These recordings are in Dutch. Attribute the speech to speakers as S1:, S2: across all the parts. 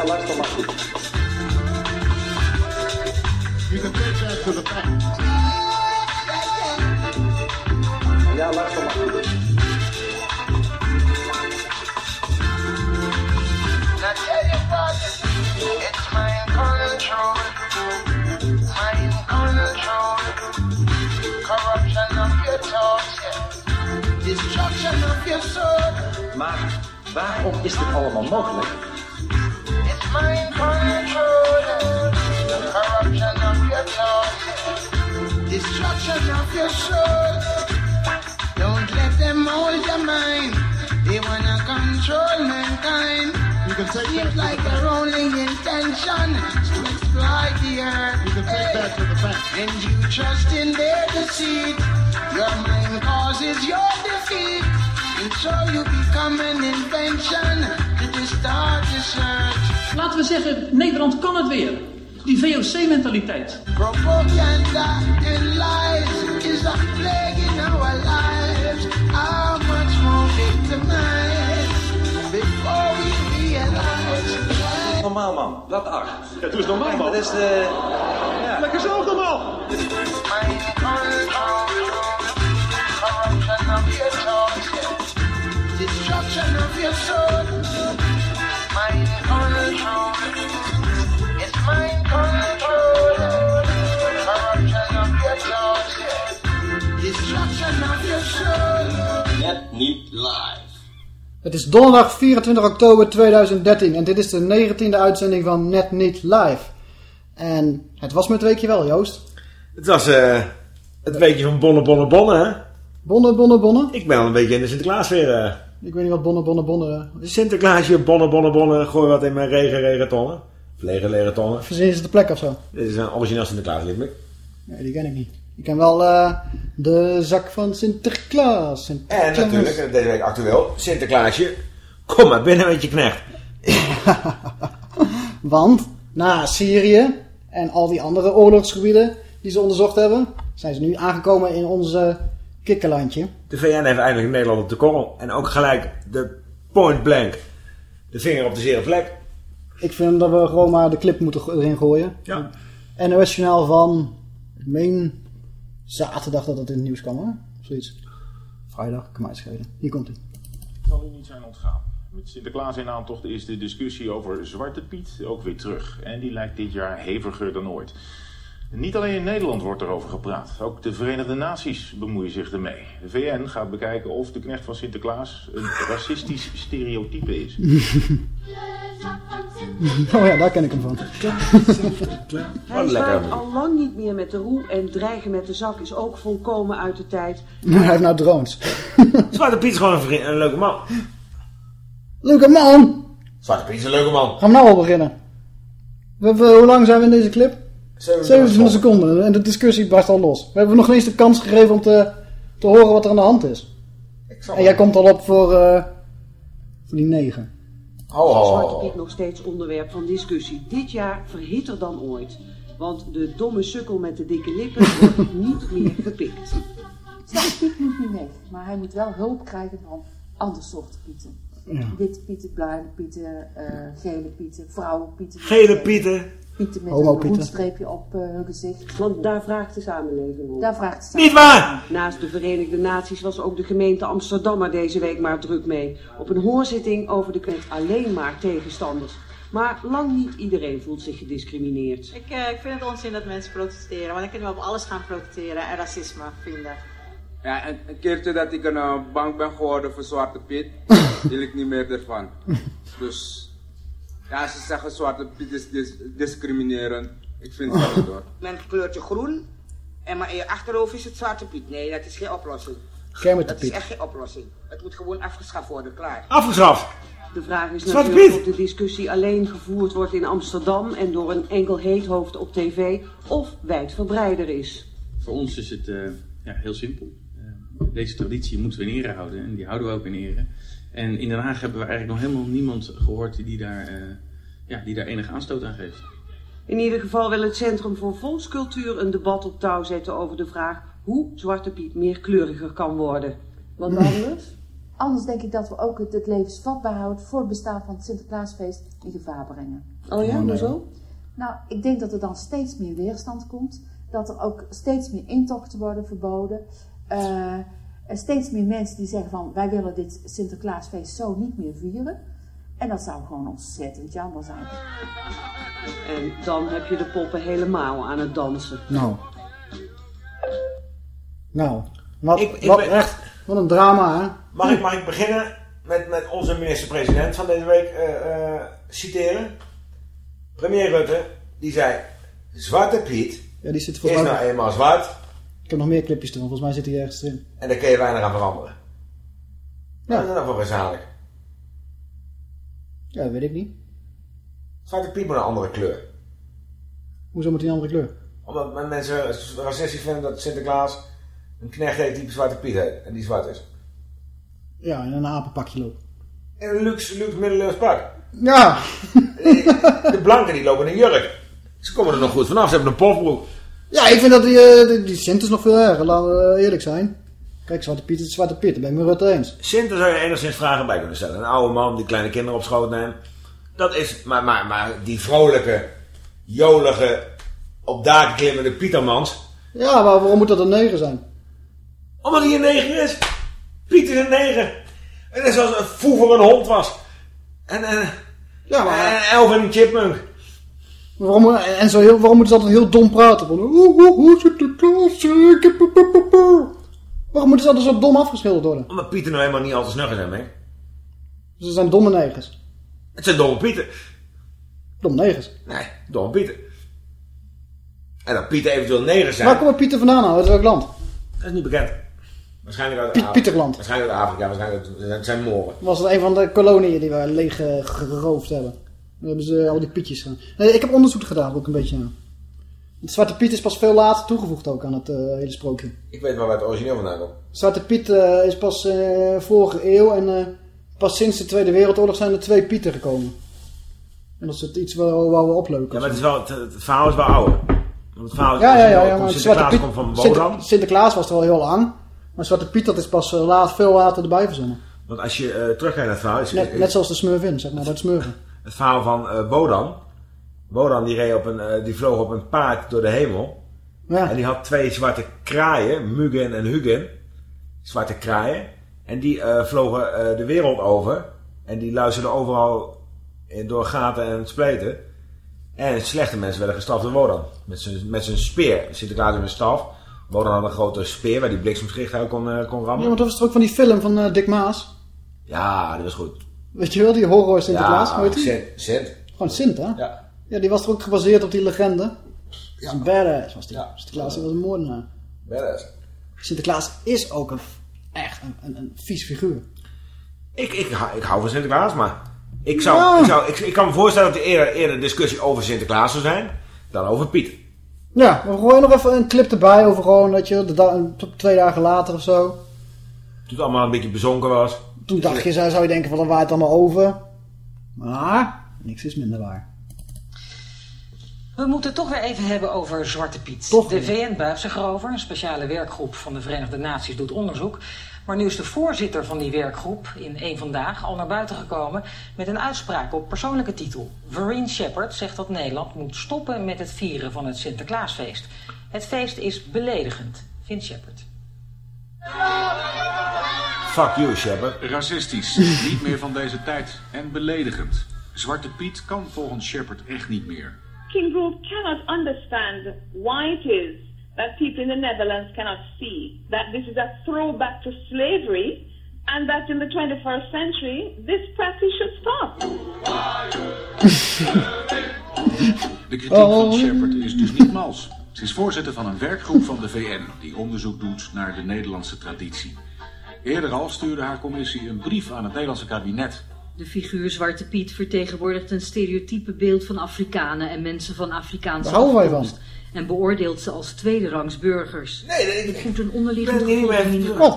S1: Ja, luister maar goed.
S2: You can take that to the bank.
S1: Ja, luister maar goed.
S3: Now tell you what, it's mind control, mind control, corruption of your thoughts, yeah. destruction of your soul.
S1: Maar waarom is dit allemaal mogelijk?
S3: Destruction of your soul. Don't let them hold your mind. They wanna control mankind.
S2: You can take
S3: Seems
S2: to the
S3: like their only intention to exploit the earth.
S2: You can take that to the bank.
S3: And you trust in their deceit. Your mind causes your defeat. And so you become an invention to distort the search.
S4: Laten we zeggen, Nederland kan het weer. Die VOC-mentaliteit.
S3: Propaganda and lies is a plague in our lives. How much more victimized before we realize?
S1: Normaal man, wat acht.
S5: Ja, doe eens normaal, man.
S1: dat is de... Ja.
S5: Lekker zelf normaal.
S3: Destruction of your soul.
S6: Net niet live.
S7: Het is donderdag 24 oktober 2013 en dit is de 19e uitzending van Net Niet Live. En het was met weekje wel, Joost.
S8: Het was eh, het weekje van Bonne Bonne Bonne, hè?
S7: Bonne, bonne, bonne.
S8: Ik ben al een beetje in de Sinterklaas weer. eh.
S7: Ik weet niet wat bonne, bonne, bonne...
S8: Sinterklaasje, Bonne Bonne Bonne, gooi wat in mijn regen, regen tonnen. Of lege, lege tonnen.
S7: Verzin ze de plek of zo?
S8: Dit is een origineel Sinterklaas lied.
S7: Nee, die ken ik niet. Ik ken wel eh, de zak van Sinterklaas.
S8: En natuurlijk, deze week actueel, Sinterklaasje, kom maar binnen met je knecht.
S7: Want na Syrië en al die andere oorlogsgebieden die ze onderzocht hebben, zijn ze nu aangekomen in onze kikkerlandje.
S8: De VN heeft eindelijk Nederland op de korrel. En ook gelijk de point blank. De vinger op de zere vlek.
S7: Ik vind dat we gewoon maar de clip moeten erin gooien.
S8: Ja.
S7: NOS-journaal van, ik meen, zaterdag dat het in het nieuws kwam hoor. Zoiets. Vrijdag, kan mij schelen. Hier komt hij.
S5: zal u niet zijn ontgaan. Met Sinterklaas in aantocht is de discussie over Zwarte Piet ook weer terug. En die lijkt dit jaar heviger dan ooit. Niet alleen in Nederland wordt erover gepraat. Ook de Verenigde Naties bemoeien zich ermee. De VN gaat bekijken of de knecht van Sinterklaas een racistisch stereotype is.
S7: Oh ja, daar ken ik hem van.
S9: Hij
S8: Wat lekker.
S9: zwaait al lang niet meer met de roe en dreigen met de zak is ook volkomen uit de tijd.
S7: Hij heeft nou drones.
S8: Zwarte Piet is gewoon een, vriend- een leuke man.
S7: Leuke man!
S8: Zwarte Piet is een leuke man.
S7: Gaan we nou al beginnen? We hoe lang zijn we in deze clip? 27 seconden en de discussie barst al los. We hebben nog niet eens de kans gegeven om te, te horen wat er aan de hand is. En jij komt al op voor, eh, voor die 9.
S8: Ho, ho,
S9: Zwarte. Piet nog steeds onderwerp van discussie. Dit jaar verhitter dan ooit. Want de domme sukkel met de dikke lippen wordt niet meer gepikt.
S10: Zwarte Piet moet niet weg, maar hij moet wel hulp krijgen van andere soorten pieten.
S7: Ja.
S10: Witte pieten, bruine pieten, eh, gele pieten, vrouwenpieten.
S8: Gele Pieten.
S10: Pieten met
S7: Homo
S10: een roetstreepje op eh, hun gezicht.
S9: Want daar vraagt de samenleving om.
S10: Daar vraagt ze
S8: Niet waar!
S9: Naast de Verenigde Naties was ook de gemeente Amsterdam er deze week maar druk mee. Op een hoorzitting over de knecht alleen maar tegenstanders. Maar lang niet iedereen voelt zich gediscrimineerd.
S11: Ik, eh, ik vind het onzin dat mensen protesteren, want dan kunnen we op alles gaan protesteren en racisme vinden.
S12: Ja, een, een keertje dat ik een eh, bang ben geworden voor Zwarte Piet, wil ik niet meer ervan. Dus ja, ze zeggen Zwarte Piet is dis- discriminerend. Ik vind het niet hoor.
S11: Met kleurtje groen en maar in je achterhoofd is het zwarte piet. Nee, dat is geen oplossing.
S7: De
S11: Dat is echt geen oplossing. Het moet gewoon afgeschaft worden, klaar.
S8: Afgeschaft.
S9: De vraag is
S8: Zwarte
S9: natuurlijk
S8: Piet!
S9: of de discussie alleen gevoerd wordt in Amsterdam en door een enkel heethoofd op tv of wijdverbreider is.
S13: Voor ons is het eh, ja, heel simpel. Eh, deze traditie moeten we in ere houden en die houden we ook in ere. En in Den Haag hebben we eigenlijk nog helemaal niemand gehoord die daar, eh, ja, die daar enige aanstoot aan geeft.
S9: In ieder geval wil het Centrum voor Volkscultuur een debat op touw zetten over de vraag hoe Zwarte Piet meer kleuriger kan worden. Wat anders?
S10: Anders denk ik dat we ook het, het levensvatbaarhoud voor het bestaan van het Sinterklaasfeest in gevaar brengen.
S14: Oh ja, hoezo?
S10: Nou, ik denk dat er dan steeds meer weerstand komt. Dat er ook steeds meer intochten worden verboden. Eh, er steeds meer mensen die zeggen van wij willen dit Sinterklaasfeest zo niet meer vieren. En dat zou gewoon ontzettend jammer zijn.
S14: En dan heb je de poppen helemaal aan het dansen.
S7: Nou. Nou. Wat,
S8: Ik- ik
S7: wat,
S8: ben-
S7: echt, wat een drama, hè?
S8: Mag ik, mag ik beginnen met, met onze minister-president van deze week eh, eh, citeren? Premier Rutte, die zei... Zwarte Piet
S7: Ja, die zit
S8: is nou eenmaal zwart
S7: heb nog meer clipjes ervan. Volgens mij zit hij ergens erin.
S8: en daar kun je weinig aan veranderen.
S7: Ja.
S8: Wat is dat nou voor gezamenlijk?
S7: Ja, dat weet ik niet.
S8: Zwarte Piet moet een andere kleur.
S7: Hoezo moet hij een andere kleur?
S8: Omdat men- mensen racistisch vinden dat Sinterklaas een knecht heeft die Zwarte Piet heet. En die zwart is.
S7: Ja, in een apenpakje loopt.
S8: In een luxe, luxe middeleeuws pak.
S7: Ja.
S8: De blanken die lopen in een jurk. Ze komen er nog goed vanaf. Ze hebben een pofbroek.
S7: Ja, ik vind dat die, eh, die, die Sint is nog veel erger. Laten we eh, eerlijk zijn. Kijk, Zwarte Piet is Zwarte Piet. Daar ben ik met Rutte eens.
S8: Sint, daar zou je enigszins vragen bij kunnen stellen. Een oude man die kleine kinderen op schoot neemt. Dat is, maar, maar, maar die vrolijke, jolige, op daken klimmende Pietermans.
S7: Ja, maar waarom moet dat een negen zijn?
S8: Omdat hij een neger is. Piet is een neger. En net zoals een foe voor een hond was. En, en,
S7: Ja, maar...
S8: en elf en een chipmunk.
S7: Waarom, en zo heel, waarom moeten ze altijd heel dom praten? Van, eh, p- p- Waarom moeten ze altijd zo dom afgeschilderd worden?
S8: Omdat Pieter nou helemaal niet al te snug is, hè?
S7: Ze zijn domme negers.
S8: Het zijn domme Pieter.
S7: Domme negers.
S8: Nee, domme Pieter. En dat Pieter eventueel negers zijn,
S7: Waar komt Pieter vandaan nou? Uit welk land?
S8: dat is niet bekend. Waarschijnlijk uit
S7: Piet-
S8: Af-
S7: Pieterland.
S8: Waarschijnlijk uit Afrika, waarschijnlijk uit, het zijn Moren.
S7: Was het een van de koloniën die we leeg eh, geroofd hebben. Dan hebben ze al die pietjes gedaan. Nee, ik heb onderzoek gedaan, ook een beetje. Ja. Het Zwarte Piet is pas veel later toegevoegd ook aan het eh, hele sprookje.
S8: Ik weet waar wij het origineel vandaan komt.
S7: Zwarte Piet eh, is pas eh, vorige eeuw en eh, pas sinds de Tweede Wereldoorlog zijn er twee Pieten gekomen. En dat is het iets waar, waar we opleuken.
S8: Ja, maar het, is wel, het, het verhaal is wel ouder. Want het verhaal is
S7: Ja, ja, ja. maar
S8: Sinterklaas
S7: Piet,
S8: komt van
S7: Sinter-
S8: Bodan.
S7: Sinterklaas was er al heel lang. Maar Zwarte Piet dat is pas eh, laat, veel later erbij verzonnen.
S8: Want als je eh terugkijkt naar het verhaal... Is,
S7: Net,
S8: is-
S7: net zoals de Smurfin, zeg maar, bij het Smurfen.
S8: Het verhaal van eh, Bodan. Bodan die, reed op een, eh, die vloog op een paard door de hemel.
S7: Ja.
S8: En die had twee zwarte kraaien, Mugen en Hugen. Zwarte kraaien. En die eh, vlogen de wereld over. En die luisterden overal in, door gaten en spleten. En slechte mensen werden gestraft door Wodan. Met zijn, met zijn speer. Sinterklaas in een staf. Wodan had een grote speer waar die bliksemschicht uit kon, kon
S7: Ja,
S8: rammen.
S7: want dat was toch ook van die film van Dick Maas?
S8: Ja, dat was goed.
S7: Weet je wel, die horror Sinterklaas?
S8: Ja? Sint. Sint.
S7: Gewoon Sint, hè?
S8: Ja.
S7: Ja, die was er ook gebaseerd op die legende. Ja. Een badass was die. Sinterklaas die was een moordenaar.
S8: Badass.
S7: Sinterklaas is ook een, echt een, een, een vies figuur.
S8: Ik, ik, hou- ik hou van Sinterklaas, maar ik, zou,
S7: Ja.
S8: ik, zou, ik, ik kan me voorstellen dat er eerder, eerder discussie over Sinterklaas zou zijn dan over Piet.
S7: Ja, we gooien nog even een clip erbij over gewoon dat je de da- twee dagen later of zo.
S8: Toen het allemaal een beetje bezonken was.
S7: Toen dacht je, zou zou je denken van dan waait het allemaal over. Maar, niks is minder waar.
S15: We moeten het toch weer even hebben over Zwarte Piet.
S7: Toch
S15: de. VN buigt zich erover. Een speciale werkgroep van de Verenigde Naties doet onderzoek. Maar nu is de voorzitter van die werkgroep in één vandaag al naar buiten gekomen met een uitspraak op persoonlijke titel. Vereen Shepard zegt dat Nederland moet stoppen met het vieren van het Sinterklaasfeest. Het feest is beledigend, vindt Shepard.
S8: Fuck you, Shepard.
S16: Racistisch, niet meer van deze tijd en beledigend. Zwarte Piet kan volgens Shepard echt niet meer.
S17: King Group cannot understand why it is that people in the Netherlands cannot see that this is a throwback to slavery and that in the 21st century this practice should stop.
S16: De kritiek van Shepard is dus niet mals. Ze is voorzitter van een werkgroep van de VN die onderzoek doet naar de Nederlandse traditie. Eerder al stuurde haar commissie een brief aan het Nederlandse kabinet.
S18: De figuur Zwarte Piet vertegenwoordigt een stereotype beeld van Afrikanen en mensen van Afrikaanse
S7: Daar houden wij van.
S18: afkomst. En beoordeelt ze als tweederangs burgers.
S8: Nee, nee,
S18: Het voedt een onderliggende gevoel
S7: Oh,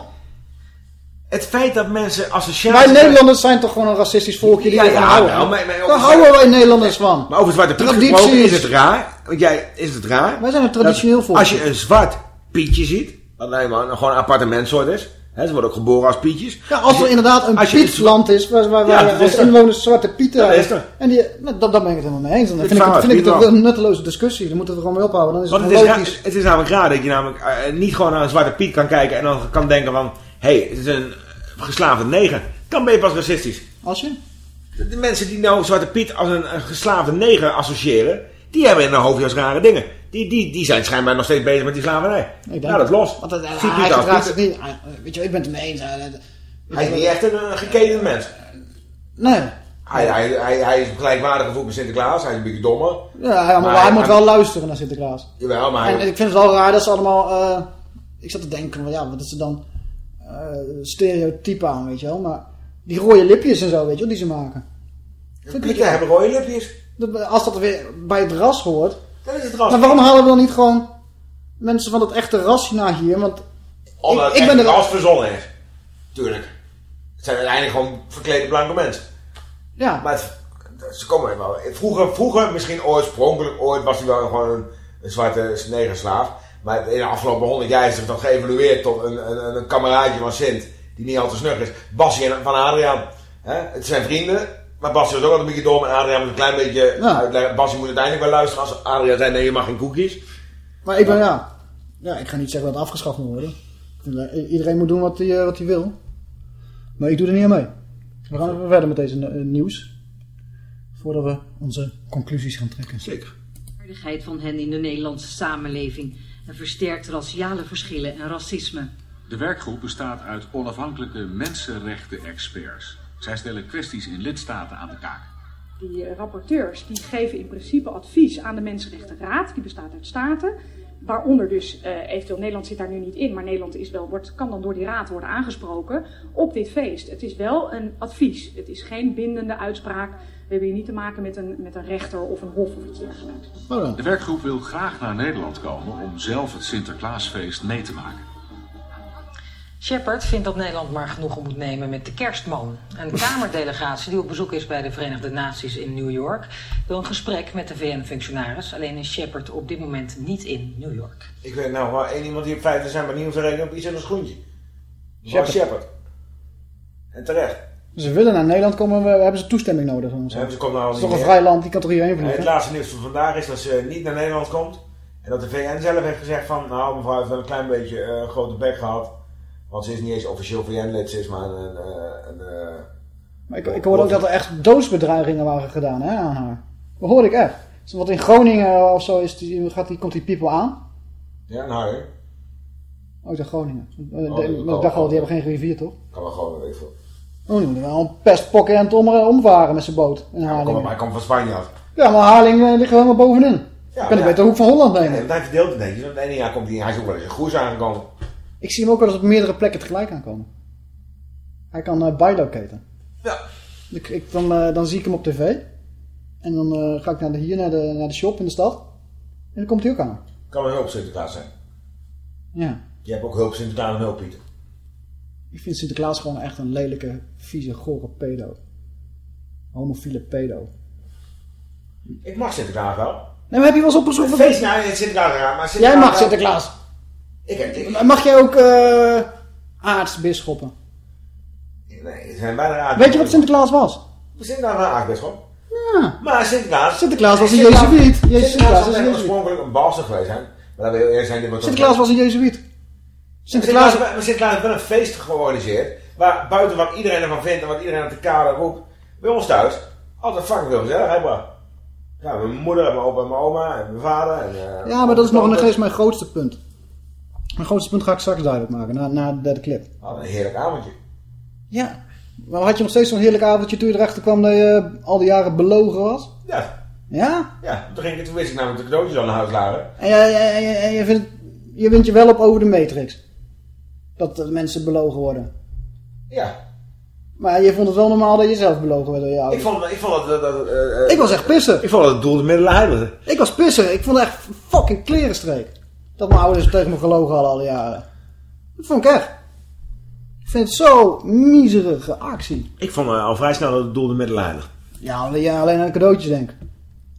S8: Het feit dat mensen associaties...
S7: wij Nederlanders zijn toch gewoon een racistisch volkje die
S8: Ja, ja,
S7: houden.
S8: maar- maar
S7: Daar houden wij Nederlanders van.
S8: Maar over Zwarte Piet gesproken is het raar. Want jij, is het raar?
S7: Wij zijn een traditioneel volkje.
S8: Als je een zwart Pietje ziet, wat nou eenmaal gewoon een appartementsoort is. Ze worden ook geboren als Pietjes.
S7: Ja, als er inderdaad een
S8: je-
S7: Pietsland is, waar, waar, waar
S8: dat
S7: als
S8: is er.
S7: inwoners zwarte pieten
S8: Dat is er.
S7: En die, nou, dat, daar ben ik het helemaal mee eens. Dan vind ik, het- vind ik het
S8: is
S7: een nutteloze discussie. Daar moeten we gewoon mee ophouden. Dan is het
S8: Want het
S7: gewoon
S8: is,
S7: logisch.
S8: ra- het is namelijk raar dat je namelijk eh, niet gewoon naar een Zwarte Piet kan kijken en dan kan denken van... Hé, hey, het is een geslaafde neger. Dan ben je pas racistisch.
S7: Als je?
S8: De, de mensen die nou Zwarte Piet als een, een geslaafde neger associëren... Die hebben in hun hoofd juist rare dingen. Die, die, die zijn schijnbaar nog steeds bezig met die slavernij. Nou, dat is los.
S7: Want het,
S8: Zie
S7: hij
S8: Piet als
S7: gedraagt
S8: Piet.
S7: zich niet. hij- Weet je, ik ben het mee eens. Hij, hij-
S8: Hij is niet echt een, een geketend mens.
S7: Nee.
S8: Hij, hij, hij, hij is gelijkwaardig gevoeld met Sinterklaas. Hij is een beetje dommer.
S7: Ja, hij, maar hij moet wel luisteren naar Sinterklaas.
S8: Jawel, maar hij...
S7: En ik vind het wel raar dat ze allemaal... eh, ik zat te denken, van, ja, wat is er dan eh stereotype aan, weet je wel. Maar die rode lipjes en zo, weet je wel, die ze maken.
S8: Pieten hebben rode lipjes.
S7: Dat- Als dat weer bij het ras hoort.
S8: Dat is het ras.
S7: Maar waarom halen we dan niet gewoon mensen van het echte ras naar hier? Want
S8: Omdat
S7: ik, ik
S8: het
S7: ben er
S8: ras verzonnen is. Tuurlijk. Het zijn uiteindelijk gewoon verklede blanke mensen.
S7: Ja.
S8: Maar het- ze komen wel. Vroeger, vroeger, misschien oorspronkelijk ooit, was hij wel gewoon een, een zwarte negerslaaf. Maar in de afgelopen honderd jaar is het toch geëvolueerd tot een, een, een kameraadje van Sint. Die niet al te snug is. Basje en van Adriaan. Hè? Het zijn vrienden. Maar Basje was ook altijd een beetje dom. En Adriaan moet een klein beetje uitleggen. Basje moet uiteindelijk wel luisteren als Adriaan zei nee je mag geen koekjes.
S7: Maar ik ben, ja... Ja, ik ga niet zeggen dat het afgeschaft moet worden. Eh, Iedereen moet doen wat hij, eh, wat hij wil. Maar ik doe er niet aan mee. We gaan even verder met deze eh, nieuws. Voordat we onze conclusies gaan trekken.
S8: Zeker.
S18: waardigheid van hen in de Nederlandse samenleving en versterkt raciale verschillen en racisme.
S16: De werkgroep bestaat uit onafhankelijke mensenrechten-experts. Zij stellen kwesties in lidstaten aan de kaak.
S19: Die eh, rapporteurs die geven in principe advies aan de Mensenrechtenraad, die bestaat uit staten. Waaronder dus, eh, eventueel Nederland zit daar nu niet in, maar Nederland is wel, wordt, kan dan door die raad worden aangesproken op dit feest. Het is wel een advies, het is geen bindende uitspraak. We hebben hier niet te maken met een, met een rechter of een hof of iets dergelijks.
S16: De werkgroep wil graag naar Nederland komen om zelf het Sinterklaasfeest mee te maken.
S15: Shepard vindt dat Nederland maar genoegen moet nemen met de kerstman. Een kamerdelegatie die op bezoek is bij de Verenigde Naties in New York... wil een gesprek met de VN-functionaris. Alleen is Shepard op dit moment niet in New York.
S8: Ik weet nou wel één iemand die op feiten zijn, maar niet hoeft te rekenen op iets in een schoentje.
S7: Shepard.
S8: Shepard. Shepard. En terecht.
S7: Ze willen naar Nederland komen, we hebben ze toestemming nodig. van ons.
S8: Ja, ze komt nou
S7: Het is
S8: niet
S7: toch een vrij land, die kan toch hierheen
S8: En het
S7: vliegen?
S8: laatste nieuws van vandaag is dat ze niet naar Nederland komt. En dat de VN zelf heeft gezegd van, nou mevrouw heeft wel een klein beetje eh, een grote bek gehad. Want ze is niet eens officieel VN-lid, ze is maar een... een, eh, een, eh,
S7: Maar ik, ik hoorde ook dat er echt doodsbedreigingen waren gedaan hè, aan haar. Dat hoorde ik echt. Dus Wat in Groningen of zo is, die, gaat die, komt die people aan.
S8: ja, een haar.
S7: Oh, ik dacht Groningen. Eh,
S8: Oh,
S7: de-
S8: dat
S7: ik dacht al, die hebben geen rivier toch?
S8: Kan wel gewoon, weet ik veel.
S7: Oh, die moeten wel een pestpokken en het om, omvaren met zijn boot in
S8: Kom,
S7: Haarlem.
S8: maar hij komt van Spanje af.
S7: Ja, maar Haarlem eh, ligt er helemaal bovenin.
S8: Ja,
S7: kan ik
S8: ja.
S7: beter de hoek van Holland nemen.
S8: En hij verdeelt het netjes. Want het ene jaar komt hij, hij is ook wel eens een goes aangekomen.
S7: Ik zie hem ook wel eens op meerdere plekken tegelijk aankomen. Hij kan uh, bilocaten.
S8: Ja.
S7: Ik, ik, dan, eh, dan zie ik hem op tv. En dan eh, ga ik naar de, hier naar de, naar de shop in de stad. En dan komt hij ook aan.
S8: Kan wel hulp Sinterklaas zijn.
S7: Ja.
S8: Je hebt ook hulp Sinterklaas en hulp Pieter.
S7: Ik vind Sinterklaas gewoon echt een lelijke, vieze, gore pedo. Homofiele pedo.
S8: Ik mag Sinterklaas wel.
S7: Nee, maar heb je wel eens opgezocht?
S8: Het feest, nou, Sinterklaas raar, maar
S7: Jij
S8: Sinterklaas
S7: mag
S8: wel-
S7: Sinterklaas.
S8: Ik heb
S7: Mag jij ook eh aartsbisschoppen?
S8: Nee, zijn bijna raar.
S7: Weet je wat Sinterklaas was?
S8: Sinterklaas was een aartsbisschop.
S7: Ja.
S8: Maar Sinterklaas...
S7: Sinterklaas was een jezuïet.
S8: Sinterklaas
S7: Sinterklaas
S8: was
S7: een
S8: oorspronkelijk een balster geweest zijn. Maar dat wil zijn...
S7: Sinterklaas was een jezuïet.
S8: Sinterklaas...
S7: Sinterklaas...
S8: Maar Sinterklaas heeft wel een feest georganiseerd. Waar buiten wat iedereen ervan vindt en wat iedereen op de kade roept. Bij ons thuis. Altijd fucking veel gezelligheid, bro. Ja, mijn moeder mijn opa en mijn oma en mijn vader. En, eh,
S7: Ja, maar dat is nog
S8: mijn
S7: steeds mijn grootste punt. Mijn grootste punt ga ik straks duidelijk maken, na, na de derde clip.
S8: Wat een heerlijk avondje.
S7: Ja. Maar had je nog steeds zo'n heerlijk avondje toen je erachter kwam dat je al die jaren belogen was?
S8: Ja.
S7: Ja?
S8: Ja, toen, ging ik, toen wist ik namelijk de cadeautjes al naar huis lagen.
S7: En je, en je, en je, vindt, je wint je wel op over de Matrix. Dat de mensen belogen worden.
S8: Ja.
S7: Maar je vond het wel normaal dat je zelf belogen werd door je
S8: Ik vond, ik vond dat... dat, eh, eh,
S7: Ik was echt pissen.
S8: Ik vond dat het doel de middelen heiligde.
S7: Ik was pissen. Ik vond het echt fucking klerenstreek. Dat mijn ouders tegen me gelogen hadden al die jaren. Dat vond ik echt. Ik vind het zo miserige actie.
S8: Ik vond eh, al vrij snel dat het doel de middelen heiligde.
S7: Ja, je alleen aan cadeautjes denkt.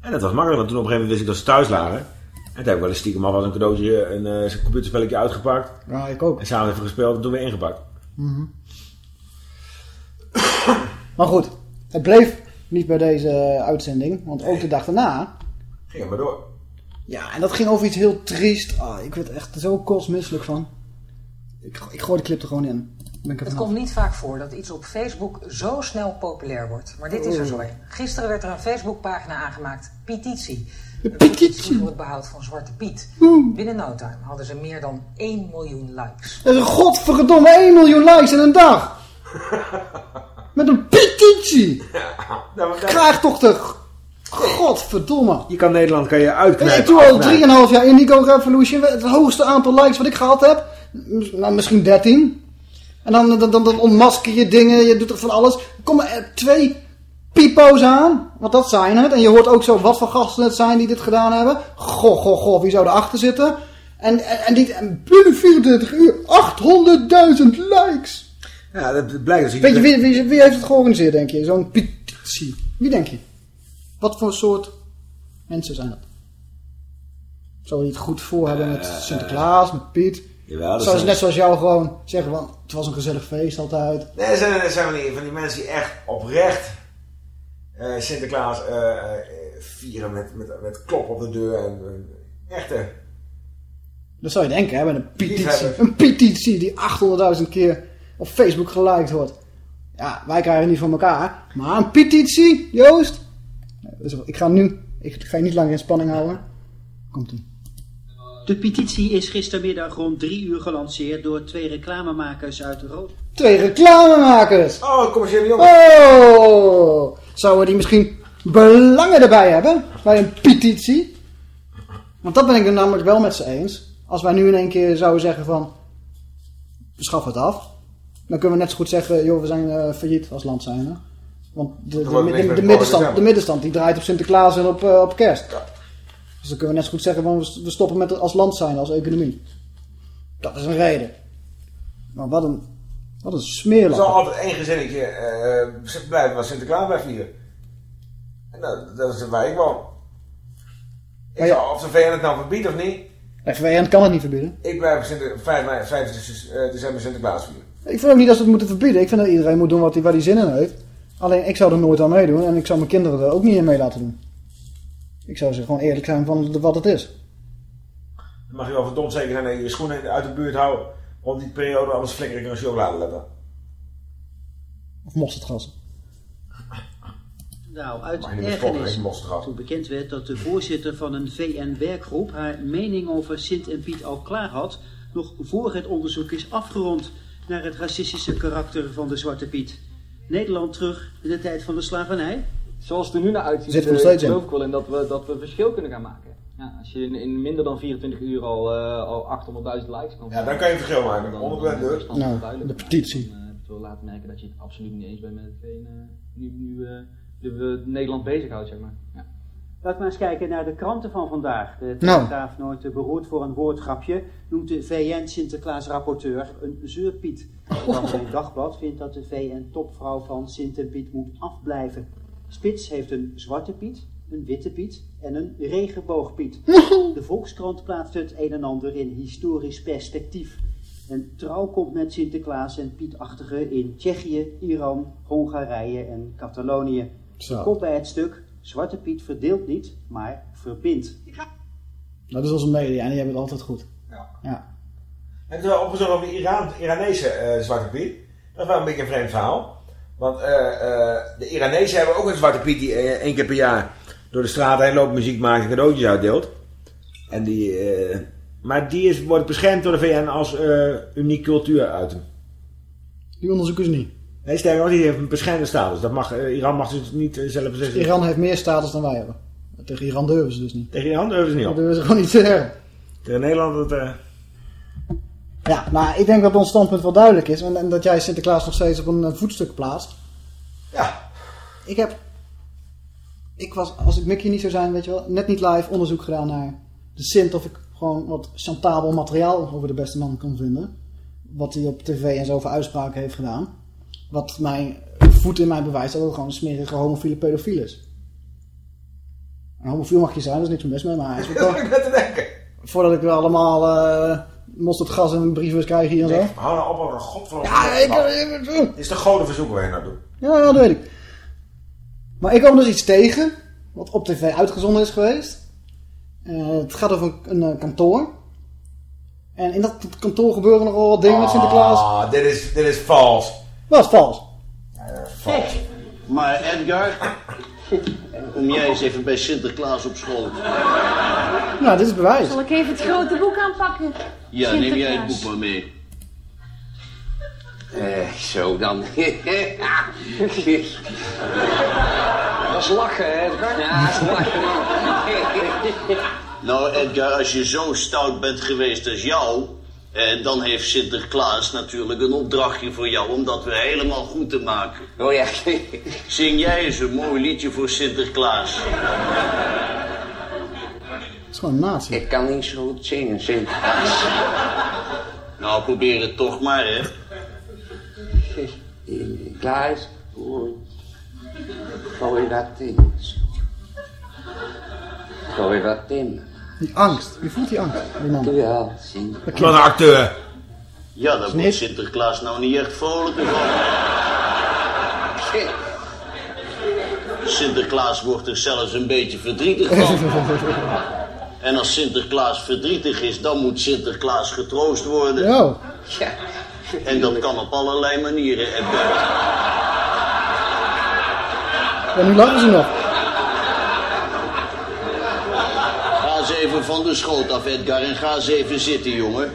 S8: En dat was makkelijk, want toen op een gegeven moment wist ik dat ze thuis lagen. En toen heb ik wel eens stiekem alvast een cadeautje, een uh, computerspelletje uitgepakt.
S7: Ja, ik ook.
S8: En samen even gespeeld en toen weer ingepakt.
S7: Mhm. Maar goed, het bleef niet bij deze eh, uitzending. Want ook de dag daarna...
S8: Ging het maar door.
S7: Ja, en dat ging over iets heel triest. Ah, ik werd echt zo kotsmisselijk van. Ik, ik gooi de clip er gewoon in.
S15: Het
S7: vanaf.
S15: komt niet vaak voor dat iets op Facebook zo snel populair wordt. Maar dit is er zo een. Gisteren werd er een Facebookpagina aangemaakt, Petitie. Een petitie voor het behoud van Zwarte Piet. Binnen no time hadden ze meer dan 1 miljoen likes.
S7: Dat is een godverdomme 1 miljoen likes in een dag. Met een petitie. Krijg toch de... Godverdomme.
S8: Je kan Nederland kan je uitknijpen.
S7: Ik doe al
S8: afknijpen.
S7: 3,5 jaar Indigo Revolution. Het hoogste aantal likes wat ik gehad heb. Nou, misschien 13. En dan, dan, dan, ontmasker je dingen. Je doet er van alles. Er komen er twee pipo's aan. Want dat zijn het. En je hoort ook zo wat voor gasten het zijn die dit gedaan hebben. Goh, goh, goh. Wie zou erachter zitten? En, en, en binnen 34 uur 800.000 likes.
S8: Ja, dat blijkt dus.
S7: Weet je, wie, wie, wie heeft het georganiseerd, denk je? Zo'n petitie. Wie denk je? Wat voor soort mensen zijn dat? Zou die het goed voor hebben met Sinterklaas, met Piet?
S8: Jawel,
S7: Zou ze
S8: zijn-
S7: net zoals jou gewoon zeggen van, het was een gezellig feest altijd.
S8: Nee, zijn, er zijn van, die, van die mensen die echt oprecht eh, Sinterklaas eh, eh, vieren met, met, met klop op de deur. En, eh, echte.
S7: Dat zou je denken, hè, met een petitie. Een petitie die 800.000 keer op Facebook geliked wordt. Ja, wij krijgen niet van elkaar. Maar een petitie, Joost? Dus ik ga nu, ik ga je niet langer in spanning houden. Komt ie.
S20: De petitie is gistermiddag rond drie uur gelanceerd door twee reclamemakers uit Rood.
S7: Twee reclamemakers.
S8: Oh, commerciële jongens.
S7: Oh, zouden die misschien belangen erbij hebben? Bij een petitie? Want dat ben ik er namelijk wel met ze eens. Als wij nu in één keer zouden zeggen van... We schaffen het af. Dan kunnen we net zo goed zeggen... joh, we zijn eh, failliet als land zijn. Hè? Want de, de, de, de, middenstand, de middenstand die draait op Sinterklaas en op, eh, op kerst. Dus dan kunnen we net zo goed zeggen... Van, we stoppen met als land zijn, als economie. Dat is een reden. Maar wat een, wat een
S8: Er
S7: smeerlap.
S8: zal altijd één gezinnetje eh, blijven waar Sinterklaas bij vieren. En dat, dat is waar ik. Ik
S7: Maar ja.
S8: of de VN het nou verbiedt of niet,
S7: FWN kan het niet verbieden.
S8: ik blijf Sinter, 5, mei- 5 eh, december Sinterklaas vieren.
S7: Ik vind ook niet dat ze het moeten verbieden. Ik vind dat iedereen moet doen wat hij, waar hij zin in heeft. Alleen ik zou er nooit aan meedoen en ik zou mijn kinderen er ook niet in mee laten doen. Ik zou ze gewoon eerlijk zijn van wat het is.
S8: Dan mag je wel verdomd zeker zijn dat je je schoenen uit de buurt houden rond die periode, anders flikker ik een chocoladeletter.
S7: Of mosterdgas.
S20: Nou, uit ergernis toen bekend werd dat de voorzitter van een VN-werkgroep haar mening over Sint en Piet al klaar had, nog voor het onderzoek is afgerond naar het racistische karakter van de Zwarte Piet. Nederland terug in de tijd van de slavernij?
S21: Zoals het er nu naar uitziet,
S7: Zit er nog
S21: eh,
S7: steeds in.
S21: geloof ik wel in dat we, dat we verschil kunnen gaan maken. Ja, als je in, in minder dan 24 uur al, eh, al 800.000 likes kan
S8: Ja, dan kan je een verschil maken. 100%
S21: dan
S8: deur.
S21: is het
S7: Nou,
S21: duidelijk.
S7: de petitie.
S21: Dan, heb je wel laten merken dat je het absoluut niet eens bent met hetgeen eh, nu, nu eh, de, we Nederland bezighoudt, zeg maar. Ja.
S20: Laten we maar eens kijken naar de kranten van vandaag. De
S7: Nou.
S20: Telegraaf, nooit te beroerd voor een woordgrapje, noemt de VN-Sinterklaas-rapporteur een zeurpiet. Want het Dagblad vindt dat de VN-topvrouw van Sint en Piet moet afblijven. Spits heeft een zwarte Piet, een witte Piet en een regenboogpiet. De Volkskrant plaatst het een en ander in historisch perspectief. En trouw komt met Sinterklaas en Pietachtige in Tsjechië, Iran, Hongarije en Catalonië.
S7: Zo.
S20: Komt bij het stuk, Zwarte Piet verdeelt niet, maar verbindt.
S7: Dat is onze media en die hebben het altijd goed.
S8: Ja.
S7: Ja.
S8: En toen opgezocht over de Iran, Iranese eh, Zwarte Piet. Dat is wel een beetje een vreemd verhaal. Want eh, eh, de Iranezen hebben ook een Zwarte Piet die één keer per jaar door de straat heen loopt, muziek maakt en cadeautjes uitdeelt. En die, eh, maar die is, wordt beschermd door de VN als eh, uniek cultuuritem.
S7: Die onderzoeken ze niet.
S8: Nee, sterker nog, die heeft een beschermde status. Dat mag, eh, Iran mag dus niet eh, zelf beslissen.
S7: Iran heeft meer status dan wij hebben. Tegen Iran durven ze dus niet.
S8: Tegen Iran durven ze niet
S7: Dat
S8: op.
S7: durven ze gewoon niet te zeggen.
S8: Tegen Nederland, dat, eh,
S7: Ja, maar ik denk dat ons standpunt wel duidelijk is. En, dat jij Sinterklaas nog steeds op een eh, voetstuk plaatst.
S8: Ja.
S7: Ik heb... Ik was, als ik Mickey niet zou zijn, weet je wel, net niet live onderzoek gedaan naar de Sint. Of ik gewoon wat chantabel materiaal over de beste man kon vinden. Wat hij op tv en zo voor uitspraken heeft gedaan. Wat mijn voet in mij bewijst dat het gewoon een smerige homofiele pedofiel is. Een homofiel mag je zijn, daar is niks mis mee. Maar hij is
S8: dat ik net te denken.
S7: voordat ik er allemaal eh, mosterdgas en briefbus krijgen hier en zo.
S8: Nee, hou nou op over de godverdomme.
S7: Ja, ik... Ik-
S8: is de grote verzoek waar je nou doet.
S7: Ja, dat weet ik. Maar ik kwam dus iets tegen, wat op tv uitgezonden is geweest. Eh, het gaat over een, een, eh, kantoor. En in dat kantoor gebeuren nogal wat dingen met Sinterklaas.
S8: Ah, dit is, dit is vals.
S7: Wat is vals?
S8: Vals.
S6: Maar Edgar, kom jij eens even bij Sinterklaas op school.
S7: Nou, dit is bewijs.
S10: Zal ik even het grote boek aanpakken?
S6: Ja, neem jij het boek maar mee.
S22: Eh, zo dan. Dat is lachen, hè? Ja, dat is lachen.
S6: Nou Edgar, als je zo stout bent geweest als jou... Eh, dan heeft Sinterklaas natuurlijk een opdrachtje voor jou om dat weer helemaal goed te maken.
S22: Oh ja.
S6: Zing jij eens een mooi liedje voor Sinterklaas.
S7: Het is gewoon nazi.
S22: Ik kan niet zo goed zingen, Sinterklaas.
S6: Nou, probeer het toch maar, hè.
S22: Klaas, hoor. Gooi dat in. Gooi dat in.
S7: Die angst. Je voelt die angst. Die man.
S22: Dankjewel, Sinterklaas.
S8: Wat een acteur.
S6: Ja, daar wordt Sinterklaas nou niet echt vrolijker van. Sinterklaas wordt er zelfs een beetje verdrietig van. En als Sinterklaas verdrietig is, dan moet Sinterklaas getroost worden.
S7: Ja.
S6: En dat kan op allerlei manieren.
S7: Ja, nu lachen ze nog.
S6: Ga eens even van de schoot af, Edgar, en ga eens even zitten, jongen.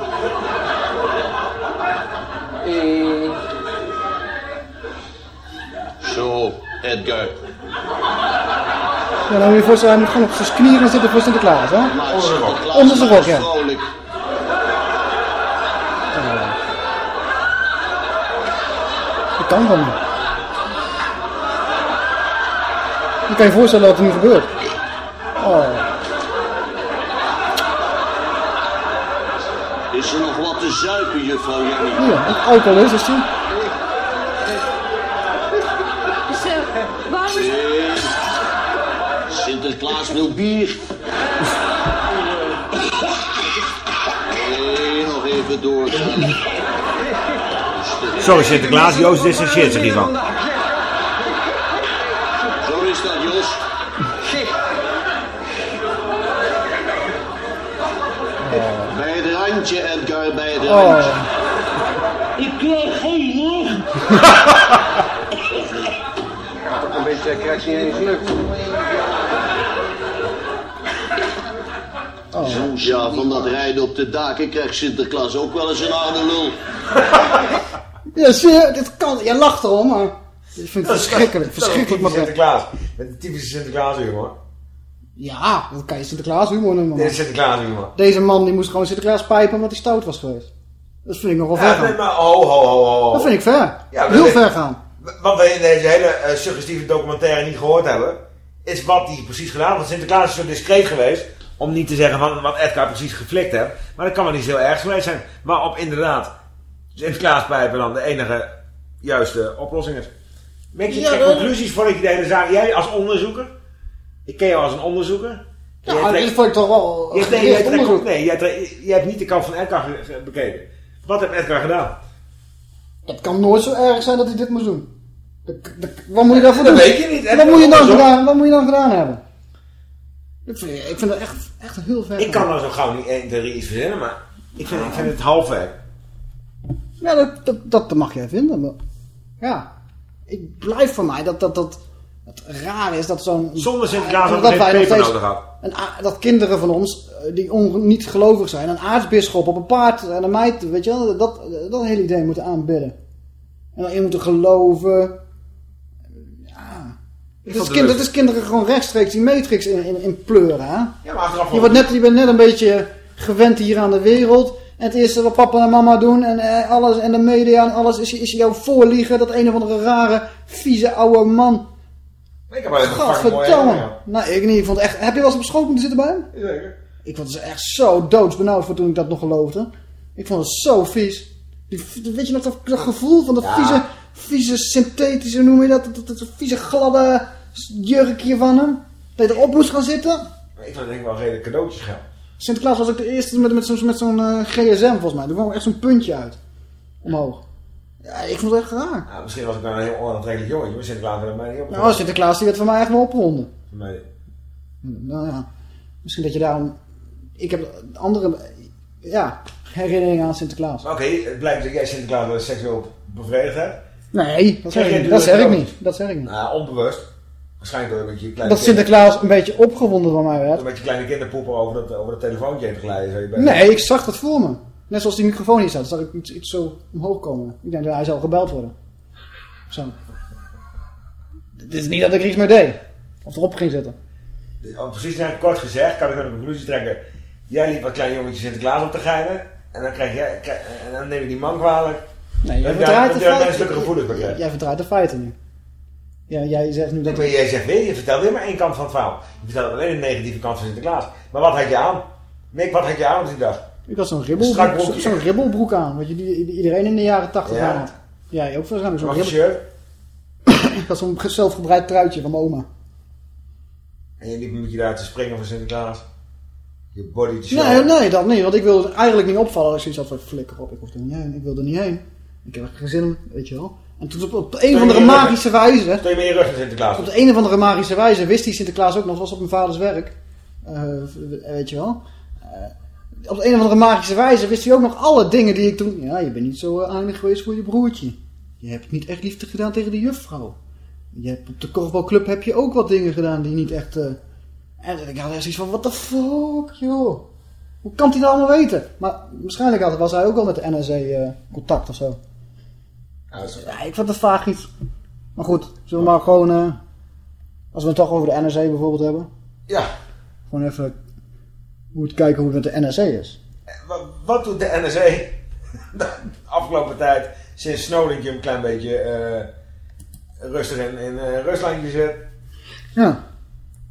S22: Eh,
S6: Zo, Edgar.
S7: Ja, dan je je voorstellen, hij moet gewoon op zijn knieën gaan zitten voor Sinterklaas, hè?
S6: Maak Sinterklaas
S7: Onder zijn rok, ja.
S6: vrolijk.
S7: Dat kan niet. Je kan je voorstellen wat er nu gebeurt. Oh.
S6: Is er nog wat te zuipen, juffrouw?
S7: Hier, het alcohol is, die.
S10: Dus, eh, waarom.
S6: Sinterklaas wil bier. Nee, nog even doorgaan.
S8: Zo, Sinterklaas, Joost distancieert zich hiervan.
S6: Edgar, bij het
S7: Oh.
S6: Ik krijg geen hoor.
S22: Ook een beetje, krijgt niet eens lucht.
S7: Oh.
S6: Ja, van dat rijden op de daken krijgt Sinterklaas ook wel eens een oude lul.
S7: Ja, zie je, dit kan. Je lacht erom, maar... Ik vind het verschrikkelijk. Verschrikkelijk, maar
S8: Sinterklaas. Met een typische Sinterklaas humor.
S7: Ja, dat kan je Sinterklaas humor noemen.
S8: Dit is Sinterklaas humor.
S7: Deze man die moest gewoon Sinterklaas pijpen omdat hij stout was geweest. Dat vind ik nogal ver
S8: Ja, nee,
S7: gaan.
S8: maar ho, ho, ho, ho.
S7: Dat vind ik ver.
S8: Ja,
S7: Heel ver gaan.
S8: Wat we in deze hele eh, suggestieve documentaire niet gehoord hebben, is wat hij precies gedaan heeft. Want Sinterklaas is zo discreet geweest om niet te zeggen van wat Edgar precies geflikt heeft. Maar dat kan wel niet zo erg geweest zijn. Maar op inderdaad, Sinterklaas pijpen dan de enige juiste oplossing is. Denk je,
S7: Ja,
S8: conclusies voordat je de hele zaak... Jij als onderzoeker, ik ken jou als een onderzoeker.
S7: Ja,
S8: Jij
S7: dat vond ik toch wel
S8: nee, jij trekt-
S7: onderzoek.
S8: nee, jij, trekt- jij hebt niet de kant van Edgar bekeken. Wat heeft Edgar gedaan?
S7: Het kan nooit zo erg zijn dat hij dit moest doen. Dat- dat- wat moet je daarvoor
S8: Dat
S7: doen?
S8: weet je niet.
S7: Wat moet je dan
S8: Onderzoek.
S7: gedaan, wat moet je dan gedaan hebben? Ik vind, ik vind dat echt, echt heel ver.
S8: Ik kan nou zo gauw niet 1, 2, 3 iets verzinnen, maar ik vind, ik vind het halfwerk.
S7: Ja, dat, dat, dat mag jij vinden. Maar, ja, ik blijf van mij dat dat, dat het raar is dat zo'n...
S8: Zonder Sinterklaas we geen peper nodig
S7: een dat kinderen van ons, eh, die on- niet gelovig zijn, een aartsbisschop op een paard en een meid, weet je wel, dat, dat hele idee moeten aanbidden. En dan in moeten geloven. Ja. Is,
S8: het
S7: kind, is kinderen gewoon rechtstreeks die matrix in, in, in pleuren, hè?
S8: Ja, maar
S7: Je, wordt net, je bent net een beetje gewend hier aan de wereld. En het eerste wat papa en mama doen en eh, alles en de media en alles is, is jou voorliegen. Dat een of andere rare, vieze oude man.
S8: Ik heb een mooie.
S7: Nou, ik niet. Ik vond echt... Heb je wel eens op school moeten zitten bij hem?
S8: Zeker.
S7: Ik vond het echt zo doodsbenauwd voor toen ik dat nog geloofde. Ik vond het zo vies. Die, weet je nog dat, dat gevoel van dat
S8: Ja.
S7: vieze, vieze synthetische, noem je dat? Dat, dat, dat vieze gladde jurkje van hem. Dat je erop moest gaan zitten.
S8: Ik het denk ik wel redelijk cadeautjes geld.
S7: Sinterklaas was ook de eerste met, met zo'n met zo'n eh, gsm volgens mij. Er kwam echt zo'n puntje uit. Omhoog. Ja, ik vond het echt raar.
S8: Ja, misschien was ik dan een heel onaantrekkelijk jongetje, maar Sinterklaas werd mij niet op.
S7: Nou, Sinterklaas die werd van mij echt wel opgewonden.
S8: Nee.
S7: Nou ja, misschien dat je daarom... Ik heb andere ja, herinneringen aan Sinterklaas.
S8: Oké, het blijkt dat jij Sinterklaas wel seksueel bevredigd hebt.
S7: Nee, dat zeg, ik, niet. dat zeg ik niet. Dat zeg ik niet.
S8: Nou, onbewust. Waarschijnlijk door een beetje kleine
S7: Dat Sinterklaas een beetje opgewonden van mij werd.
S8: Door met je kleine kinderpoepen over dat, over dat telefoontje heen te glijden. Zo je bent-
S7: Nee, ik zag dat voor me. Net zoals die microfoon hier staat, zag ik iets, iets zo omhoog komen. Ik denk dat hij zou gebeld worden. Zo. Dit is niet dat ik er iets mee deed. Of erop ging zitten.
S8: Om precies naar kort gezegd, kan ik een conclusie trekken. Jij liep wat klein jongetje Sinterklaas op te geinen. En dan, krijg jij, en dan neem je die man kwalijk.
S7: Nee, jij verdraait de feiten.
S8: krijgt.
S7: Jij verdraait de feiten nu. Ja, jij zegt nu dat...
S8: Maar jij zegt weer, je vertelt weer maar één kant van het verhaal. Je vertelt alleen de negatieve kant van Sinterklaas. Maar wat had je aan? Mick, wat had je aan op die dag?
S7: Ik had zo'n ribbelbroek, zo'n aan. Wat je die, iedereen in de jaren 80
S8: Ja.
S7: had. Jij ook waarschijnlijk zo'n
S8: een
S7: ribbel. Ik had zo'n zelfgebreid truitje van mijn oma.
S8: En je liep met je daar te springen voor Sinterklaas. Je body te.
S7: Nee, nee, dat niet. Want ik wilde eigenlijk niet opvallen. Ik zoiets had van flikker op. Ik hoef er niet heen. Ik wil er niet heen. Ik heb er geen zin in, weet je wel. En toen op, op een of andere magische wijze...
S8: Stel je rug naar Sinterklaas.
S7: Op de een of andere magische wijze wist die Sinterklaas ook nog. zoals op mijn vaders werk. Eh, weet je wel. Eh, op een of andere magische wijze wist hij ook nog alle dingen die ik toen... Ja, je bent niet zo eh, aardig geweest voor je broertje. Je hebt niet echt liefde gedaan tegen de juffrouw. Je hebt, op de korfbalclub heb je ook wat dingen gedaan die niet echt... eh, En ik had echt zoiets van, what the fuck, joh. Hoe kan hij dat allemaal weten? Maar waarschijnlijk had, was hij ook al met de NSA eh, contact of zo. Ja, ik vond het vaag iets. Maar goed, zullen we maar gewoon... als we het toch over de NSA bijvoorbeeld hebben.
S8: Ja.
S7: Gewoon even... Hoe het kijken hoe het met de NSA is.
S8: Wat, wat doet de NSA de afgelopen tijd sinds Snowden je een klein beetje eh, rustig in, in eh, Rusland gezet?
S7: Ja.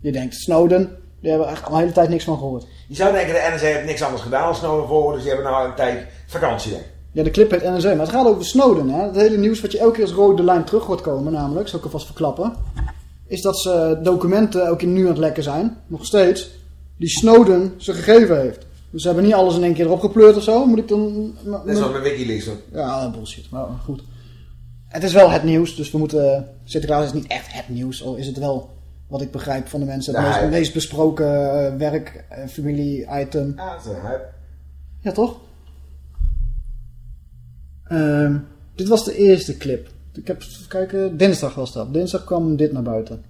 S7: Je denkt, Snowden, daar hebben we echt al een hele tijd niks van gehoord.
S8: Je zou denken de NSA heeft niks anders gedaan dan Snowden voor, dus die hebben nou een tijd vakantie. Denk. ik.
S7: Ja, de clip heet NSA, maar het gaat over Snowden. Hè? Het hele nieuws wat je elke keer als rode lijn terug hoort komen, namelijk, zal ik alvast verklappen, is dat ze documenten ook in nu aan het lekken zijn, nog steeds, die Snowden ze gegeven heeft. Dus ze hebben niet alles in één keer erop gepleurd of zo. Moet ik dan...
S8: Net zoals met Wikileaks.
S7: Ja, bullshit. Maar goed. Het is wel het nieuws, dus we moeten... Sinterklaas is niet echt het nieuws, al is het wel, wat ik begrijp van de mensen, het
S8: Ja,
S7: meest, besproken eh, werk, eh, familie-item.
S8: Ja, dat is een hype.
S7: Ja, toch? Ehm, dit was de eerste clip. Ik heb, even kijken, dinsdag was dat. Dinsdag kwam dit naar buiten.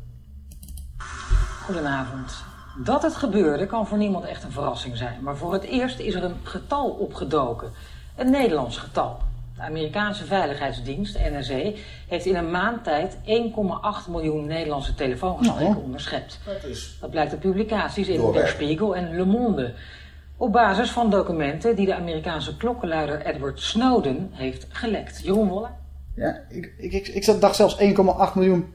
S15: Goedenavond. Dat het gebeurde kan voor niemand echt een verrassing zijn. Maar voor het eerst is er een getal opgedoken. Een Nederlands getal. De Amerikaanse Veiligheidsdienst, NSA, heeft in een maand tijd 1,8 miljoen Nederlandse telefoongesprekken
S7: Nou.
S15: onderschept.
S8: Dat is...
S15: Dat blijkt uit publicaties in. Der Spiegel en Le Monde. Op basis van documenten die de Amerikaanse klokkenluider Edward Snowden heeft gelekt. Jeroen Wolle?
S7: Ja, ik, ik, ik, ik dacht zelfs 1,8 miljoen.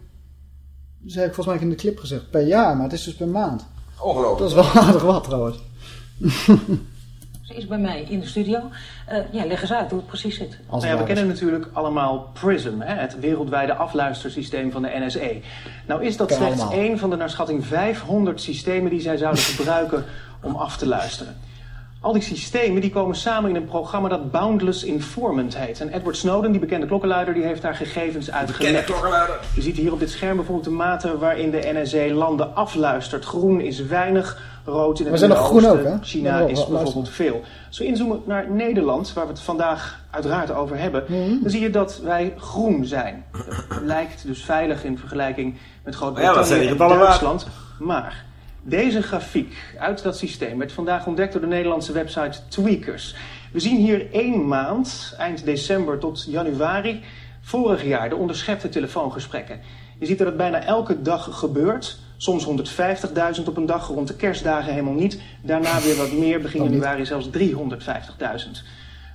S7: Dat heb ik volgens mij in de clip gezegd. Per jaar, maar het is dus per maand.
S8: Ongelooflijk.
S7: Dat is wel aardig wat trouwens.
S15: Ze is bij mij in de studio. Eh, ja, leg eens uit hoe het precies zit.
S1: Nou ja, we kennen natuurlijk allemaal PRISM, hè, het wereldwijde afluistersysteem van de NSA. Nou is dat slechts
S7: allemaal.
S1: één van de naar schatting 500 systemen die zij zouden gebruiken om af te luisteren. Al die systemen die komen samen in een programma dat Boundless Informant heet. En Edward Snowden, die bekende klokkenluider, die heeft daar gegevens uit gelekt. Je ziet hier op dit scherm bijvoorbeeld de mate waarin de NSA landen afluistert. Groen is weinig, rood in het
S7: We zijn nog groen
S1: Midden-Oosten.
S7: ook, hè?
S1: China
S7: Ja,
S1: is bijvoorbeeld veel. Als we inzoomen naar Nederland, waar we het vandaag uiteraard over hebben,
S7: Mhm.
S1: dan zie je dat wij groen zijn. Dat lijkt dus veilig in vergelijking met
S8: Ja,
S1: Groot-Brittannië
S8: die
S1: en? Duitsland. Maar deze grafiek uit dat systeem werd vandaag ontdekt door de Nederlandse website Tweakers. We zien hier één maand, eind december tot januari, vorig jaar de onderschepte telefoongesprekken. Je ziet dat het bijna elke dag gebeurt. Soms 150.000 op een dag, rond de kerstdagen helemaal niet. Daarna weer wat meer, begin januari zelfs 350.000.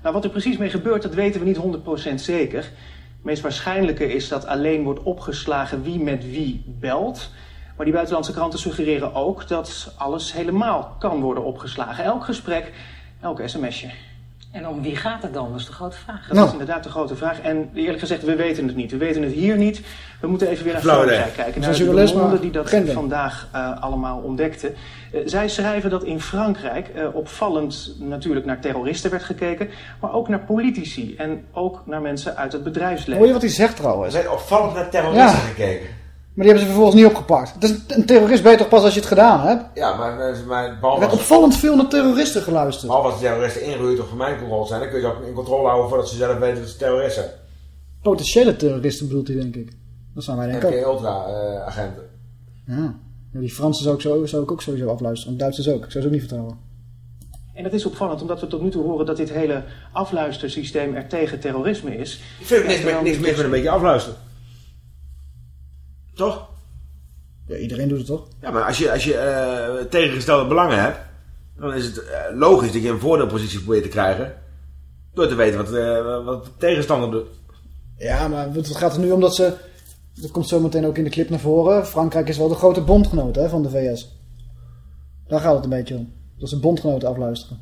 S1: Nou, wat er precies mee gebeurt, dat weten we niet 100% zeker. Het meest waarschijnlijke is dat alleen wordt opgeslagen wie met wie belt. Maar die buitenlandse kranten suggereren ook dat alles helemaal kan worden opgeslagen. Elk gesprek, elk sms'je.
S15: En om wie gaat het dan? Dat is de grote vraag.
S1: Dat is inderdaad de grote vraag. En eerlijk gezegd, we weten het niet. We weten het hier niet. We moeten even weer naar. Frankrijk kijken.
S7: Dat
S1: Naar de Monde die dat vandaag eh, allemaal ontdekte. Eh, zij schrijven dat in Frankrijk eh, opvallend natuurlijk naar terroristen werd gekeken. Maar ook naar politici. En ook naar mensen uit het bedrijfsleven.
S7: Hoor je wat hij zegt trouwens?
S8: Er zijn opvallend naar terroristen
S7: Ja.
S8: gekeken.
S7: Maar die hebben ze vervolgens niet opgepakt. Het is een terrorist ben je toch pas als je het gedaan hebt?
S8: Ja, maar, eh, maar
S7: Er
S8: behalve
S7: werd
S8: als,
S7: opvallend veel naar terroristen geluisterd.
S8: behalve als de terroristen ingehuurd of controle zijn, dan kun je ze ook in controle houden voordat ze zelf weten dat ze terroristen zijn.
S7: Potentiële terroristen bedoelt hij, denk ik. Dat zijn wij denk ik ook.
S8: MK-Ultra-agenten.
S7: Ja. Ja, die Fransen zou ik, zo, zou ik ook sowieso afluisteren. En Duitsers ook. Ik zou ze ook niet vertrouwen.
S1: En dat is opvallend, omdat we tot nu toe horen dat dit hele afluistersysteem er tegen terrorisme is.
S8: Ik vind er niks, niks meer met een beetje afluisteren. Toch?
S7: Ja, iedereen doet het toch?
S8: Ja, maar als je, als je eh, tegengestelde belangen hebt, dan is het eh, logisch dat je een voordeelpositie probeert te krijgen. Door te weten wat, eh, wat de tegenstander doet.
S7: Ja, maar het gaat er nu om dat ze... Dat komt zo meteen ook in de clip naar voren. Frankrijk is wel de grote bondgenoot hè, van de VS. Daar gaat het een beetje om. Dat ze bondgenoten afluisteren.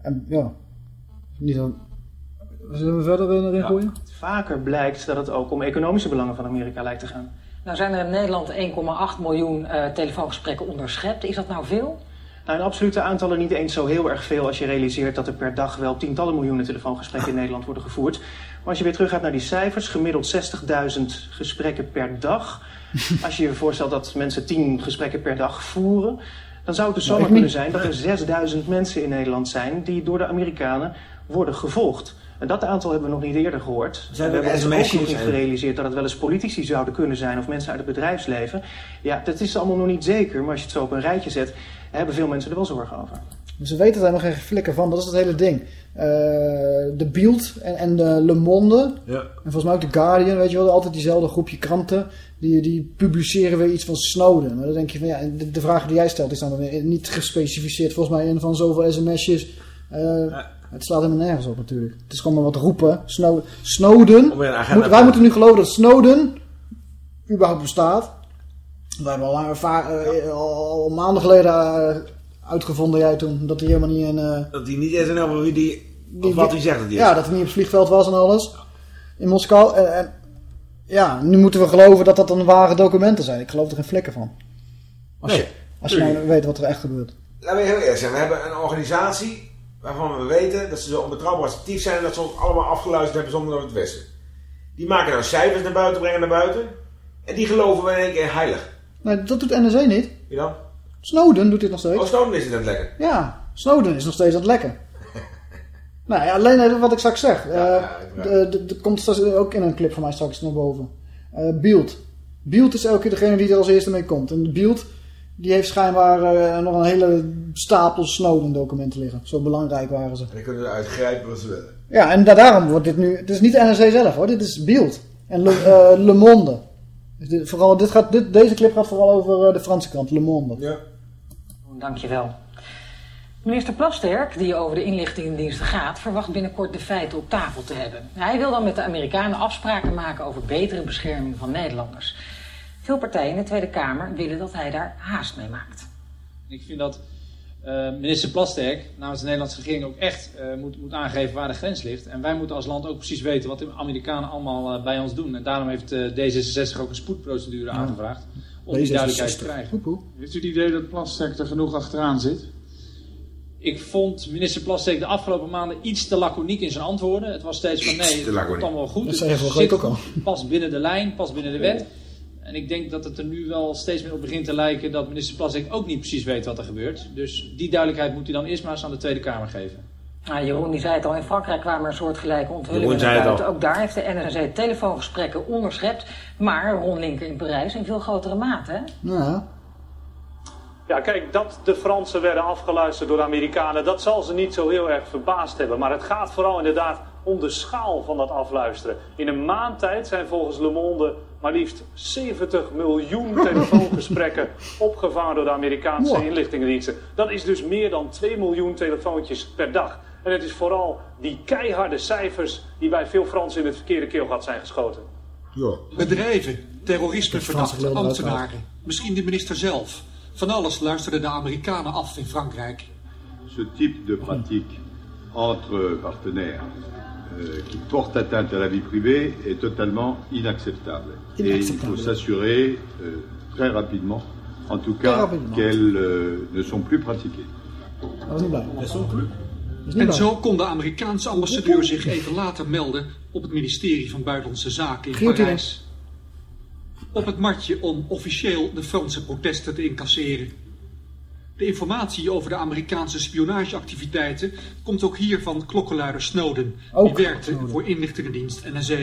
S7: En ja... Niet zo... Zullen we verder erin
S1: Ja.
S7: gooien?
S1: Vaker blijkt dat het ook om economische belangen van Amerika lijkt te gaan.
S15: Nou zijn er in Nederland 1,8 miljoen eh, telefoongesprekken onderschept. Is dat nou veel?
S1: Nou, in absolute aantallen niet eens zo heel erg veel als je realiseert dat er per dag wel tientallen miljoenen telefoongesprekken in Nederland worden gevoerd. Maar als je weer teruggaat naar die cijfers, gemiddeld 60.000 gesprekken per dag. Als je je voorstelt dat mensen 10 gesprekken per dag voeren, dan zou het dus zomaar kunnen zijn dat er 6000 mensen in Nederland zijn die door de Amerikanen worden gevolgd. En dat aantal hebben we nog niet eerder gehoord.
S8: Zijn
S1: we
S8: er
S1: hebben ons ook nog niet gerealiseerd dat het wel eens politici zouden kunnen zijn of mensen uit het bedrijfsleven. Ja, dat is allemaal nog niet zeker, maar als je het zo op een rijtje zet, hebben veel mensen er wel zorgen over.
S7: Ze weten daar nog geen flikker van. Dat is het hele ding. Eh, de Bild en, en de Le Monde.
S8: Ja.
S7: En volgens mij ook de Guardian. Weet je wel, altijd diezelfde groepje kranten. Die, die publiceren weer iets van Snowden. Maar dan denk je van ja, de, de vraag die jij stelt is dan niet gespecificeerd. Volgens mij in van zoveel sms'jes. Eh, Het slaat helemaal nergens op natuurlijk. Het is gewoon maar wat roepen. Snow, Snowden.
S8: Een
S7: Moet, wij moeten nu geloven dat Snowden überhaupt bestaat. We hebben al, eh, al, maanden geleden eh, uitgevonden, jij toen, dat hij helemaal niet in... eh,
S8: Dat hij niet eens in over wie die, of wat hij zegt dat hij.
S7: Ja, dat hij niet op het vliegveld was en alles. In Moskou. En, en, ja, nu moeten we geloven dat dat dan ware documenten zijn. Ik geloof er geen flikker van. Als
S8: Nee,
S7: je, als je nou weet wat er echt gebeurt.
S8: Laten we heel eerlijk zijn. We hebben een organisatie waarvan we weten dat ze zo onbetrouwbaar actief zijn... en dat ze ons allemaal afgeluisterd hebben zonder dat we het wisten. Die maken nou cijfers naar buiten, brengen naar buiten... en die geloven we in één keer heilig.
S7: Nee, dat doet NRC niet.
S8: Wie dan?
S7: Snowden doet dit nog steeds.
S8: Oh, Snowden is het net lekker.
S7: Ja, Snowden is nog steeds aan het lekken. nou ja, alleen eh, wat ik straks zeg. eh de, de, de komt straks ook in een clip van mij straks naar boven. Eh Beeld. Beeld is elke keer degene die er als eerste mee komt. En Beeld die heeft schijnbaar eh, nog een hele stapel Snowden documenten liggen. Zo belangrijk waren ze.
S8: En dan kunnen we uitgrijpen wat ze willen.
S7: Ja, en da- daarom wordt dit nu... Het is niet NRC zelf hoor, dit is Beeld. En Le, eh, Le Monde. Dus dit, vooral, dit gaat, dit, deze clip gaat vooral over eh, de Franse krant, Le Monde.
S8: Ja.
S15: Dankjewel. Minister Plasterk, die over de inlichtingendiensten gaat, verwacht binnenkort de feiten op tafel te hebben. Hij wil dan met de Amerikanen afspraken maken over betere bescherming van Nederlanders. Veel partijen in de Tweede Kamer willen dat hij daar haast mee maakt.
S23: Ik vind dat eh, minister Plasterk namens de Nederlandse regering ook echt eh, moet, moet aangeven waar de grens ligt. En wij moeten als land ook precies weten wat de Amerikanen allemaal eh, bij ons doen. En daarom heeft eh, D66 ook een spoedprocedure aangevraagd om die duidelijkheid te krijgen.
S24: Heeft u het idee dat Plasterk er genoeg achteraan zit?
S23: Ik vond minister Plasterk de afgelopen maanden iets te laconiek in zijn antwoorden. Het was steeds van nee, het komt allemaal goed.
S7: Dat
S23: het
S7: zei je vorige ook al.
S23: Past binnen de lijn, past binnen de wet. En ik denk dat het er nu wel steeds meer op begint te lijken dat minister Plasterk ook niet precies weet wat er gebeurt. Dus die duidelijkheid moet hij dan eerst maar eens aan de Tweede Kamer geven.
S15: Nou, Jeroen die zei het al, in Frankrijk kwamen er soortgelijke onthullingen
S8: al.
S15: Ook daar heeft de NRC telefoongesprekken onderschept. Maar Ron Linker in Parijs in veel grotere mate.
S7: Ja.
S25: Ja, kijk, dat de Fransen werden afgeluisterd door de Amerikanen, dat zal ze niet zo heel erg verbaasd hebben. Maar het gaat vooral inderdaad om de schaal van dat afluisteren. In een maand tijd zijn volgens Le Monde maar liefst 70 miljoen telefoongesprekken opgevangen door de Amerikaanse
S7: Wow.
S25: inlichtingendiensten. Dat is dus meer dan 2 miljoen telefoontjes per dag. En het is vooral die keiharde cijfers die bij veel Fransen in het verkeerde keelgat zijn geschoten.
S8: Ja.
S26: Bedrijven, terrorisme
S7: Dat Franse
S26: verdachten,
S7: gelul eruit
S26: ambtenaren. Misschien de minister zelf. Van alles luisterden de Amerikanen af in Frankrijk.
S27: Ce type de pratique
S28: entre partenaires euh, qui portent atteinte à la vie privée est totalement inacceptable. Et il faut s'assurer euh, très rapidement, en tout cas, qu'elles euh, ne sont plus pratiquées.
S8: Ongeluk.
S7: is niet
S19: En zo kon de Amerikaanse ambassadeur zich even later melden op het ministerie van Buitenlandse Zaken in. Parijs. Op het matje om officieel de Franse protesten te incasseren. De informatie over de Amerikaanse spionageactiviteiten komt ook hier van klokkenluider Snowden,
S7: Ook
S19: die werkte
S7: Snowden.
S19: voor inlichtingendienst NSA.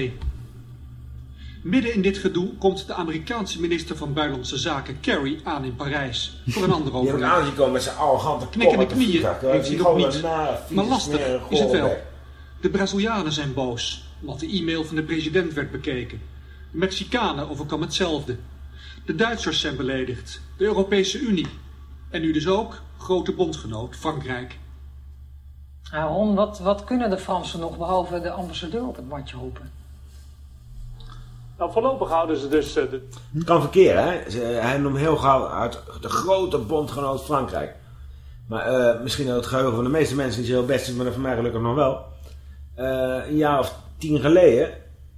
S19: Midden in dit gedoe komt de Amerikaanse minister van Buitenlandse Zaken Kerry aan in Parijs voor een ander
S8: Die hebben
S19: overleg.
S8: aangekomen met zijn arrogante
S19: Knik in de
S8: kop uit
S19: knieën heeft hij
S8: Die
S19: nog niet. Maar lastig is het wel. De Brazilianen zijn boos, omdat de e-mail van de president werd bekeken. De Mexicanen overkwam hetzelfde. De Duitsers zijn beledigd, de Europese Unie. En nu dus ook grote bondgenoot Frankrijk.
S15: Nou, Ron, wat, wat kunnen de Fransen nog behalve de ambassadeur op het matje roepen?
S25: Nou, voorlopig houden ze dus eh, de
S8: Het kan verkeren, hè. Ze- Hij noemt heel gauw uit de grote bondgenoot Frankrijk. Maar eh, misschien dat het geheugen van de meeste mensen niet zo heel best is, maar dat van mij gelukkig nog wel. Eh, een jaar of tien geleden,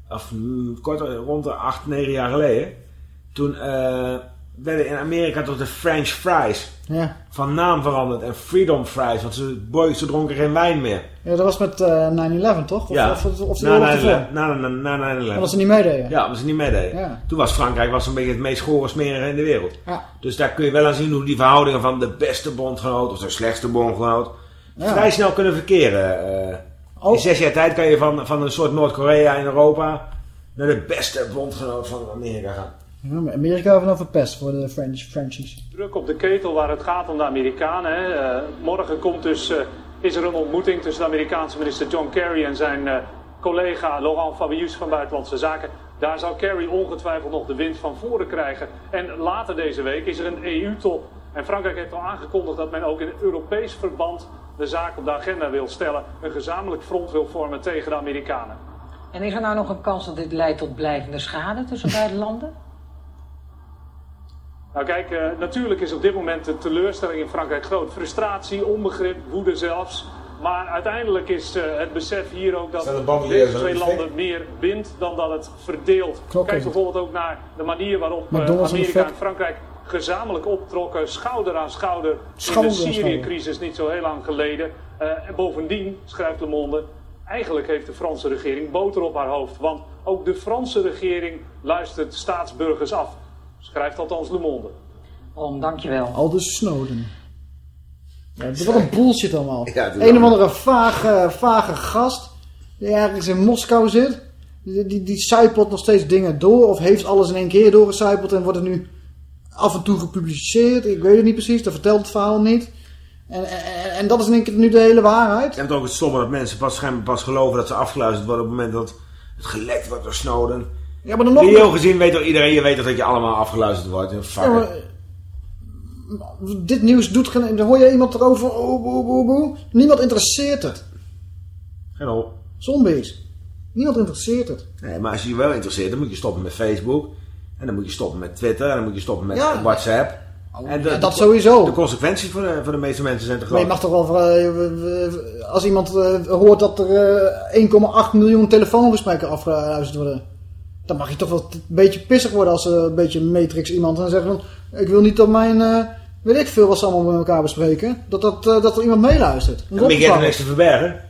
S8: of mm, korter, rond de acht, negen jaar geleden, toen eh, werden in Amerika tot de French fries
S7: Ja.
S8: van naam veranderd en Freedom fries, want ze, boy, ze dronken geen wijn meer.
S7: Ja, dat was met eh 9-11 toch? Of,
S8: ja,
S7: of, of,
S8: na
S7: oorlog
S8: 9/11,
S7: ervoor?
S8: na, na, na, na 9/11.
S7: Omdat ze niet meededen.
S8: Ja, omdat ze niet meededen.
S7: Ja.
S8: Toen was Frankrijk was een beetje het meest gore smerige in de wereld.
S7: Ja.
S8: Dus daar kun je wel aan zien hoe die verhoudingen van de beste bondgenoot of de slechtste bondgenoot
S7: Ja.
S8: vrij snel kunnen verkeren. Eh,
S7: Oh.
S8: In zes jaar tijd kan je van, van een soort Noord-Korea in Europa naar de beste bondgenoot van Amerika gaan.
S7: Ja, maar Amerika heeft nog verpest voor de French, Frenchies.
S25: druk op de ketel waar het gaat om de Amerikanen. Hè. Eh, morgen komt dus, eh, is er een ontmoeting tussen de Amerikaanse minister John Kerry en zijn eh, collega Laurent Fabius van Buitenlandse Zaken. Daar zal Kerry ongetwijfeld nog de wind van voren krijgen. En later deze week is er een EU-top. En Frankrijk heeft al aangekondigd dat men ook in Europees verband de zaak op de agenda wil stellen. Een gezamenlijk front wil vormen tegen de Amerikanen.
S15: En is er nou nog een kans dat dit leidt tot blijvende schade tussen beide landen?
S25: Nou kijk, eh, natuurlijk is op dit moment de teleurstelling in Frankrijk groot. Frustratie, onbegrip, woede zelfs. Maar uiteindelijk is eh, het besef hier ook dat deze twee landen meer bindt dan dat het verdeelt.
S7: Klopt.
S25: Kijk bijvoorbeeld ook naar de manier waarop eh, Amerika en Frankrijk gezamenlijk optrokken, schouder aan schouder,
S7: Schouder
S25: in de. Syrië-crisis niet zo heel lang geleden. Eh, en bovendien, schrijft Le Monde, eigenlijk heeft de Franse regering boter op haar hoofd. Want ook de Franse regering luistert staatsburgers af. Schrijft althans Le Monde.
S15: Ron, dankjewel.
S7: Aldus Snowden. Ja, is wat een bullshit allemaal.
S8: Ja,
S7: een of andere vage, vage gast die ergens in Moskou zit. Die, die, die zijpelt nog steeds dingen door. Of heeft alles in één keer doorgecijpeld en wordt het nu af en toe gepubliceerd. Ik weet het niet precies, dat vertelt het verhaal niet. En, en, en dat is in één keer nu de hele waarheid.
S8: En het ook het stomme dat mensen pas, schijnbaar pas geloven dat ze afgeluisterd worden op het moment dat het gelekt wordt door Snowden.
S7: Ja, maar dan nog...
S8: Video gezien weet toch iedereen, je weet toch dat je allemaal afgeluisterd wordt. Fuck
S7: Ja,
S8: it.
S7: maar, dit nieuws doet geen... Dan hoor je iemand erover... Oh, boe, boe, boe. Niemand interesseert het.
S8: Geen hol.
S7: Zombies. Niemand interesseert het.
S8: Nee, maar als je je wel interesseert, dan moet je stoppen met Facebook. En dan moet je stoppen met Twitter. En dan moet je stoppen met
S7: Ja.
S8: WhatsApp. En
S7: ja, dat sowieso.
S8: De consequenties voor de, voor de meeste mensen zijn te
S7: Maar
S8: groot.
S7: je mag toch wel... vra- we- we- Als iemand eh, hoort dat er eh, 1,8 miljoen telefoongesprekken afgeluisterd worden... Dan mag je toch wel een beetje pissig worden als een beetje Matrix iemand. En zeggen van... Ik wil niet dat mijn... eh, weet ik veel wat ze allemaal met elkaar bespreken. Dat, dat, eh, dat er iemand meeluistert. Dat
S8: maar je hebt er niks te verbergen.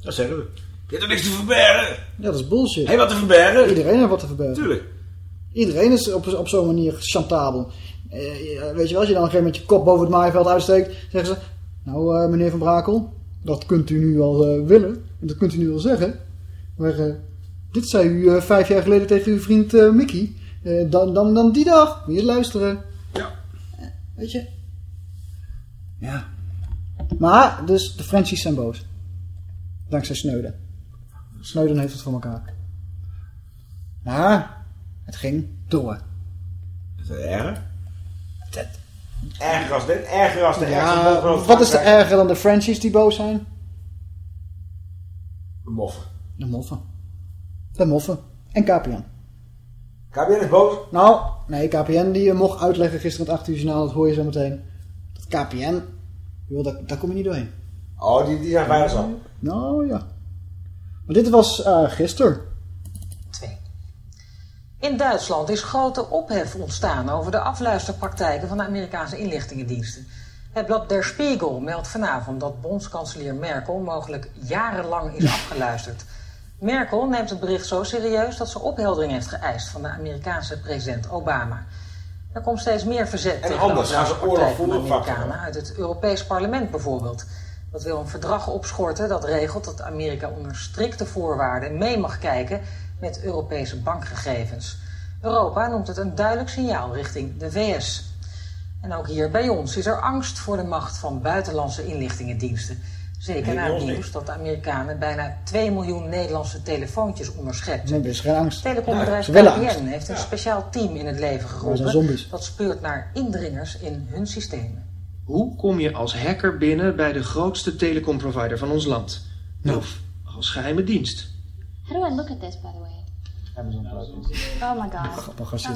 S8: Dat zeggen we. Je hebt er niks te verbergen.
S7: Ja, dat is bullshit.
S8: Je wat te verbergen?
S7: Iedereen heeft wat te verbergen.
S8: Tuurlijk.
S7: Iedereen is op, op zo'n manier chantabel. Eh, weet je wel, als je dan een gegeven moment je kop boven het maaiveld uitsteekt, zeggen ze... Nou, meneer Van Brakel, dat kunt u nu wel eh, willen. En dat kunt u nu wel zeggen. Maar dit zei u eh, vijf jaar geleden tegen uw vriend eh, Mickey. Eh, dan, dan, dan die dag. Moet je luisteren.
S8: Ja.
S7: Weet je? Ja. Maar, dus de Frenchies zijn boos. Dankzij Snowden. Snowden heeft het voor elkaar. Maar, het ging door.
S8: Is dat erger? Erger als dit? Erger als de
S7: Ja, wat is er erger dan de Frenchies die boos zijn?
S8: Moffen.
S7: De moffen. De moffen. En KPN.
S8: KPN is boos?
S7: Nou, nee, KPN die eh, mocht uitleggen gisteren het 8 uur journaal, dat hoor je zo meteen. Dat KPN, joh, daar, daar kom je niet doorheen.
S8: Oh, die, die zijn veilig zo.
S7: Nou ja. Maar dit was uh, gisteren.
S15: In Duitsland is grote ophef ontstaan over de afluisterpraktijken van de Amerikaanse inlichtingendiensten. Het blad Der Spiegel meldt vanavond dat bondskanselier Merkel mogelijk jarenlang is afgeluisterd. Merkel neemt het bericht zo serieus dat ze opheldering heeft geëist van de Amerikaanse president Obama. Er komt steeds meer verzet
S8: En
S15: tegen
S8: anders
S15: de
S8: oorlog
S15: van de Amerikanen uit het Europees Parlement bijvoorbeeld. Dat wil een verdrag opschorten dat regelt dat Amerika onder strikte voorwaarden mee mag kijken met Europese bankgegevens. Europa noemt het een duidelijk signaal richting de VS. En ook hier bij ons is er angst voor de macht van buitenlandse inlichtingendiensten. Zeker
S7: Nee,
S15: na het nieuws dat de Amerikanen bijna 2 miljoen Nederlandse telefoontjes onderschepten.
S7: Nee, is geen angst.
S15: Telecombedrijf KPN
S7: angst.
S15: heeft een speciaal team in het leven geroepen dat speurt naar indringers in hun systemen.
S1: Hoe kom je als hacker binnen bij de grootste telecomprovider van ons land? Of als geheime dienst?
S29: How do I look at this, by the way?
S21: Amazon
S29: Oh my god.
S7: Grappig als je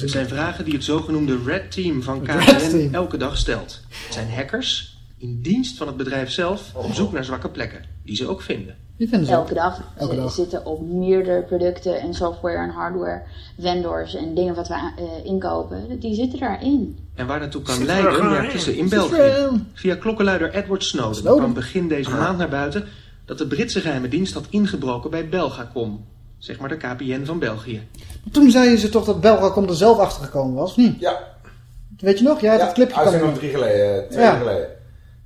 S7: het
S1: zijn vragen die het zogenoemde Red Team van KPN elke dag stelt. Het zijn hackers in dienst van het bedrijf zelf op zoek naar zwakke plekken, die ze ook vinden.
S7: Die vinden ze
S29: Elke dag.
S1: Elke
S29: Ze
S1: dag.
S29: zitten op meerdere producten en software en hardware, vendors en dingen wat we eh, inkopen. Die zitten daarin.
S1: En waar naartoe kan
S29: Zit
S1: leiden, merkten
S29: in.
S1: ze in België. Via klokkenluider Edward Snowden,
S7: Snowden.
S1: kwam begin deze maand naar buiten dat de Britse geheime dienst had ingebroken bij Belgacom. Zeg maar de KPN van België.
S7: Toen zeiden ze toch dat Belgacom er zelf achter gekomen was, of niet?
S8: Ja.
S7: Weet je nog? Jij had het clipje
S8: van drie geleden, twee
S7: Ja.
S8: jaar geleden.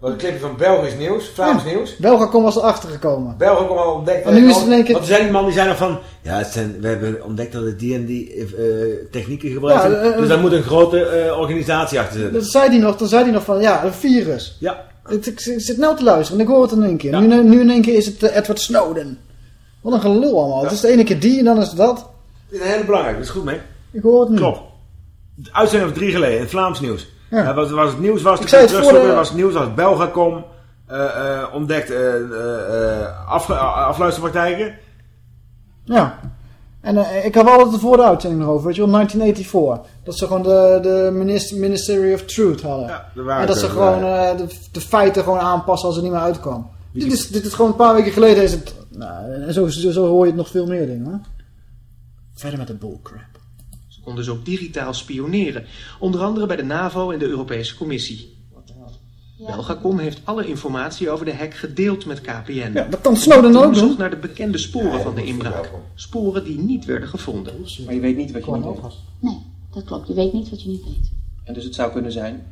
S8: Was een clipje van Belgisch nieuws, Vlaams nieuws.
S7: Belgacom was erachter gekomen.
S8: België kwam al ontdekt.
S7: En nu is het in één keer-
S8: Want er zijn die man die zijn nog van... Ja, het zijn, we hebben ontdekt dat het die en die eh, technieken gebruikt
S7: Ja,
S8: zijn.
S7: eh,
S8: dus daar moet een grote eh, organisatie achter zitten.
S7: Dat zei hij nog, dan zei hij nog van, ja, een virus.
S8: Ja.
S7: Ik, ik, ik zit nou te luisteren en ik hoor het in één keer. Nu, nu in één keer is het Edward Snowden. Wat een gelul allemaal. Het is de ene keer die en dan is het dat.
S8: Dit is heel belangrijk, dat is goed mee.
S7: Ik hoor het nu.
S8: Klopt. Uitzending van drie geleden in Vlaams nieuws.
S7: Ja.
S8: Ja. was, was het nieuws was,
S7: Ik zei het voor de-
S8: was het nieuws als Belgacom eh eh ontdekt eh eh, afge- afluisterpraktijken.
S7: Ja. En ik heb altijd de voor de uitzending nog over, weet je wel, 1984. Dat ze gewoon de, de minister, Ministry of Truth hadden.
S8: daar waren
S7: en dat
S8: ze
S7: ze gewoon
S8: ja.
S7: de, de feiten gewoon aanpassen als er niet meer uitkwam. Dit is, dit is gewoon een paar weken geleden is het... Nou, en zo, zo, zo hoor je het nog veel meer dingen, hoor. Verder met de bullcrap.
S1: Konden dus ook digitaal spioneren. Onder andere bij de NAVO en de Europese Commissie. Belgacom heeft alle informatie over de hack gedeeld met KPN.
S7: Ja, dat kan Snowden ook doen.
S1: naar de bekende sporen van de inbraak. Sporen die niet werden gevonden.
S30: Maar je weet niet wat je niet weet.
S29: Nee, dat klopt. Je weet niet wat je niet weet.
S30: En dus het zou kunnen zijn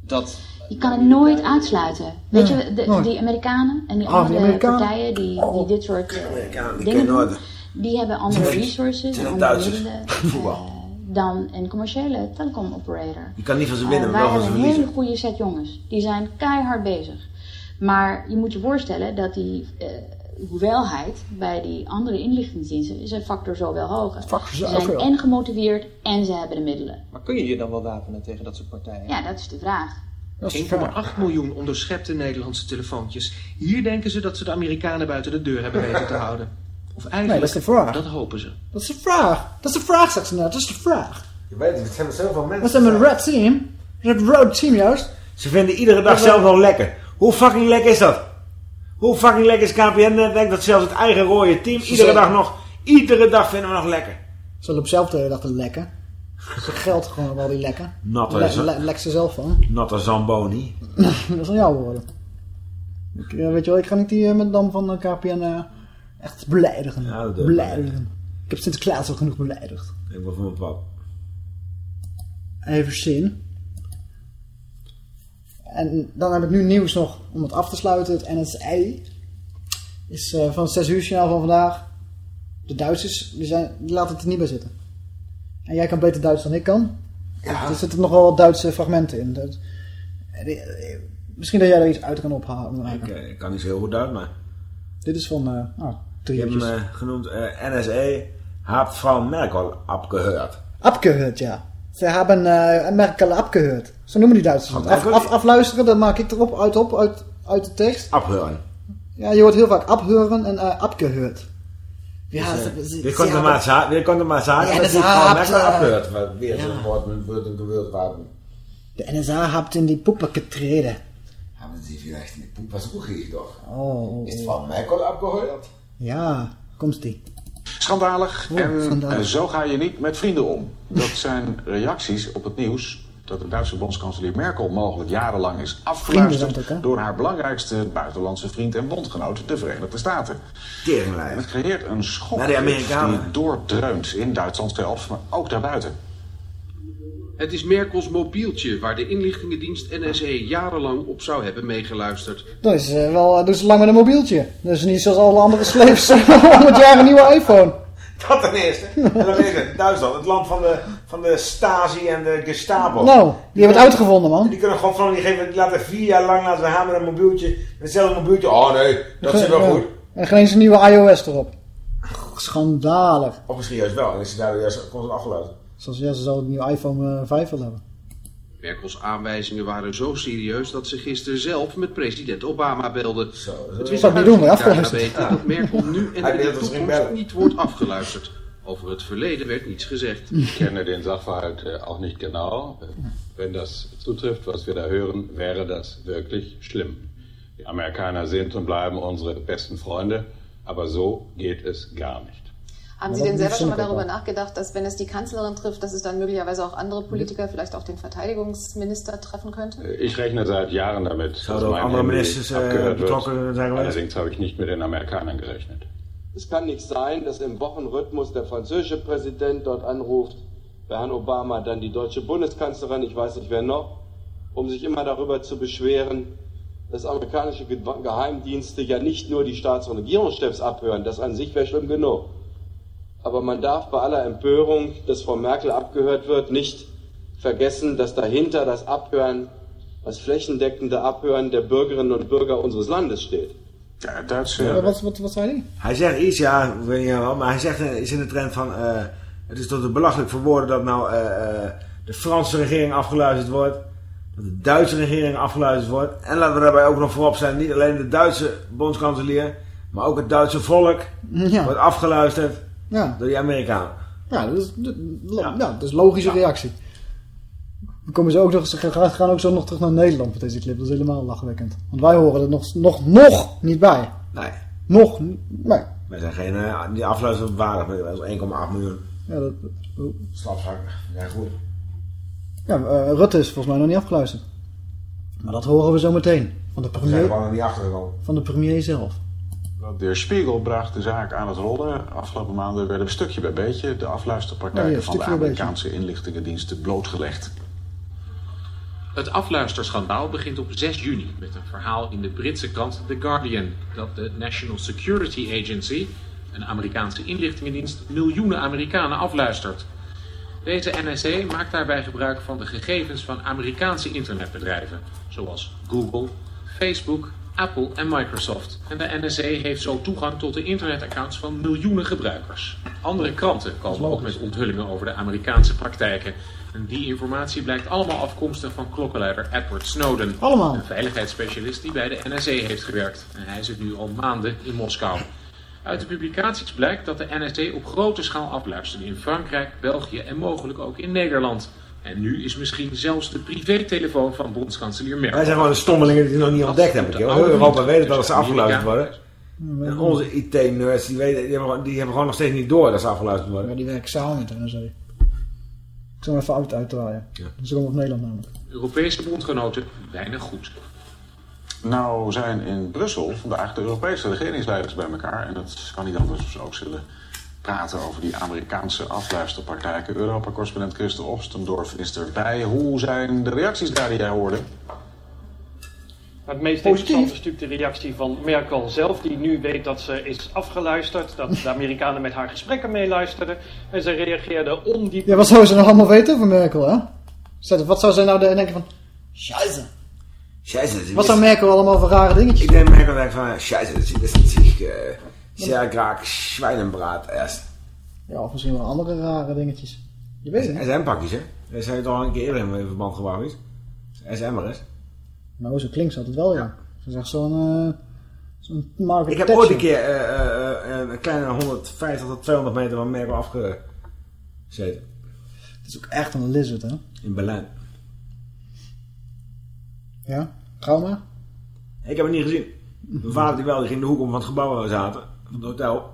S30: dat...
S29: Je kan het nooit uitsluiten. Weet
S30: Ja,
S29: je, de, die Amerikanen en die
S30: Ah, die
S29: andere partijen die, die dit soort
S8: Amerikanen, die
S29: dingen
S8: nooit.
S29: die hebben andere resources,
S8: zijn
S29: andere
S8: Duitsers.
S29: middelen
S8: Voetbal.
S29: Eh, dan een commerciële telecom operator.
S8: Je kan niet van ze
S29: Eh,
S8: winnen, maar
S29: wij
S8: wel van
S29: hebben
S8: ze
S29: een hele
S8: verliezen.
S29: goede set jongens. Die zijn keihard bezig. Maar je moet je voorstellen dat die eh, hoeveelheid bij die andere inlichtingendiensten is een factor zo wel hoger. Ze zijn en gemotiveerd en ze hebben de middelen.
S30: Maar kun je je dan wel wapenen tegen dat soort partijen?
S29: Ja, dat is de vraag.
S1: 1,8 miljoen onderschepte Nederlandse telefoontjes. Hier denken ze dat ze de Amerikanen buiten de deur hebben weten te houden. Of eigenlijk,
S7: Nee, dat is de vraag.
S1: dat hopen ze.
S7: Dat is de vraag. Dat is de vraag, zegt ze nou. Dat is de vraag.
S8: Je weet het, het zijn zoveel mensen.
S7: Dat zijn een red team. Red road team juist.
S8: Ze vinden iedere dag zelf nog lekker. Hoe fucking lekker is dat? Hoe fucking lekker is KPN-netwerk dat zelfs het eigen rode team
S7: Ze
S8: iedere
S7: zeggen-
S8: dag nog, iedere dag vinden we nog lekker.
S7: Ze lopen zelf de hele dag te lekken. Ze geld gewoon wel die lekken.
S8: Natte
S7: Le- lek ze zelf van.
S8: Natte Zamboni.
S7: dat zal jouw worden. Ik, eh, weet je wel, ik ga niet die eh, met dam van de KPN eh, echt beleidigen.
S8: Ja, ik
S7: heb Sinterklaas al genoeg beledigd.
S8: Ik ben van mijn pap.
S7: Even zin. En dan heb ik nu nieuws nog om het af te sluiten. Het NSA is eh, van het 6 uur journaal van vandaag. De Duitsers die zijn, die laten het er niet bij zitten. En jij kan beter Duits dan ik kan. Er zitten nog wel wat Duitse fragmenten in. Dat, eh, eh, misschien dat jij er iets uit kan ophalen.
S8: Ik, ik kan niet zo heel goed uit, maar...
S7: Dit is van oh, drie
S8: Je hebt hem eh, genoemd NSA heeft Frau Merkel abgehoord.
S7: Abgehoord, ja. Ze hebben eh Merkel abgehoord. Zo noemen die Duitsers het. Af, af, afluisteren, dat maak ik erop uit, op, uit, uit de tekst.
S8: Abhoren.
S7: Ja, je hoort heel vaak abheuren en uh. Ja, ze-
S8: eh,
S7: ze-
S8: wir konnten mal sagen, wir konnten mal sagen,
S7: Ja,
S8: dass
S7: das
S8: die Frau Merkel abhört, weil wir
S7: ja.
S8: so worden würden gewählt werden.
S7: De NSA habt in die Puppe getreden.
S8: Haben Sie die recht in de poep was roerig toch?
S7: Oh,
S8: Is het van Merkel afgehoord?
S7: Ja, komt die.
S5: Schandalig.
S7: Oh,
S5: en
S7: schandalig.
S5: eh, zo ga je niet met vrienden om. Dat zijn reacties op het nieuws dat de Duitse bondskanselier Merkel mogelijk jarenlang is afgeluisterd
S7: ook,
S5: door haar belangrijkste buitenlandse vriend en bondgenoot, de Verenigde Staten. En het creëert een schok die doordreunt in Duitsland zelf, maar ook daarbuiten.
S31: Het is Merkels mobieltje waar de inlichtingendienst NSE jarenlang op zou hebben meegeluisterd.
S7: Dat is eh, wel, doen ze lang met een mobieltje. Dat is niet zoals alle andere slaves om het jaar een nieuwe iPhone.
S8: Dat ten eerste. En dan is het Duitsland, het land van de, van de Stasi en de Gestapo.
S7: Nou, die hebben het uitgevonden, man.
S8: Die kunnen gewoon van die geven, die laten vier jaar lang laten we gaan met een mobieltje. Hetzelfde mobieltje. Oh nee, dat zit wel
S7: Ja.
S8: goed.
S7: En geen eens een nieuwe iOS erop. Schandalig.
S8: Of misschien juist wel, en is het daardoor juist constant afgeluisterd.
S7: Zoals ja, ze zouden een nieuwe iPhone eh, 5 willen hebben.
S31: Merkels aanwijzingen waren zo serieus dat ze gisteren zelf met president Obama belde. Het
S7: Dat zou ik niet doen, maar
S31: daar
S7: afgeluisterd.
S31: weten dat Merkel nu en in de
S8: dat
S31: toekomst niet wordt afgeluisterd. Over het verleden werd niets gezegd.
S32: Ich kenne den Sachverhalt äh, auch nicht genau. Wenn das zutrifft, was wir da hören, wäre das wirklich schlimm. Die Amerikaner sind und bleiben unsere besten Freunde, aber so geht es gar nicht.
S33: Haben Sie denn selber schon mal darüber nachgedacht, dass wenn es die Kanzlerin trifft, dass es dann möglicherweise auch andere Politiker, vielleicht auch den Verteidigungsminister treffen könnte?
S32: Ich rechne seit Jahren damit, dass
S8: Zouden ook
S32: mein
S8: andere
S32: Handy
S8: ministers, äh,
S32: abgehört
S8: betrokken
S32: wird.
S8: zijn geweest?
S32: Allerdings habe ich nicht mit den Amerikanern gerechnet.
S34: Es kann nicht sein, dass im Wochenrhythmus der französische Präsident dort anruft, bei Herrn Obama dann die deutsche Bundeskanzlerin, ich weiß nicht wer noch, um sich immer darüber zu beschweren, dass amerikanische Ge Geheimdienste ja nicht nur die Staats- und Regierungschefs abhören, das an sich wäre schlimm genug. Aber man darf bei aller Empörung, dass Frau Merkel abgehört wird, nicht vergessen, dass dahinter das Abhören, das flächendeckende Abhören der Bürgerinnen und Bürger unseres Landes steht.
S5: Ja, Duitse...
S7: Ja, wat, wat, wat zei hij?
S8: Hij zegt iets, ja, ik weet niet wel, maar hij zegt eh, iets in de trend van... eh, het is tot het belachelijk voor woorden dat nou eh, de Franse regering afgeluisterd wordt. Dat de Duitse regering afgeluisterd wordt. En laten we daarbij ook nog voorop zijn, niet alleen de Duitse bondskanselier... maar ook het Duitse volk
S7: Ja.
S8: wordt afgeluisterd
S7: Ja.
S8: door die Amerikanen.
S7: Ja, dat is, dat, ja. dat is een logische reactie. We komen zo ook nog, ze gaan, ook zo nog terug naar Nederland met deze clip. Dat is helemaal lachwekkend. Want wij horen er nog, nog, nog niet bij.
S8: Nee.
S7: Nog, niet- nee.
S8: Wij zijn geen, eh, die afluistering waardig, dat is 1,8 miljoen.
S7: Ja, dat, oh.
S8: Slapzakken, ja goed.
S7: ja eh, Rutte is volgens mij nog niet afgeluisterd. Maar dat horen we zo meteen. Van de premier, van de premier zelf.
S5: De Spiegel bracht de zaak aan het rollen. Afgelopen maanden werden stukje bij beetje de afluisterpraktijken
S31: Oh ja,
S5: van de. Amerikaanse inlichtingendiensten blootgelegd.
S31: Het afluisterschandaal begint op 6 juni met een verhaal in de Britse krant The Guardian dat de National Security Agency, een Amerikaanse inlichtingendienst, miljoenen Amerikanen afluistert. Deze NSA maakt daarbij gebruik van de gegevens van Amerikaanse internetbedrijven, zoals Google, Facebook, Apple en Microsoft. En de NSA heeft zo toegang tot de internetaccounts van miljoenen gebruikers. Andere kranten komen ook met onthullingen over de Amerikaanse praktijken. En die informatie blijkt allemaal afkomstig van klokkenluider Edward Snowden.
S7: Allemaal.
S31: Een veiligheidsspecialist die bij de NSA heeft gewerkt. En hij zit nu al maanden in Moskou. Uit de publicaties blijkt dat de NSA op grote schaal afluisterde in Frankrijk, België en mogelijk ook in Nederland. En nu is misschien zelfs de privételefoon van bondskanselier Merkel.
S8: Wij zijn gewoon de stommelingen die het nog niet ontdekt hebben. Europa weet dat ze afgeluisterd worden. En onze IT-nerds, die, weten- die, hebben, gewoon- die hebben gewoon nog steeds niet door dat ze afgeluisterd worden.
S7: Ja, die werken samen met de NSA. Ik zal hem even uit uitdraaien. Ja. Dus komen op Nederland namelijk.
S31: Europese bondgenoten weinig goed.
S5: Nou zijn in Brussel vandaag de Europese regeringsleiders bij elkaar. En dat kan niet anders of ze ook zullen praten over die Amerikaanse afluisterpraktijken. Europa-correspondent Christel Ostendorf is erbij. Hoe zijn de reacties daar die jij hoorde?
S25: Maar het meest interessante is natuurlijk de reactie van Merkel zelf, die nu weet dat ze is afgeluisterd, dat de Amerikanen met haar gesprekken meeluisterden. En ze reageerde ondiep.
S7: Ja, wat zou ze nou allemaal weten over Merkel, hè? Wat zou ze nou de- denken van... Scheiße.
S8: Scheisse,
S7: Wat zou Merkel allemaal voor rare dingetjes
S8: Ik denk Merkel denkt van, scheisse, dat is dat uh, sehr graag Schweinenbraat erst.
S7: Ja, of misschien wel andere rare dingetjes. Je weet het
S8: Er
S7: niet.
S8: zijn pakjes, hè? Daar zijn toch al een keer eerder in verband gebracht is. SM'er is.
S7: Nou, zo klinkt ze altijd wel, ja. Ze zegt zo'n... eh zo'n
S8: Ik heb ooit een keer eh, eh, een kleine 150 tot 200 meter van Merkel afgezeten.
S7: Het is ook echt een lizard, hè?
S8: In Berlijn.
S7: Ja? Trauma?
S8: Ik heb het niet gezien. Mijn vader die wel, die ging de hoek om van het gebouw zaten. Van het hotel.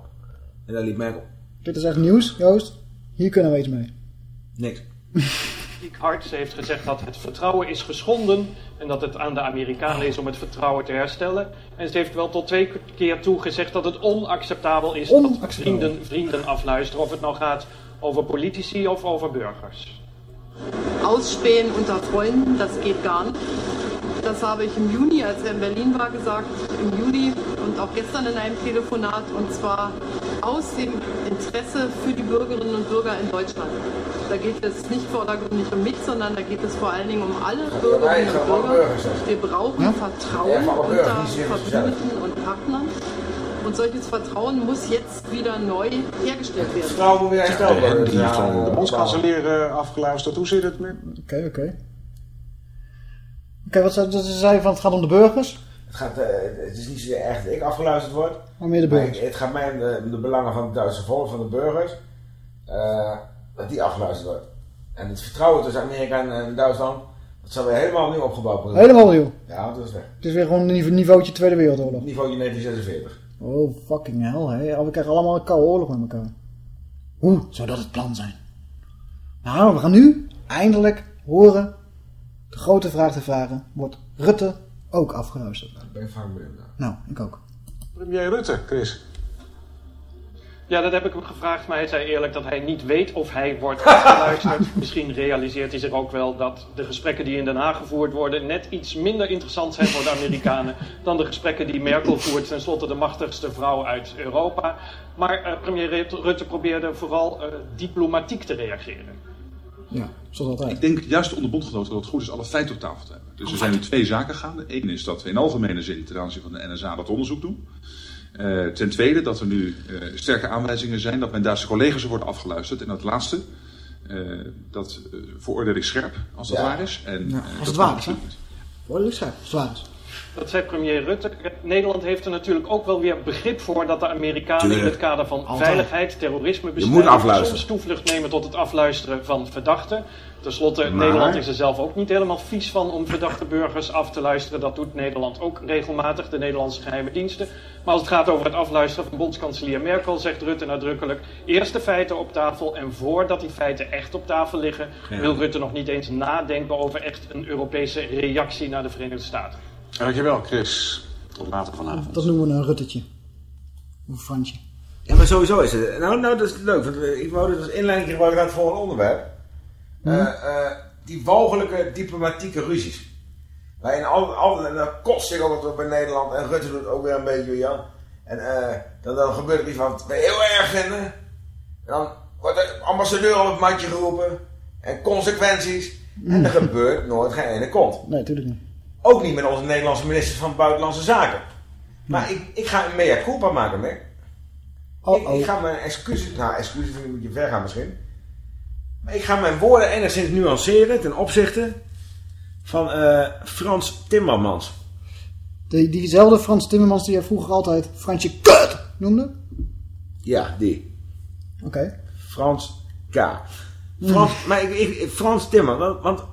S8: En daar liep Merkel.
S7: Dit is echt nieuws, Joost. Hier kunnen we iets mee.
S8: Niks.
S25: Arts heeft gezegd dat het vertrouwen is geschonden en dat het aan de Amerikanen is om het vertrouwen te herstellen. En ze heeft wel tot twee keer toe gezegd dat het onacceptabel is dat vrienden vrienden afluisteren, of het nou gaat over politici of over burgers.
S35: Ausspähen unter Freunden, das geht gar nicht. Das habe ich im Juni, als er in Berlin war, gesagt, im Juli und auch gestern in einem Telefonat, und zwar aus dem Interesse für die Bürgerinnen und Bürger in Deutschland. Da geht es nicht vordergründig um mich, sondern da geht es vor allen Dingen um alle Bürgerinnen und Bürger. Wir brauchen Vertrauen unter Verbündeten und Partnern. Und solches Vertrauen muss jetzt wieder neu hergestellt werden.
S8: Vertrouwen weer hersteld
S36: En
S8: worden.
S36: die heeft
S8: Ja,
S36: de bondskanselier afgeluisterd. Hoe zit het met...
S7: Oké, oké. Oké, wat zei, ze zei van het gaat om de burgers?
S8: Het, gaat, eh, het is niet zo erg dat ik afgeluisterd word.
S7: Maar meer de burgers.
S8: ik- het gaat mij om de, belangen van het Duitse volk, van de burgers. eh, dat die afgeluisterd wordt. En het vertrouwen tussen Amerika en, en Duitsland, dat zal weer helemaal opnieuw opgebouwd worden.
S7: Helemaal nieuw.
S8: Ja, want dat is weg.
S7: Het is weer gewoon een nive- niveautje Tweede Wereldoorlog.
S8: Niveau 1946.
S7: Oh, fucking hell, hè. We krijgen allemaal een koude oorlog met elkaar. Hoe zou dat het plan zijn? Nou, we gaan nu eindelijk horen de grote vraag te vragen. Wordt Rutte ook afgeluisterd?
S8: Ik ben naar.
S7: Nou, ik ook.
S36: Premier Rutte, Chris.
S25: Ja, dat heb ik hem gevraagd, maar hij zei eerlijk dat hij niet weet of hij wordt afgeluisterd. Misschien realiseert hij zich ook wel dat de gesprekken die in Den Haag gevoerd worden net iets minder interessant zijn voor de Amerikanen dan de gesprekken die Merkel voert, tenslotte de machtigste vrouw uit Europa. Maar eh, premier Rutte probeerde vooral eh, diplomatiek te reageren.
S7: Ja, zoals altijd.
S5: Ik denk juist onder bondgenoten dat het goed is alle feiten op tafel te hebben. Dus er zijn nu twee zaken gaande. Eén is dat we in algemene zin ten aanzien van de NSA dat onderzoek doen. Eh, ten tweede dat er nu eh, sterke aanwijzingen zijn dat mijn Duitse collega's worden afgeluisterd. En dat laatste, eh, dat veroordeel ik scherp als dat
S7: Ja.
S5: waar is. En,
S7: Ja, als
S5: dat
S7: het waar is, hè? ik scherp, als het waar is.
S25: Dat zei premier Rutte. Nederland heeft er natuurlijk ook wel weer begrip voor dat de Amerikanen in het kader van
S8: Altijd.
S25: veiligheid, terrorisme
S8: Je moet
S25: bestrijden
S8: afluisteren.
S25: soms toevlucht nemen tot het afluisteren van verdachten. Ten slotte,
S8: Maar-
S25: Nederland is er zelf ook niet helemaal vies van om verdachte burgers af te luisteren. Dat doet Nederland ook regelmatig, de Nederlandse geheime diensten. Maar als het gaat over het afluisteren van bondskanselier Merkel, zegt Rutte nadrukkelijk... eerst de feiten op tafel en voordat die feiten echt op tafel liggen...
S36: Ja.
S25: wil Rutte nog niet eens nadenken over echt een Europese reactie naar de Verenigde Staten.
S36: Dankjewel, Chris. Tot later vanavond.
S7: Dat noemen we een Ruttetje. Of een Fransje.
S8: Ja, maar sowieso is het. Nou, nou dat is leuk. Want eh, ik wou dit als inleiding gebruiken naar het volgende onderwerp.
S7: Hm?
S8: Eh, eh, die walgelijke diplomatieke ruzies. Waarin al, al, en dat kost zich ook wat op in Nederland. En Rutte doet ook weer een beetje, Jan. En eh, dan, dan gebeurt er iets wat we heel erg vinden. En dan wordt de ambassadeur op het mandje geroepen. En consequenties. En er gebeurt nooit geen ene kont.
S7: Nee, natuurlijk niet.
S8: Ook niet met onze Nederlandse minister van Buitenlandse Zaken. Maar ik, ik ga een mea culpa maken, Mick. Ik, ik ga mijn excuses... Nou, excuses vind ik een beetje ver gaan misschien. Maar ik ga mijn woorden enigszins nuanceren ten opzichte van eh, Frans Timmermans.
S7: Die, diezelfde Frans Timmermans die jij vroeger altijd Fransje kut noemde?
S8: Ja, die.
S7: Oké.
S8: Frans K. Frans, maar ik, ik, Frans Timmer, want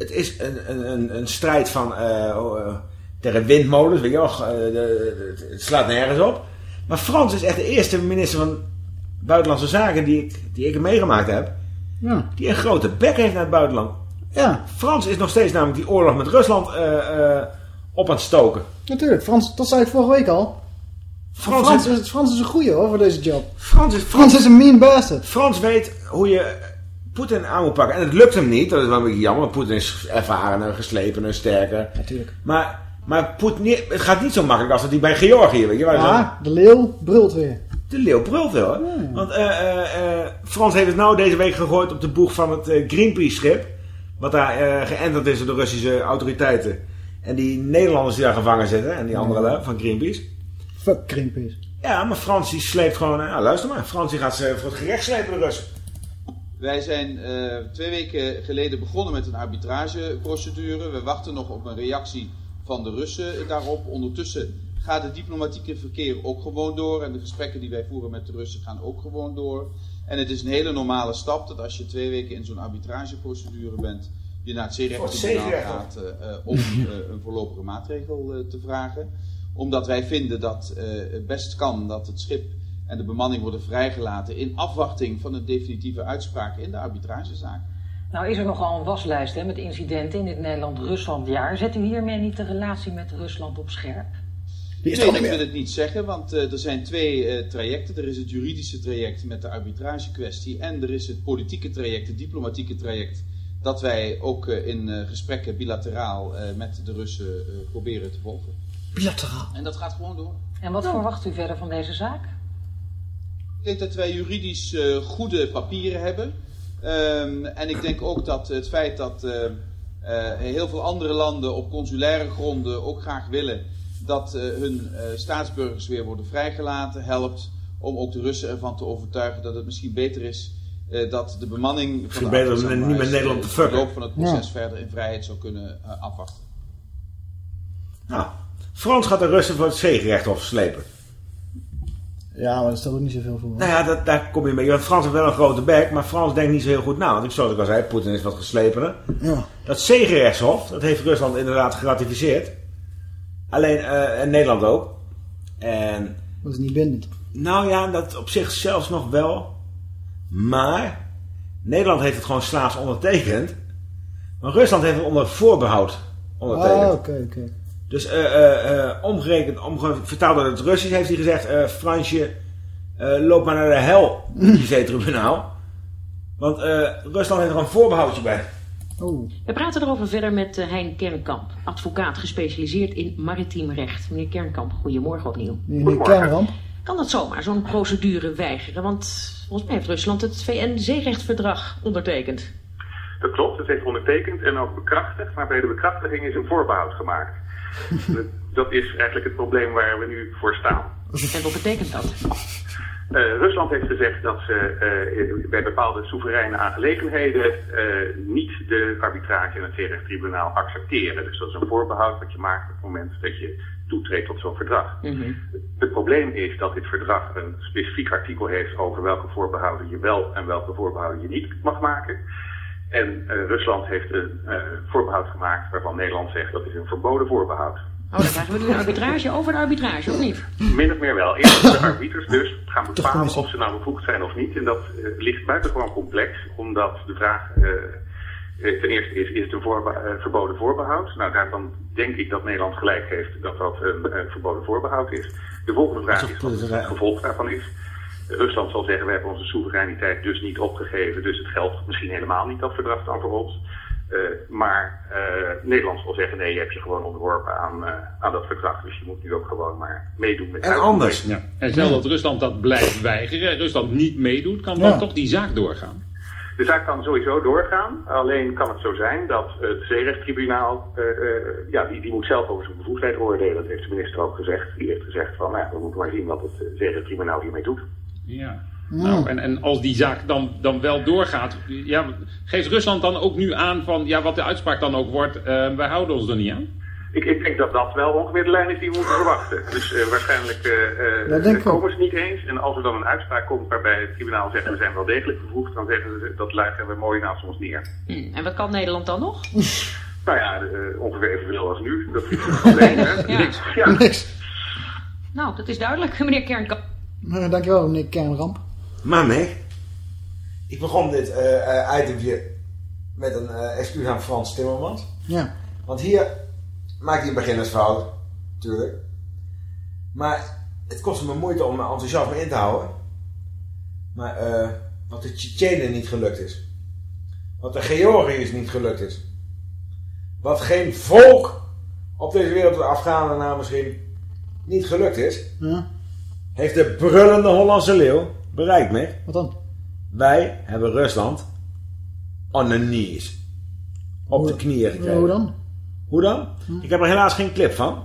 S8: het is een, een, een, strijd van eh, tegen windmolens, weet je wel, eh, het slaat nergens op. Maar Frans is echt de eerste minister van Buitenlandse Zaken die ik, die ik meegemaakt heb,
S7: Ja.
S8: die een grote bek heeft naar het buitenland.
S7: Ja.
S8: Frans is nog steeds namelijk die oorlog met Rusland op aan het stoken.
S7: Natuurlijk, Frans, dat zei ik vorige week al.
S8: Frans
S7: Frans,
S8: is-
S7: Frans een goeie hoor, voor deze job.
S8: Frans is,
S7: Frans is een mean bastard.
S8: Frans weet hoe je Poetin aan moet pakken. En het lukt hem niet, dat is wel een beetje jammer. Poetin is ervarener, geslepener, sterker.
S7: Natuurlijk.
S8: Maar, maar Poetin, het gaat niet zo makkelijk als dat hij bij Georgië, weet je waar
S7: Ja, de leeuw brult weer.
S8: De leeuw brult wel. hè? Want eh, eh, eh, Frans heeft het nou deze week gegooid op de boeg van het Greenpeace-schip. Wat daar eh geënterd is door de Russische autoriteiten. En die Nederlanders die daar gevangen zitten. En die andere lui van Greenpeace.
S7: Fuck Greenpeace.
S8: Ja, maar Frans die sleept gewoon... Nou, luister maar. Frans die gaat ze voor het gerecht slepen, de Russen.
S37: Wij zijn eh, twee weken geleden begonnen met een arbitrageprocedure. We wachten nog op een reactie van de Russen daarop. Ondertussen gaat het diplomatieke verkeer ook gewoon door. En de gesprekken die wij voeren met de Russen gaan ook gewoon door. En het is een hele normale stap dat als je twee weken in zo'n arbitrageprocedure bent, je naar het zeerechttribunaal
S8: zeerecht,
S37: gaat eh, om eh, een voorlopige maatregel te vragen. Omdat wij vinden dat het best kan dat het schip en de bemanning worden vrijgelaten in afwachting van een definitieve uitspraak in de arbitragezaak.
S15: Nou is er nogal een waslijst hè, met incidenten in dit Nederland-Rusland-jaar. Zet u hiermee niet de relatie met Rusland op scherp?
S37: nee, ik wil het niet zeggen, want eh, er zijn twee eh, trajecten. Er is het juridische traject met de arbitragekwestie en er is het politieke traject, het diplomatieke traject, dat wij ook eh, in gesprekken bilateraal eh, met de Russen eh, proberen te volgen.
S7: Bilateraal.
S37: En dat gaat gewoon door.
S15: En wat verwacht u verder van deze zaak?
S37: Ik denk dat wij juridisch eh, goede papieren hebben. Ehm, en ik denk ook dat het feit dat eh, eh, heel veel andere landen op consulaire gronden ook graag willen dat eh, hun eh, staatsburgers weer worden vrijgelaten, helpt om ook de Russen ervan te overtuigen dat het misschien beter is eh, dat de bemanning van
S8: Misschien
S37: de
S8: beter niet met Nederland te fucken.
S37: verloop van het proces
S8: Ja.
S37: verder in vrijheid zou kunnen eh, afwachten.
S8: Nou, Frans gaat de Russen voor het zeegerechtshof slepen.
S7: Ja, maar dat stelt ook niet zoveel voor.
S8: Nou ja, dat, daar kom je mee. Want Frans heeft wel een grote bek, maar Frans denkt niet zo heel goed na. Want ik zoals ik al zei, Poetin is wat geslepener.
S7: Ja.
S8: Dat zeegerechtshof, dat heeft Rusland inderdaad geratificeerd. Alleen, eh, en Nederland ook. En,
S7: Dat is niet bindend.
S8: nou ja, dat op zich zelfs nog wel. Maar, Nederland heeft het gewoon slaafs ondertekend. Maar Rusland heeft het onder voorbehoud ondertekend.
S7: Ah, oké, oké.
S8: Dus eh, eh, eh, omgerekend, omge vertaald door het Russisch heeft hij gezegd... eh, Fransje, eh, loop maar naar de hel, je zeetribunaal. Want eh, Rusland heeft er een voorbehoudje bij.
S7: Oh.
S38: We praten erover verder met Hein Kernkamp, advocaat gespecialiseerd in maritiem recht. Meneer Kernkamp, goedemorgen opnieuw.
S7: Meneer Kernkamp.
S38: Kan dat zomaar, zo'n procedure weigeren? Want volgens mij heeft Rusland het VN-zeerechtverdrag ondertekend.
S39: Dat klopt, het heeft ondertekend en ook bekrachtigd, maar bij de bekrachtiging is een voorbehoud gemaakt. dat is eigenlijk het probleem waar we nu voor staan.
S38: En wat betekent dat?
S39: Eh, Rusland heeft gezegd dat ze eh, bij bepaalde soevereine aangelegenheden eh, niet de arbitrage in het zeerechttribunaal accepteren. Dus dat is een voorbehoud wat je maakt op het moment dat je toetreedt tot zo'n verdrag. Het probleem is dat dit verdrag een specifiek artikel heeft over welke voorbehouden je wel en welke voorbehouden je niet mag maken. En eh, Rusland heeft een eh, voorbehoud gemaakt waarvan Nederland zegt dat is een verboden voorbehoud.
S38: Oh, dan krijgen we nu een arbitrage over de arbitrage, of niet?
S39: Min of meer wel. Eerst de arbiters dus gaan bepalen of ze nou bevoegd zijn of niet. En dat eh, ligt buitengewoon complex, omdat de vraag eh, eh, ten eerste is, is het een voorbe- eh, verboden voorbehoud? Nou, daarvan denk ik dat Nederland gelijk heeft dat dat een eh, verboden voorbehoud is. De volgende vraag is wat het gevolg daarvan is. Rusland zal zeggen, we hebben onze soevereiniteit dus niet opgegeven, dus het geldt misschien helemaal niet dat verdrag dan voor ons. Eh, maar eh, Nederland zal zeggen, nee, je hebt je gewoon onderworpen aan, eh, aan dat verdrag, dus je moet nu ook gewoon maar meedoen met
S8: En anders.
S31: Ja. En stel dat Rusland dat blijft weigeren, Rusland niet meedoet, kan dan
S39: Ja.
S31: toch die zaak doorgaan?
S39: De zaak kan sowieso doorgaan. Alleen kan het zo zijn dat het zeerechttribunaal, eh, eh, ja, die, die moet zelf over zijn bevoegdheid oordelen. Dat heeft de minister ook gezegd. Die heeft gezegd van, nou, ja, we moeten maar zien wat het zeerechttribunaal hiermee doet.
S31: Ja. Nou, en, en als die zaak dan, dan wel doorgaat, ja, geeft Rusland dan ook nu aan van, ja, wat de uitspraak dan ook wordt, eh, wij houden ons er niet aan?
S39: Ik, ik denk dat dat wel ongeveer de lijn is die we moeten verwachten. Dus eh, waarschijnlijk eh, eh, komen ze niet eens. En als er dan een uitspraak komt waarbij het tribunaal zegt we zijn wel degelijk bevoegd, dan zeggen ze dat leggen we mooi naast ons neer.
S38: Hm, En wat kan Nederland dan nog?
S39: Nou ja, ongeveer evenveel als nu. Dat is het probleem. hè?
S38: Ja.
S39: Niks. Ja.
S38: Nou, dat is duidelijk, meneer Kernkamp.
S7: Nou, dankjewel, meneer Kernramp.
S8: Maar nee. Ik begon dit eh eh, itemje met een eh, excuus aan Frans Timmermans.
S7: Ja.
S8: Want hier maakt hij een beginnersfout, natuurlijk. Maar het kostte me moeite om mijn enthousiasme in te houden. Maar eh, wat de Tsjetsjenen niet gelukt is. Wat de Georgiërs niet gelukt is. Wat geen volk op deze wereld, de Afghanen nou misschien, niet gelukt is.
S7: Ja.
S8: Heeft de brullende Hollandse leeuw bereikt me.
S7: Wat dan?
S8: Wij hebben Rusland on the knees. Op de knieën gekregen.
S7: Hoe dan?
S8: Hoe dan? Ik heb er helaas geen clip van.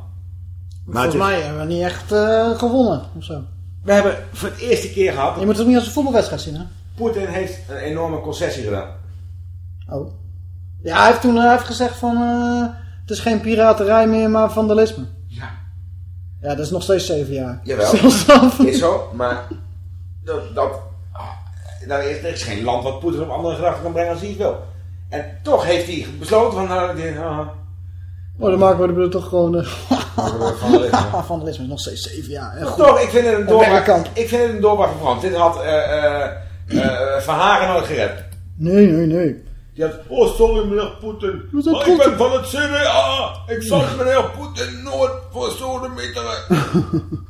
S8: Maar
S7: Volgens mij hebben we niet echt eh, gewonnen, of zo.
S8: We hebben voor het eerste keer gehad...
S7: Je moet het ook niet als een voetbalwedstrijd zien, hè?
S8: Poetin heeft een enorme concessie gedaan.
S7: Oh. Ja, hij heeft toen hij heeft gezegd van... eh, het is geen piraterij meer, maar vandalisme.
S8: Ja.
S7: Dat is nog steeds zeven jaar.
S8: Jawel, is zo, maar dat, dat, ah, nou, er is geen land wat Poetin op andere gedachten kan brengen als hij het wil. En toch heeft hij besloten van... nou, ah,
S7: Oh, dan maken we er toch gewoon... eh,
S8: vandalisme.
S7: vandalisme is nog steeds zeven jaar.
S8: Maar toch, ik vind het een doorbraak. Ik vind het een doorbraak van. Dit had eh eh eh, Verhagen nooit gered.
S7: Nee, nee, nee.
S8: Die had, oh sorry meneer Poetin,
S7: Maar
S8: ik ben van het CDA. Ik zal meneer Poetin nooit voor sodemieteren.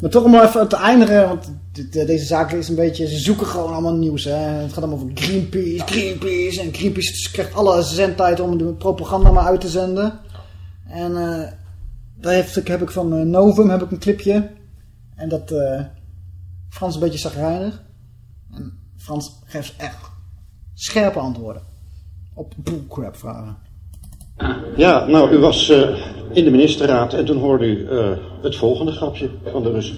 S7: Maar toch om maar even te eindigen, want eh, deze zaak is een beetje, ze zoeken gewoon allemaal nieuws. Hè. Het gaat allemaal over Greenpeace, Greenpeace. En Greenpeace krijgt alle zendtijd om de propaganda maar uit te zenden. En eh daar ik- heb ik van eh, Novum heb ik een clipje. En dat Frans een beetje zagrijnig. En Frans geeft echt scherpe antwoorden op bullcrap vragen.
S40: Ja, nou, u was eh, in de ministerraad en toen hoorde u eh, het volgende grapje van de Russen.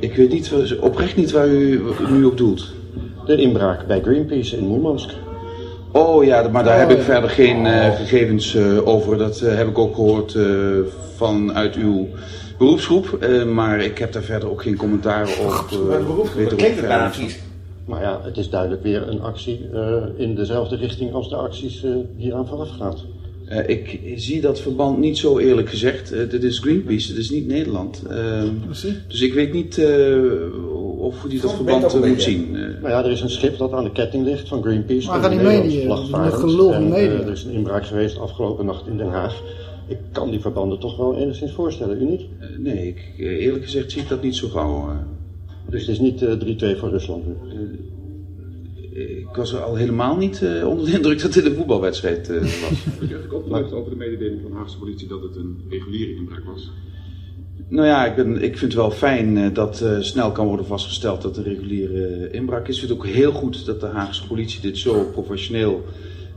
S41: Ik weet niet, wa- oprecht niet waar u nu op doelt.
S40: De inbraak bij Greenpeace in Moermansk.
S41: Oh ja, maar daar
S40: Oh,
S41: heb ik verder geen eh, gegevens eh, over. Dat eh, heb ik ook gehoord eh, vanuit uw beroepsgroep. Eh, maar ik heb daar verder ook geen commentaar op.
S40: Mijn
S41: eh,
S40: beroepsgroep,
S41: er
S40: dat klinkt Maar ja, het is duidelijk weer een actie eh, in dezelfde richting als de acties eh, hieraan voorafgaand.
S41: Eh, ik zie dat verband niet zo eerlijk gezegd. Eh, dit is Greenpeace, dit is niet Nederland. Eh, dus ik weet niet eh, of hoe die dat verband moet zien. Eh,
S40: Nou ja, er is een schip dat aan de ketting ligt van Greenpeace.
S7: Maar gaan die die, die gelul media?
S40: er is een inbraak geweest afgelopen nacht in Den Haag. Ik kan die verbanden toch wel enigszins voorstellen, u niet?
S41: Nee, ik, eerlijk gezegd zie ik dat niet zo gauw. Eh.
S40: Dus het is niet eh, 3-2 voor Rusland nu?
S41: Ik was er al helemaal niet eh, onder de indruk dat dit een voetbalwedstrijd eh, was.
S16: Ik heb opgelucht over de mededeling van de Haagse politie dat het een reguliere inbraak was.
S41: Nou ja, ik, ben, ik vind het wel fijn eh, dat eh, snel kan worden vastgesteld dat het een reguliere eh, inbraak is. Ik vind het ook heel goed dat de Haagse politie dit zo professioneel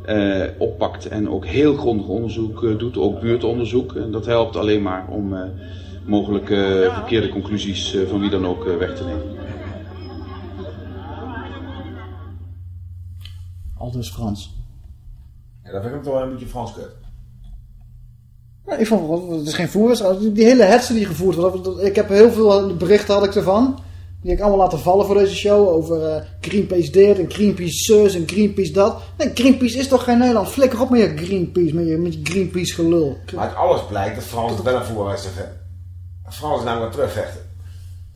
S41: eh, oppakt en ook heel grondig onderzoek eh, doet, ook buurtonderzoek. En dat helpt alleen maar om eh, mogelijke verkeerde conclusies eh, van wie dan ook eh, weg te nemen.
S7: Aldus Frans.
S8: Ja, dat vind ik toch wel een beetje Frans kut.
S7: Ik vond het is geen voerwedstrijd. Die hele hetze die gevoerd wordt. Ik heb heel veel berichten had ik ervan. Die heb ik allemaal laten vallen voor deze show. Over eh, Greenpeace dit en Greenpeace zus en Greenpeace dat. Nee, Greenpeace is toch geen Nederland? Flikker op met je Greenpeace, met je, met je Greenpeace gelul.
S8: Maar uit alles blijkt dat Frans wel een vindt. Frans is namelijk aan het terugvechten.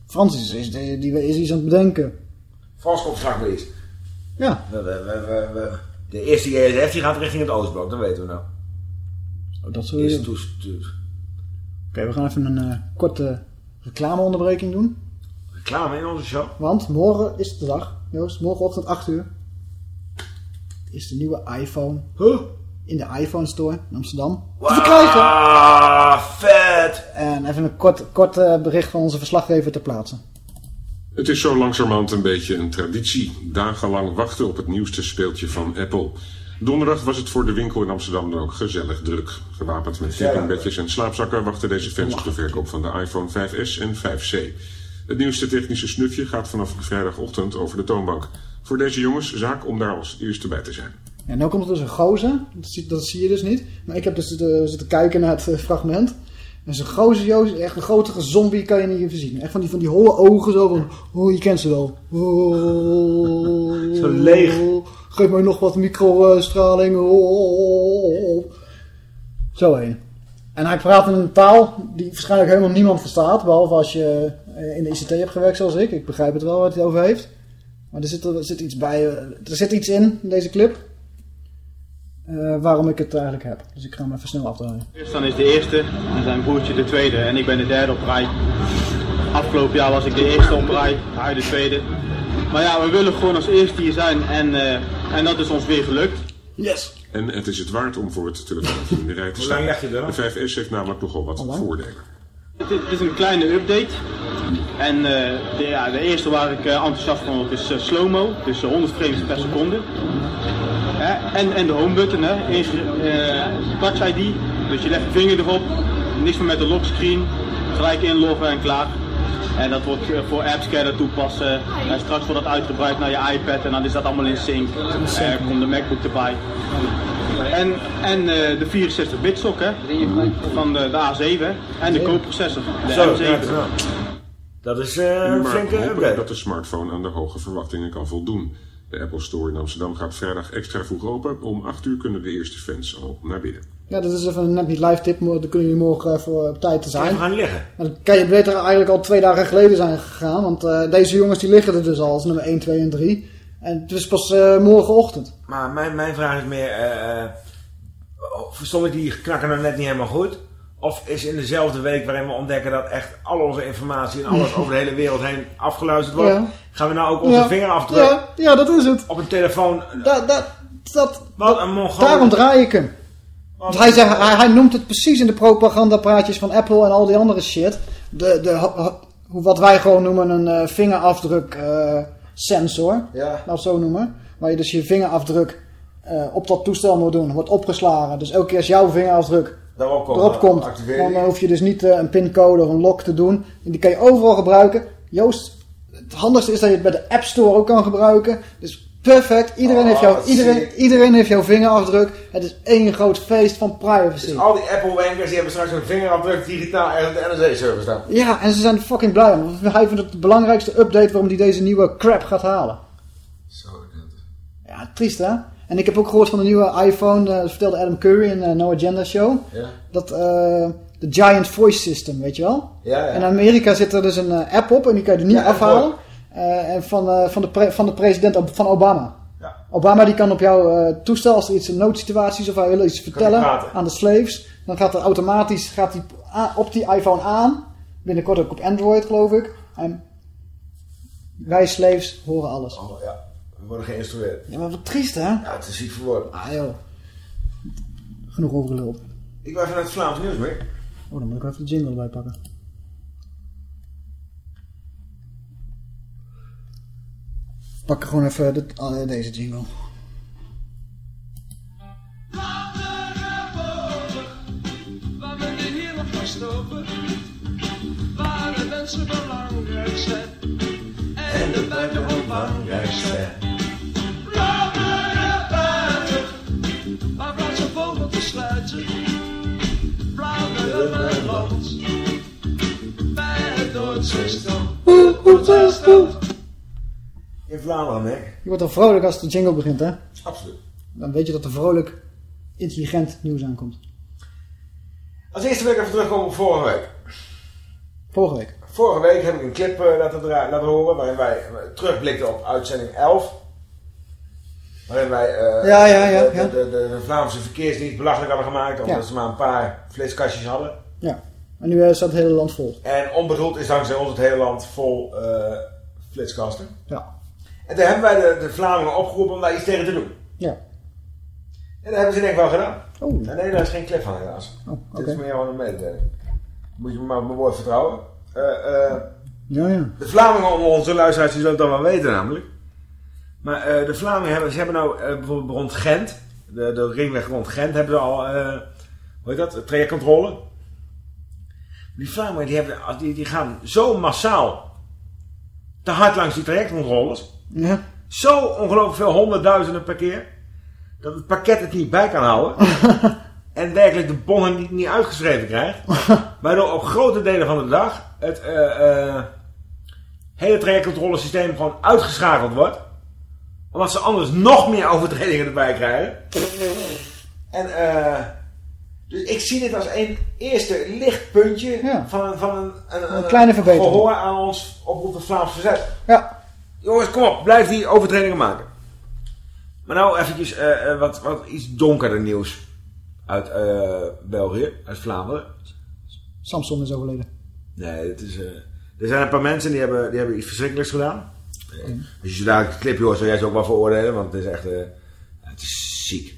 S7: Frans is, is, die, die is iets aan het bedenken.
S8: Frans komt straks weer iets.
S7: Ja.
S8: We, we, we, we- we- de eerste JSF die gaat richting het Oostblok, dat weten we nou.
S7: Oh, dat doen.
S8: toestuur.
S7: Oké, we gaan even een eh, korte reclameonderbreking doen.
S8: Reclame in onze show.
S7: Want morgen is het de dag, Joost. Morgenochtend 8 uur. Is de nieuwe iPhone. In de iPhone Store in Amsterdam. Te verkrijgen.
S8: Ah, vet!
S7: En even een kort, kort eh, bericht van onze verslaggever ter plaatse.
S42: Het is zo langzamerhand een beetje een traditie. Dagenlang wachten op het nieuwste speeltje van Apple. Donderdag was het voor de winkel in Amsterdam dan ook gezellig druk. Gewapend met campingbedjes en slaapzakken wachten deze fans op de verkoop van de iPhone 5S en 5C. Het nieuwste technische snufje gaat vanaf vrijdagochtend over de toonbank. Voor deze jongens zaak om daar als eerste bij te zijn.
S7: En nu komt er dus een gozer. Dat zie, dat zie je dus niet. Maar ik heb dus zitten, zitten kijken naar het eh, fragment. En zo'n gozer, Joost, echt een grotere zombie kan je niet even zien. Echt van die, van die holle ogen zo van... Oh, je kent ze wel. Oh,
S8: Zo leeg.
S7: Geef mij nog wat microstraling. Oh. Zo heen. En hij praat in een taal die waarschijnlijk helemaal niemand verstaat. Behalve als je eh, in de ICT hebt gewerkt zoals ik. Ik begrijp het wel wat hij over heeft. Maar er zit, er zit iets bij. eh, Er zit iets in, in deze clip. Eh, waarom ik het eigenlijk heb. Dus ik ga hem even snel afdraaien.
S43: Dan is de eerste en zijn broertje de tweede en ik ben de derde op rij. Afgelopen jaar was ik de eerste op rij, hij de tweede. Maar ja, we willen gewoon als eerste hier zijn en, eh, en dat is ons weer gelukt.
S7: Yes!
S42: En het is het waard om voor het telefoontje in de rij te
S43: Hoe lang
S42: staan.
S43: leg je?
S42: De 5S heeft namelijk nogal wat voordelen.
S43: Het is, het is een kleine update. En eh, de, ja, de eerste waar ik enthousiast van word is slow-mo, dus eh, 100 frames per seconde. Hè, en, en de home button, hè. Eerst eh, touch ID, dus je legt je vinger erop, niks meer met de lockscreen, gelijk inloggen en klaar. En dat wordt eh, voor apps kan je dat toepassen. En straks wordt dat uitgebreid naar je iPad en dan is dat allemaal in sync. Er komt de MacBook erbij. En, en eh, de 64-bit sok hè, van de, de A7 hè. en de co-processor, de
S8: Zo,
S43: M7.
S8: ja, ja. Dat is eh, een flinke upgrade.
S42: dat de smartphone aan de hoge verwachtingen kan voldoen. De Apple Store in Amsterdam gaat vrijdag extra vroeg open. Om 8 uur kunnen de eerste fans al naar binnen.
S7: Ja, dat is even een net niet live tip, maar dan kunnen jullie morgen even op tijd te zijn.
S8: Gaan liggen.
S7: Maar dan kan je beter eigenlijk al twee dagen geleden zijn gegaan, want eh, deze jongens die liggen er dus al als nummer 1, 2 en 3. En het is pas eh, morgenochtend.
S8: Maar mijn, mijn vraag is meer... eh eh, verstond ik die knakker nou net niet helemaal goed? Of is in dezelfde week waarin we ontdekken dat echt al onze informatie en alles over de hele wereld heen afgeluisterd wordt,
S7: Ja.
S8: gaan we nou ook onze
S7: Ja.
S8: vingerafdruk
S7: Ja, ja, dat is het.
S8: op een telefoon...
S7: Dat, dat, dat,
S8: Wat een mongool.
S7: Daarom draai ik hem. Want hij, zegt, hij, hij noemt het precies in de propagandapraatjes van Apple en al die andere shit. De, de, wat wij gewoon noemen een eh, vingerafdruk eh, sensor.
S8: Ja.
S7: Het zo noemen. Waar je dus je vingerafdruk eh, op dat toestel moet doen. Wordt opgeslagen. Dus elke keer als jouw vingerafdruk
S8: Daarop komt,
S7: erop
S8: dan
S7: komt. Dan hoef je dus niet eh, een pincode of een lock te doen. En die kan je overal gebruiken. Joost, het handigste is dat je het bij de App Store ook kan gebruiken. Dus perfect. Iedereen,
S8: Oh,
S7: heeft, jou,
S8: wat
S7: iedereen, iedereen heeft jouw vingerafdruk. Het is één groot feest van privacy.
S8: Dus al die Apple-wankers die hebben straks een vingerafdruk digitaal ergens op de NSA-server staan.
S7: Ja, en ze zijn fucking blij om. Want Hij vindt het de belangrijkste update waarom hij deze nieuwe crap gaat halen.
S8: Zo,
S7: Ja, triest hè? En ik heb ook gehoord van de nieuwe iPhone, eh, dat vertelde Adam Curry in de No Agenda Show.
S8: Ja.
S7: Dat eh, de Giant Voice System, weet je wel?
S8: Ja, ja.
S7: In Amerika zit er dus een eh, app op en die kan je er niet
S8: Ja,
S7: afhalen. Eh, en van, eh, van, de van de president van Obama.
S8: Ja.
S7: Obama die kan op jouw eh, toestel, als er iets in noodsituaties of hij wil iets vertellen aan de slaves, dan gaat er automatisch gaat die op die iPhone aan. Binnenkort ook op Android geloof ik. En wij slaves horen alles.
S8: Oh, ja, we worden geïnstrueerd.
S7: Ja, maar wat triest hè?
S8: Ja, het is ziek voor woorden.
S7: Ah joh. Genoeg overgeluld.
S8: Ik ben even naar het Vlaams nieuws mee.
S7: Oh, dan moet ik even de jingle erbij pakken. Pak gewoon even dit- ah, deze jingle.
S44: Waar we de hier nog vast over, waar de mensen belangrijk zijn en de buitenhof belangrijk zijn. Sluiten. Vlaanderen land, bij het.
S8: In Vlaanderen, hè?
S7: Je wordt al vrolijk als de jingle begint, hè?
S8: Absoluut.
S7: Dan weet je dat er vrolijk, intelligent nieuws aankomt.
S8: Als eerste wil ik even terugkomen op vorige week.
S7: Vorige week.
S8: Vorige week heb ik een clip eh, laten, laten horen waarin wij eh, terugblikten op uitzending 11. Waarin wij eh,
S7: Ja, ja, ja,
S8: de,
S7: ja.
S8: De, de, de Vlaamse verkeersdienst belachelijk hadden gemaakt omdat ze maar een paar flitskastjes hadden.
S7: Ja. En nu staat het hele land vol.
S8: En onbedoeld is dankzij ons het hele land vol eh flitskasten.
S7: Ja.
S8: En toen hebben wij de, de Vlamingen opgeroepen om daar iets tegen te doen.
S7: Ja.
S8: En dat hebben ze denk ik wel gedaan.
S7: Oh.
S8: En nee, daar is geen clip van helaas.
S7: Oh,
S8: Dit is meer gewoon een mededeling. Moet je me maar op mijn woord vertrouwen. Eh,
S7: Ja, ja.
S8: de Vlamingen onder onze luisteraars die zullen het dan wel weten namelijk. Maar eh, de Vlamingen hebben, ze hebben nou eh, bijvoorbeeld rond Gent, de, de ringweg rond Gent, hebben ze al, eh, hoe heet dat, trajectcontrole. Die Vlamingen die, hebben, die, die gaan zo massaal te hard langs die trajectcontroles.
S7: Ja.
S8: Zo ongelooflijk veel honderdduizenden per keer. Dat het pakket het niet bij kan houden. en werkelijk de bonnen niet, niet uitgeschreven krijgt. Waardoor op grote delen van de dag het hele trajectcontrolesysteem gewoon uitgeschakeld wordt. Omdat ze anders nog meer overtredingen erbij krijgen. En eh, dus ik zie dit als een eerste lichtpuntje van, van een, een,
S7: Een kleine verbetering.
S8: gehoor aan ons oproep het Vlaams Verzet.
S7: Ja.
S8: Jongens, kom op, blijf die overtredingen maken. Maar nou eventjes eh, eh, wat, wat iets donkerder nieuws uit eh, België, uit Vlaanderen.
S7: Samson is overleden.
S8: Nee, het is, eh, er zijn een paar mensen die hebben, die hebben iets verschrikkelijks gedaan. Eh, Als je zo dadelijk de clip hoort, zou jij ze ook wel veroordelen, want het is echt, eh, het is ziek.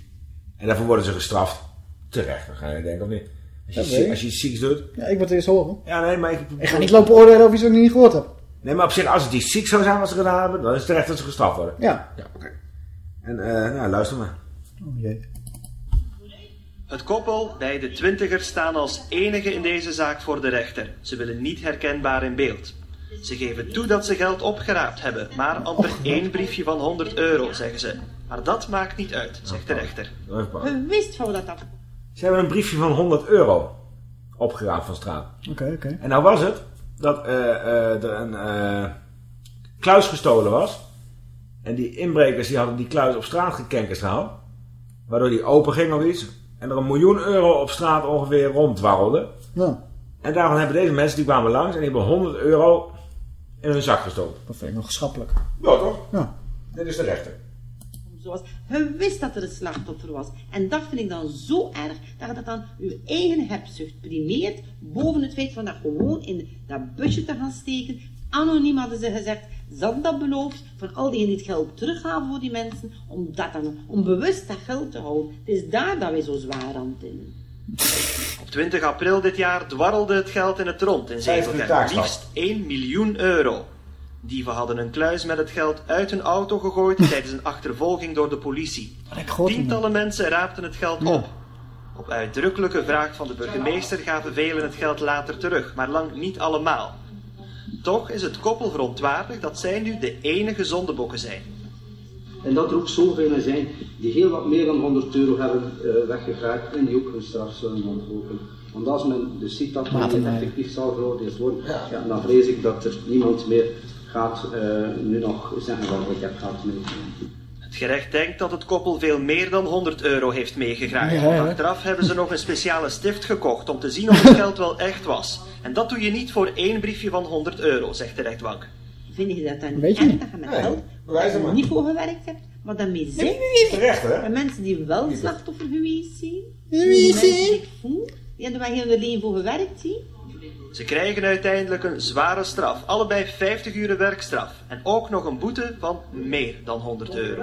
S8: En daarvoor worden ze gestraft. Terecht, dan ga je denken of niet. Als je, ziek- als je iets zieks doet.
S7: Ja, ik wil het eerst horen.
S8: Ja, nee, maar ik...
S7: Ik ga niet lopen oordelen iets wat ik niet gehoord heb.
S8: Nee, maar op zich, als het iets ziek zou zijn wat ze gedaan hebben, dan is het terecht dat ze gestraft worden.
S7: Ja.
S8: Ja, oké. En, eh, nou, luister maar.
S7: Oh jee.
S45: Het koppel bij de twintigers staan als enige in deze zaak voor de rechter. Ze willen niet herkenbaar in beeld. Ze geven toe dat ze geld opgeraapt hebben, maar amper één briefje van 100 euro, zeggen ze. Maar dat maakt niet uit, zegt de rechter.
S8: Even
S46: wist hoe dat dat.
S8: Ze hebben een briefje van 100 euro opgeraapt van straat.
S7: Oké, oké.
S8: En nou was het dat eh, eh, er een eh, kluis gestolen was. En die inbrekers die hadden die kluis op straat gekenkerd gehaald. Waardoor die open ging of iets. En er een miljoen euro op straat ongeveer ronddwarrelde.
S7: Ja.
S8: En daarvan hebben deze mensen, die kwamen langs en die hebben 100 euro in hun zak gestoken.
S7: Dat vind ik nog schappelijk.
S8: Ja, toch?
S7: Ja.
S8: Dit is de rechter.
S47: Zoals, je wist dat er een slachtoffer was. En dat vind ik dan zo erg, dat je dat dan uw eigen hebzucht primeert, boven het feit van dat gewoon in dat busje te gaan steken. Anoniem hadden ze gezegd, ze hadden dat beloofd, van al diegenen die het geld teruggaven voor die mensen, om, dat dan, om bewust dat geld te houden. Het is daar dat wij zo zwaar aan tinnen.
S45: Op 20 april dit jaar dwarrelde het geld in het rond in
S8: taakstraf.
S45: Liefst 1 miljoen euro. Dieven hadden een kluis met het geld uit hun auto gegooid tijdens een achtervolging door de politie. Tientallen mensen raapten het geld op. Op uitdrukkelijke vraag van de burgemeester gaven velen het geld later terug, maar lang niet allemaal. Toch is het koppel verontwaardigd dat zij nu de enige zondebokken zijn.
S48: En dat er ook zoveel zijn die heel wat meer dan 100 euro hebben eh weggevraagd en die ook hun straf zullen ontlopen. Want als men de ziet dat men
S7: Maarten,
S48: effectief zal veroordeeld worden, ja. dan vrees ik dat er niemand meer gaat eh, nu nog zeggen wat ik heb gehad mee.
S45: Het gerecht denkt dat het koppel veel meer dan 100 euro heeft meegegraagd.
S48: Ja, ja.
S45: Achteraf hebben ze nog een speciale stift gekocht om te zien of het geld wel echt was. En dat doe je niet voor één briefje van 100 euro, zegt de rechtbank.
S47: Vind je dat dan niet
S45: Weet je
S47: erg
S45: niet.
S47: dat je met geld je
S45: maar.
S47: niet voor gewerkt hebt, maar daarmee zegt
S8: is terecht, hè?
S47: bij mensen die wel slachtoffer geweest zijn,
S45: Geweest zijn.
S47: die ik voel, die hebben waar heel hun leven voor gewerkt zien.
S45: Ze krijgen uiteindelijk een zware straf, allebei 50 uur werkstraf. En ook nog een boete van meer dan 100 euro.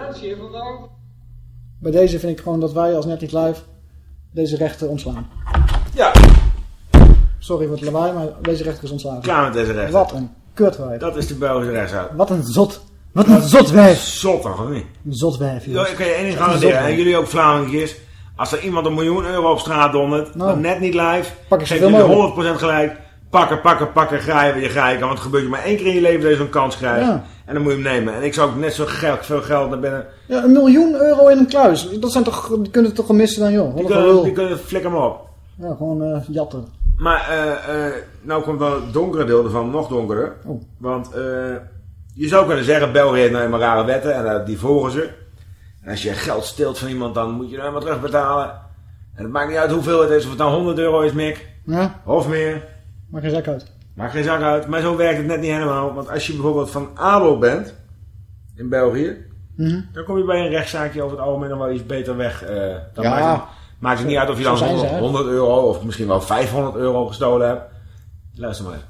S7: Bij deze vind ik gewoon dat wij als Net Niet Live deze rechter ontslaan.
S8: Ja.
S7: Sorry voor het lawaai, maar deze rechter is ontslagen.
S8: Klaar met deze rechter.
S7: Wat een kutwijf.
S8: Dat is de Belgische rechtszaak.
S7: Wat een zot. Wat een.
S8: Zot of niet?
S7: Een zotwijf,
S8: Yo,
S7: jongens.
S8: ik kan je één ding garanderen. En jullie ook Vlamingjes. Als er iemand een miljoen euro op straat dondert,
S7: Nou.
S8: net niet live,
S7: Pak
S8: geef
S7: mogelijk.
S8: 100% gelijk. Pakken, pakken, pakken, wat je kan. Want het gebeurt je maar één keer in je leven dat je zo'n kans krijgt.
S7: Ja.
S8: En dan moet je hem nemen. En ik zou ook net zo geld, veel geld naar binnen.
S7: Ja, een miljoen euro in een kluis. Dat zijn toch, die kunnen het toch gewoon missen dan, joh.
S8: Die kunnen, die kunnen flikker maar op.
S7: Ja, gewoon eh, jatten.
S8: Maar eh, eh, nou komt wel het donkere deel ervan, nog donkerder.
S7: Oh.
S8: Want eh, je zou kunnen zeggen, België heeft nou helemaal rare wetten en eh, die volgen ze. En als je geld steelt van iemand, dan moet je nou helemaal terugbetalen. En het maakt niet uit hoeveel het is, of het nou 100 euro is, Mick.
S7: Ja,
S8: Of meer.
S7: maakt geen zak uit.
S8: Maakt geen zak uit. Maar zo werkt het net niet helemaal. Want als je bijvoorbeeld van adel bent, in België,
S7: Mhm.
S8: dan kom je bij een rechtszaakje over het algemeen nog wel iets beter weg. eh dan
S7: Ja.
S8: maakt, het, maakt het niet uit of je dan
S7: zijn ze,
S8: 100,
S7: hè?
S8: 100 euro of misschien wel 500 euro gestolen hebt. Luister maar even.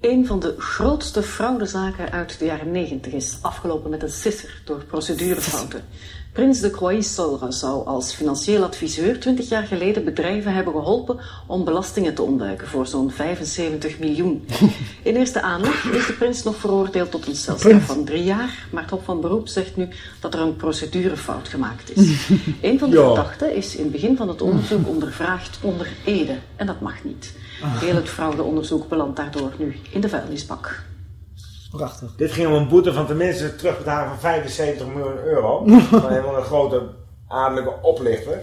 S46: Een van de grootste fraudezaken uit de jaren 90 is afgelopen met een sisser door procedurefouten. Prins de Croix-Solre zou als financieel adviseur 20 jaar geleden bedrijven hebben geholpen om belastingen te ontduiken voor zo'n 75 miljoen. In eerste aanleg is de prins nog veroordeeld tot een celstraf van drie jaar, maar het Hof van Beroep zegt nu dat er een procedurefout gemaakt is. Een van de
S49: Ja.
S46: verdachten is in het begin van het onderzoek ondervraagd onder Ede en dat mag niet. Heel het fraudeonderzoek belandt daardoor nu in de vuilnisbak.
S7: Prachtig.
S8: Dit ging om een boete van tenminste terugbetalen van 75 miljoen euro. van helemaal een grote adellijke oplichter.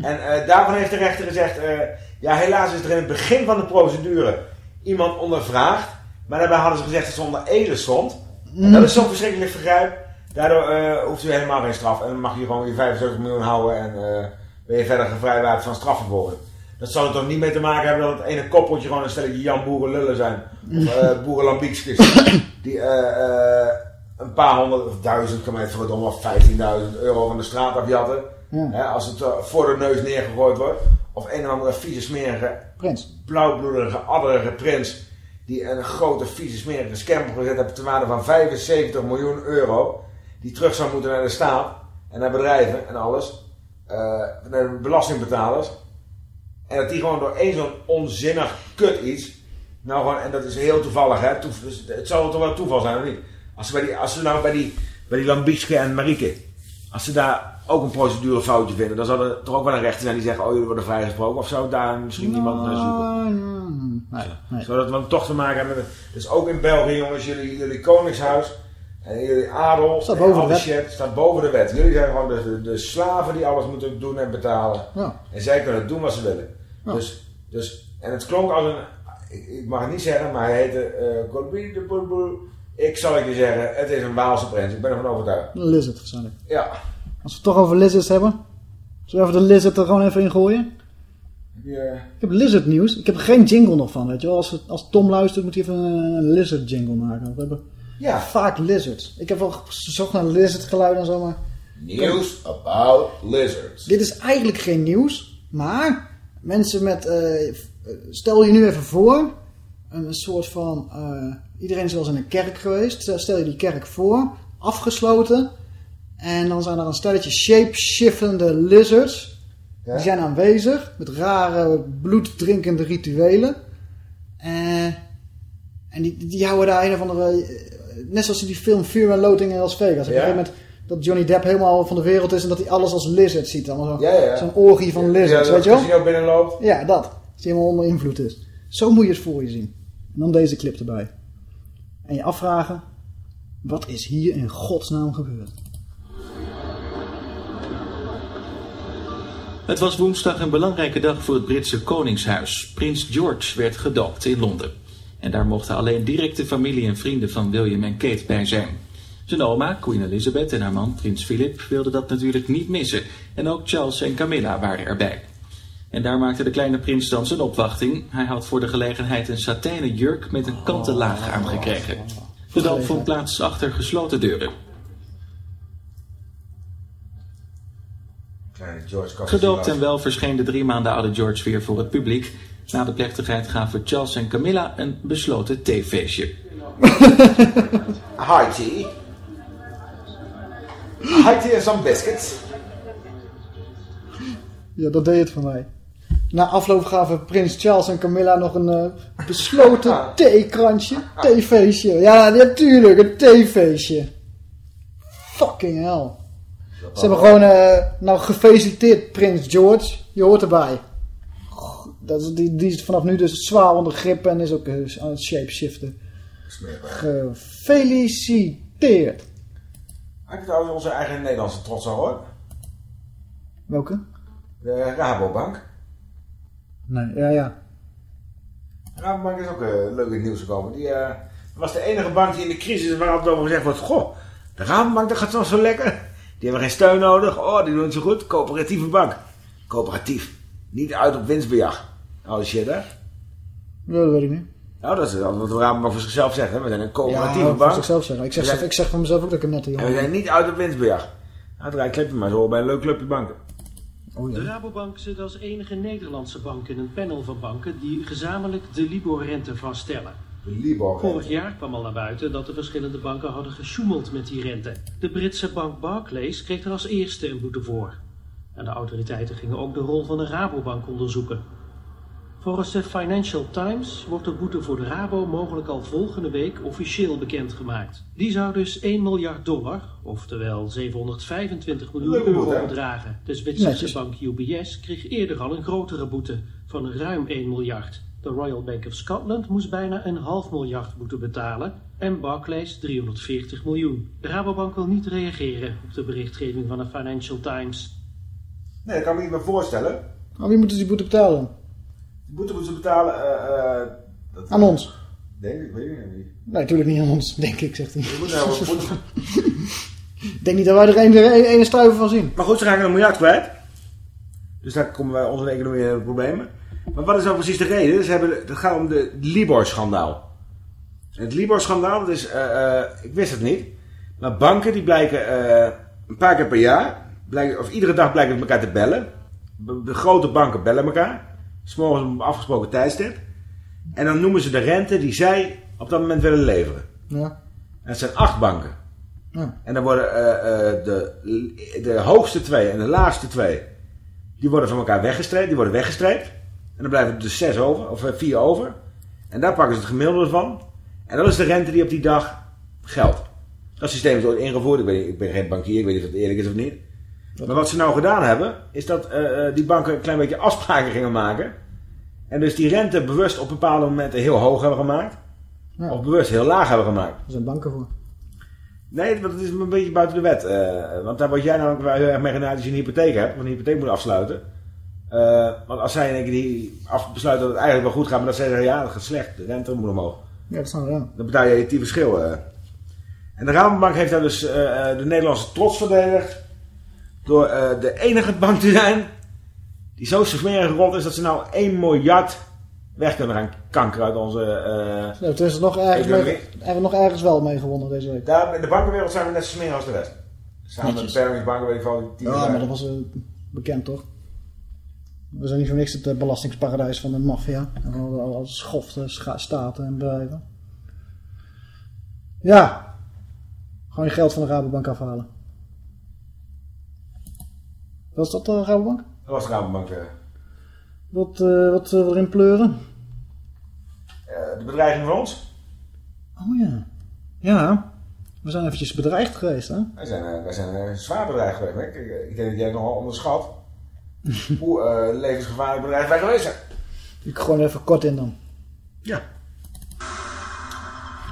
S8: en eh, daarvan heeft de rechter gezegd... eh, ja, helaas is er in het begin van de procedure iemand ondervraagd. Maar daarbij hadden ze gezegd dat ze onder ede stond. En dat is zo'n verschrikkelijk vergrijp. Daardoor eh, hoeft u helemaal geen straf. En dan mag je gewoon je 75 miljoen houden en eh, ben je verder gevrijwaard van strafvervolging. Dat zal er toch niet mee te maken hebben dat het ene koppeltje gewoon een stelletje Jan Boeren lullen zijn. Of uh. Die eh, eh, een paar honderd of duizend, kan mij verdomme, of 15.000 euro van de straat afjatten.
S7: Ja.
S8: Hè, als het voor de neus neergegooid wordt. Of een of andere vieze smerige,
S7: Prins.
S8: blauwbloedige, adderige prins. Die een grote vieze smerige scam gezet heeft ter waarde van 75 miljoen euro. Die terug zou moeten naar de staat. En naar bedrijven en alles. naar de belastingbetalers. En dat die gewoon door één zo'n onzinnig kut iets. Nou gewoon, en dat is heel toevallig, hè. Toef- dus het zal toch wel toeval zijn, of niet? Als ze, bij die, als ze nou bij die, bij die Lambiekske en Marieke. Als ze daar ook een procedurefoutje vinden. Dan zou er toch ook wel een rechter zijn die zeggen: Oh, jullie worden vrijgesproken. Of zou daar misschien iemand naar zoeken?
S7: Nee, nee.
S8: Zodat we dan toch te maken hebben met. Dus ook in België, jongens, jullie, jullie koningshuis. En jullie adel.
S7: Staat
S8: en
S7: boven de wet.
S8: shit staat boven de wet. Jullie zijn gewoon de, de, de slaven die alles moeten doen en betalen.
S7: Ja.
S8: En zij kunnen doen wat ze willen. Dus, dus, en het klonk als een. Ik, ik mag het niet zeggen, maar hij heette. eh Colby de Boerboer. Ik zal ik je zeggen, het is een Waalse prins. Ik ben ervan overtuigd.
S7: Een lizard waarschijnlijk.
S8: Ja.
S7: Als we het toch over lizards hebben. Zullen we even de lizard er gewoon even in gooien?
S8: Ja.
S7: Ik heb lizard nieuws. Ik heb er geen jingle nog van, weet je wel. Als, als Tom luistert moet hij even een lizard jingle maken. We hebben
S8: Ja.
S7: vaak lizards. Ik heb wel gezocht naar lizard geluiden en zo, maar...
S8: Nieuws about lizards.
S7: Dit is eigenlijk geen nieuws, maar mensen met... eh, stel je nu even voor, een soort van... eh, iedereen is wel eens in een kerk geweest. Stel- je die kerk voor, afgesloten. En dan zijn er een stelletje shape-shiftende lizards. Die zijn aanwezig met rare bloeddrinkende rituelen. Eh, en die, die houden daar een of andere... eh, Net zoals in die film Fear and Loathing in Las Vegas. Op een
S8: Ja.
S7: gegeven moment dat Johnny Depp helemaal van de wereld is en dat hij alles als lizard ziet. Allemaal zo-
S8: Ja, ja.
S7: Zo'n orgie van lizards,
S8: ja,
S7: weet je wel?
S8: Als hij binnenloopt.
S7: Ja, dat. Als hij helemaal onder invloed is. Zo moet je het voor je zien. En dan deze clip erbij. En je afvragen, wat is hier in godsnaam gebeurd?
S50: Het was woensdag een belangrijke dag voor het Britse koningshuis. Prins George werd gedoopt in Londen. En daar mochten alleen directe familie en vrienden van William en Kate bij zijn. Zijn oma, Queen Elizabeth en haar man, prins Philip, wilden dat natuurlijk niet missen. En ook Charles en Camilla waren erbij. En daar maakte de kleine prins dan zijn opwachting. Hij had voor de gelegenheid een satijnen jurk met een kanten laag aangekregen. De doop vond plaats achter gesloten deuren.
S8: Kleine George Costanza.
S50: Gedoopt en wel verscheen de drie maanden oude George weer voor het publiek. Na de plechtigheid gaven Charles en Camilla een besloten theefeestje.
S8: High tea. Tea en some biscuits.
S7: Ja, dat deed het voor mij. Na afloop gaven prins Charles en Camilla nog een eh, besloten theekrantje. Theefeestje. Ja, natuurlijk, een theefeestje. Fucking hell. Ze hebben gewoon, eh, nou gefeliciteerd prins George. Je hoort erbij. Dat is, die, die is vanaf nu dus zwaar onder grip en is ook eh, aan het shapeshiften. Gefeliciteerd.
S8: Heb je trouwens onze eigen Nederlandse trots al gehoord?
S7: Welke?
S8: De Rabobank.
S7: Nee, ja, ja.
S8: Rabobank is ook eh, leuk in het nieuws gekomen. Die eh, was de enige bank die in de crisis waar altijd over gezegd wordt... Goh, de Rabobank dat gaat zo zo lekker. Die hebben geen steun nodig. Oh, die doen het zo goed. Coöperatieve bank. Coöperatief. Niet uit op winstbejag. Oh shit, hè?
S7: Ja, dat weet ik niet.
S8: Nou, dat is wat de Rabobank voor zichzelf zegt. Hè? We zijn een coöperatieve
S7: ja,
S8: bank.
S7: voor zichzelf zeggen. Ik zeg,
S8: We zijn-
S7: ik zeg van mezelf ook dat ik een nette
S8: En we
S7: jongen
S8: zijn
S7: ben.
S8: niet uit op winstbejag. Nou, draai clipje maar zo bij een leuk clubje banken.
S7: Oh,
S1: De Rabobank zit als enige Nederlandse bank in een panel van banken die gezamenlijk de Libor-rente vaststellen.
S8: De Libor.
S1: Vorig jaar kwam al naar buiten dat de verschillende banken hadden gesjoemeld met die rente. De Britse bank Barclays kreeg er als eerste een boete voor. En de autoriteiten gingen ook de rol van de Rabobank onderzoeken. Volgens de Financial Times wordt de boete voor de Rabo mogelijk al volgende week officieel bekendgemaakt. Die zou dus 1 miljard dollar, oftewel 725 miljoen euro bedragen. De Zwitserse bank UBS kreeg eerder al een grotere boete van ruim 1 miljard. De Royal Bank of Scotland moest bijna een half miljard boete betalen en Barclays 340 miljoen. De Rabobank wil niet reageren op de berichtgeving van de Financial Times.
S8: Nee, dat kan ik me niet meer voorstellen.
S7: Maar wie moeten die boete betalen?
S8: Die boete moeten ze betalen... eh, eh, dat-
S7: Aan ons?
S8: Denk ik, weet ik niet.
S7: Nee, natuurlijk niet aan ons, denk ik, zegt hij.
S8: Je moet nou wat
S7: Ik denk niet dat wij er een, een, een stuiver van zien.
S8: Maar goed, ze raken een miljard kwijt. Dus daar komen wij onze economie in de problemen. Maar wat is nou precies de reden? Ze hebben, het gaat om de Libor-schandaal. Het Libor-schandaal, dat is, eh, eh, ik wist het niet. Maar banken die blijken eh, een paar keer per jaar, blijken, of iedere dag blijken elkaar te bellen. De, de grote banken bellen elkaar. S'morgens op een afgesproken tijdstip. En dan noemen ze de rente die zij op dat moment willen leveren.
S7: Ja.
S8: En het zijn acht banken.
S7: Ja.
S8: En dan worden eh, eh, de, de hoogste twee en de laagste twee, die worden van elkaar weggestreept. Die worden weggestreept. En dan blijven er dus zes over, of eh, vier over. En daar pakken ze het gemiddelde van. En dat is de rente die op die dag geldt. Dat systeem is ooit ingevoerd. Ik, weet, ik ben geen bankier, ik weet niet of het eerlijk is of niet. Maar wat ze nou gedaan hebben, is dat eh, eh, die banken een klein beetje afspraken gingen maken. En dus die rente bewust op bepaalde momenten heel hoog hebben gemaakt.
S7: Ja.
S8: Of bewust heel laag hebben gemaakt.
S7: Daar zijn banken voor.
S8: Nee, want het is een beetje buiten de wet. eh, want daar word jij namelijk wel heel erg mee genaaid als je een hypotheek hebt. Want een hypotheek moet afsluiten. Want als zij in één keer die af besluiten dat het eigenlijk wel goed gaat. Maar dat zij zeggen, ja, dat gaat slecht. De rente moet omhoog.
S7: Ja, dat staan we aan.
S8: Dan betaal je die verschil. En de Rabobank heeft daar dus de Nederlandse trots verdedigd. Door eh, de enige bank te zijn die zo smerig rond is dat ze nou 1 miljard weg kunnen gaan kankeren uit onze... eh
S7: Nou, toen is er nog ergens, mee, hebben we nog ergens wel mee gewonnen deze week.
S8: Daar, in de bankenwereld zijn we net zo smerig als de rest. Samen met weet ik wel. die
S7: Ja,
S8: daar-
S7: maar dat was eh, bekend toch? We zijn niet voor niks het belastingsparadijs van de maffia. En van alle, alle schoften, staten en bedrijven. Ja. Gewoon je geld van de Rabobank afhalen. Was dat de Rabobank?
S8: Dat was de Rabobank. eh.
S7: Wat, eh wat eh, erin pleuren?
S8: Eh, de bedreiging voor ons.
S7: Oh ja. Ja. We zijn eventjes bedreigd geweest, hè?
S8: Wij zijn, eh, wij zijn eh, zwaar bedreigd geweest. hè. Ik, ik denk dat jij het nogal onderschat. hoe eh, levensgevaarlijk bedreigd wij geweest zijn.
S7: Ik gooi er even kort in dan.
S8: Ja.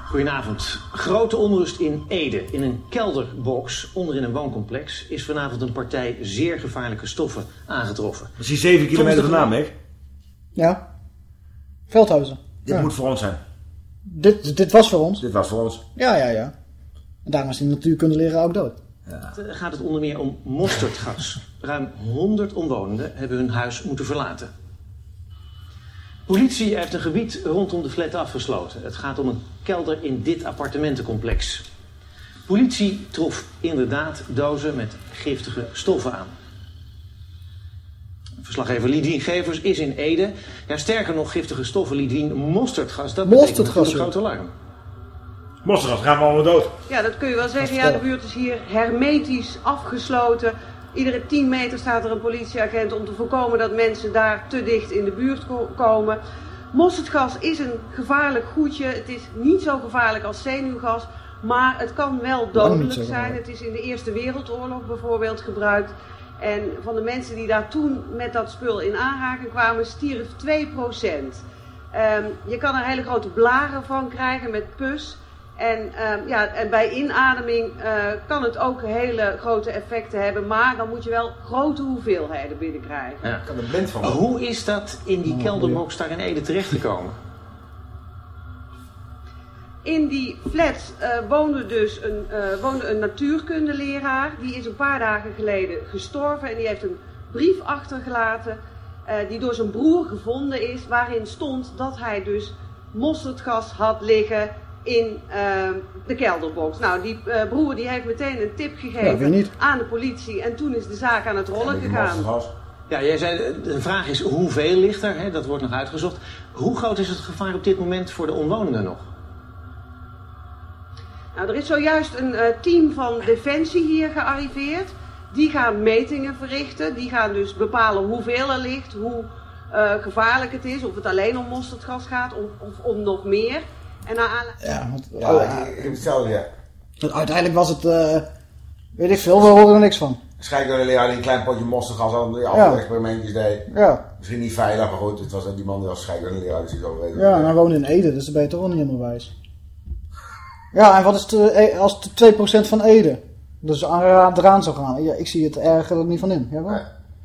S51: Goedenavond. Grote onrust in Ede. In een kelderbox onderin een wooncomplex is vanavond een partij zeer gevaarlijke stoffen aangetroffen.
S8: Dat is hier 7 kilometer vandaan, Mick.
S7: Ja. Veldhuizen.
S8: Dit
S7: Ja.
S8: moet voor ons zijn.
S7: Dit, dit was voor ons.
S8: Dit was voor ons.
S7: Ja, ja, ja. En daarom is die natuurkundeleraar ook dood.
S51: Het, eh, gaat het onder meer om mosterdgas. Ruim 100 omwonenden hebben hun huis moeten verlaten. Politie heeft een gebied rondom de flat afgesloten. Het gaat om een kelder in dit appartementencomplex. Politie trof inderdaad dozen met giftige stoffen aan. Verslaggever Lidien Gevers is in Ede. Ja, sterker nog, giftige stoffen, Lidien, mosterdgas. Dat betekent
S7: Mosterdgas, joh.
S51: groot alarm.
S8: Mosterdgas, gaan we allemaal dood.
S9: Ja, dat kun je wel zeggen. Ja, de buurt is hier hermetisch afgesloten. Iedere 10 meter staat er een politieagent om te voorkomen dat mensen daar te dicht in de buurt ko- komen. Mosterdgas is een gevaarlijk goedje. Het is niet zo gevaarlijk als zenuwgas, maar het kan wel dodelijk zijn. Het is in de Eerste Wereldoorlog bijvoorbeeld gebruikt. En van de mensen die daar toen met dat spul in aanraking kwamen, stierf 2%. Ehm, je kan er hele grote blaren van krijgen met pus. En, ehm, ja, en bij inademing eh, kan het ook hele grote effecten hebben. Maar dan moet je wel grote hoeveelheden binnenkrijgen.
S51: Ja.
S8: kan er blind van
S51: Hoe is dat in die kelderbox daar in Ede terechtgekomen?
S9: In die flat eh, woonde dus een, eh, woonde een natuurkundeleraar. Die is een paar dagen geleden gestorven. En die heeft een brief achtergelaten. eh, die door zijn broer gevonden is. Waarin stond dat hij dus mosterdgas had liggen in eh, de kelderbox. Nou, die eh, broer die heeft meteen een tip gegeven aan de politie. En toen is de zaak aan het rollen gegaan.
S51: Ja, jij zei, de vraag is hoeveel ligt er? Hè? Dat wordt nog uitgezocht. Hoe groot is het gevaar op dit moment voor de omwonenden nog?
S9: Nou, er is zojuist een eh, team van Defensie hier gearriveerd. Die gaan metingen verrichten. Die gaan dus bepalen hoeveel er ligt, hoe eh, gevaarlijk het is. Of het alleen om mosterdgas gaat of, of om nog meer. En naar.
S7: Ja, want,
S8: Ja, ik, ik heb hetzelfde, ja.
S7: want uiteindelijk was het, eh, weet ik veel, we horen er niks van.
S8: Scheikundeleraar die een klein potje mosterdgas had, die
S7: Ja.
S8: alle experimentjes deed.
S7: Ja.
S8: Misschien niet veilig, maar goed, het was die man die was scheikundeleraar, dus die zal weten.
S7: Ja, en hij woonde in Ede, dus dan ben je toch wel niet helemaal wijs. Ja, en wat is de, eh, als de 2% van Ede dus aan, eraan zou gaan? Ja, ik zie het erger er niet van in. Jawel.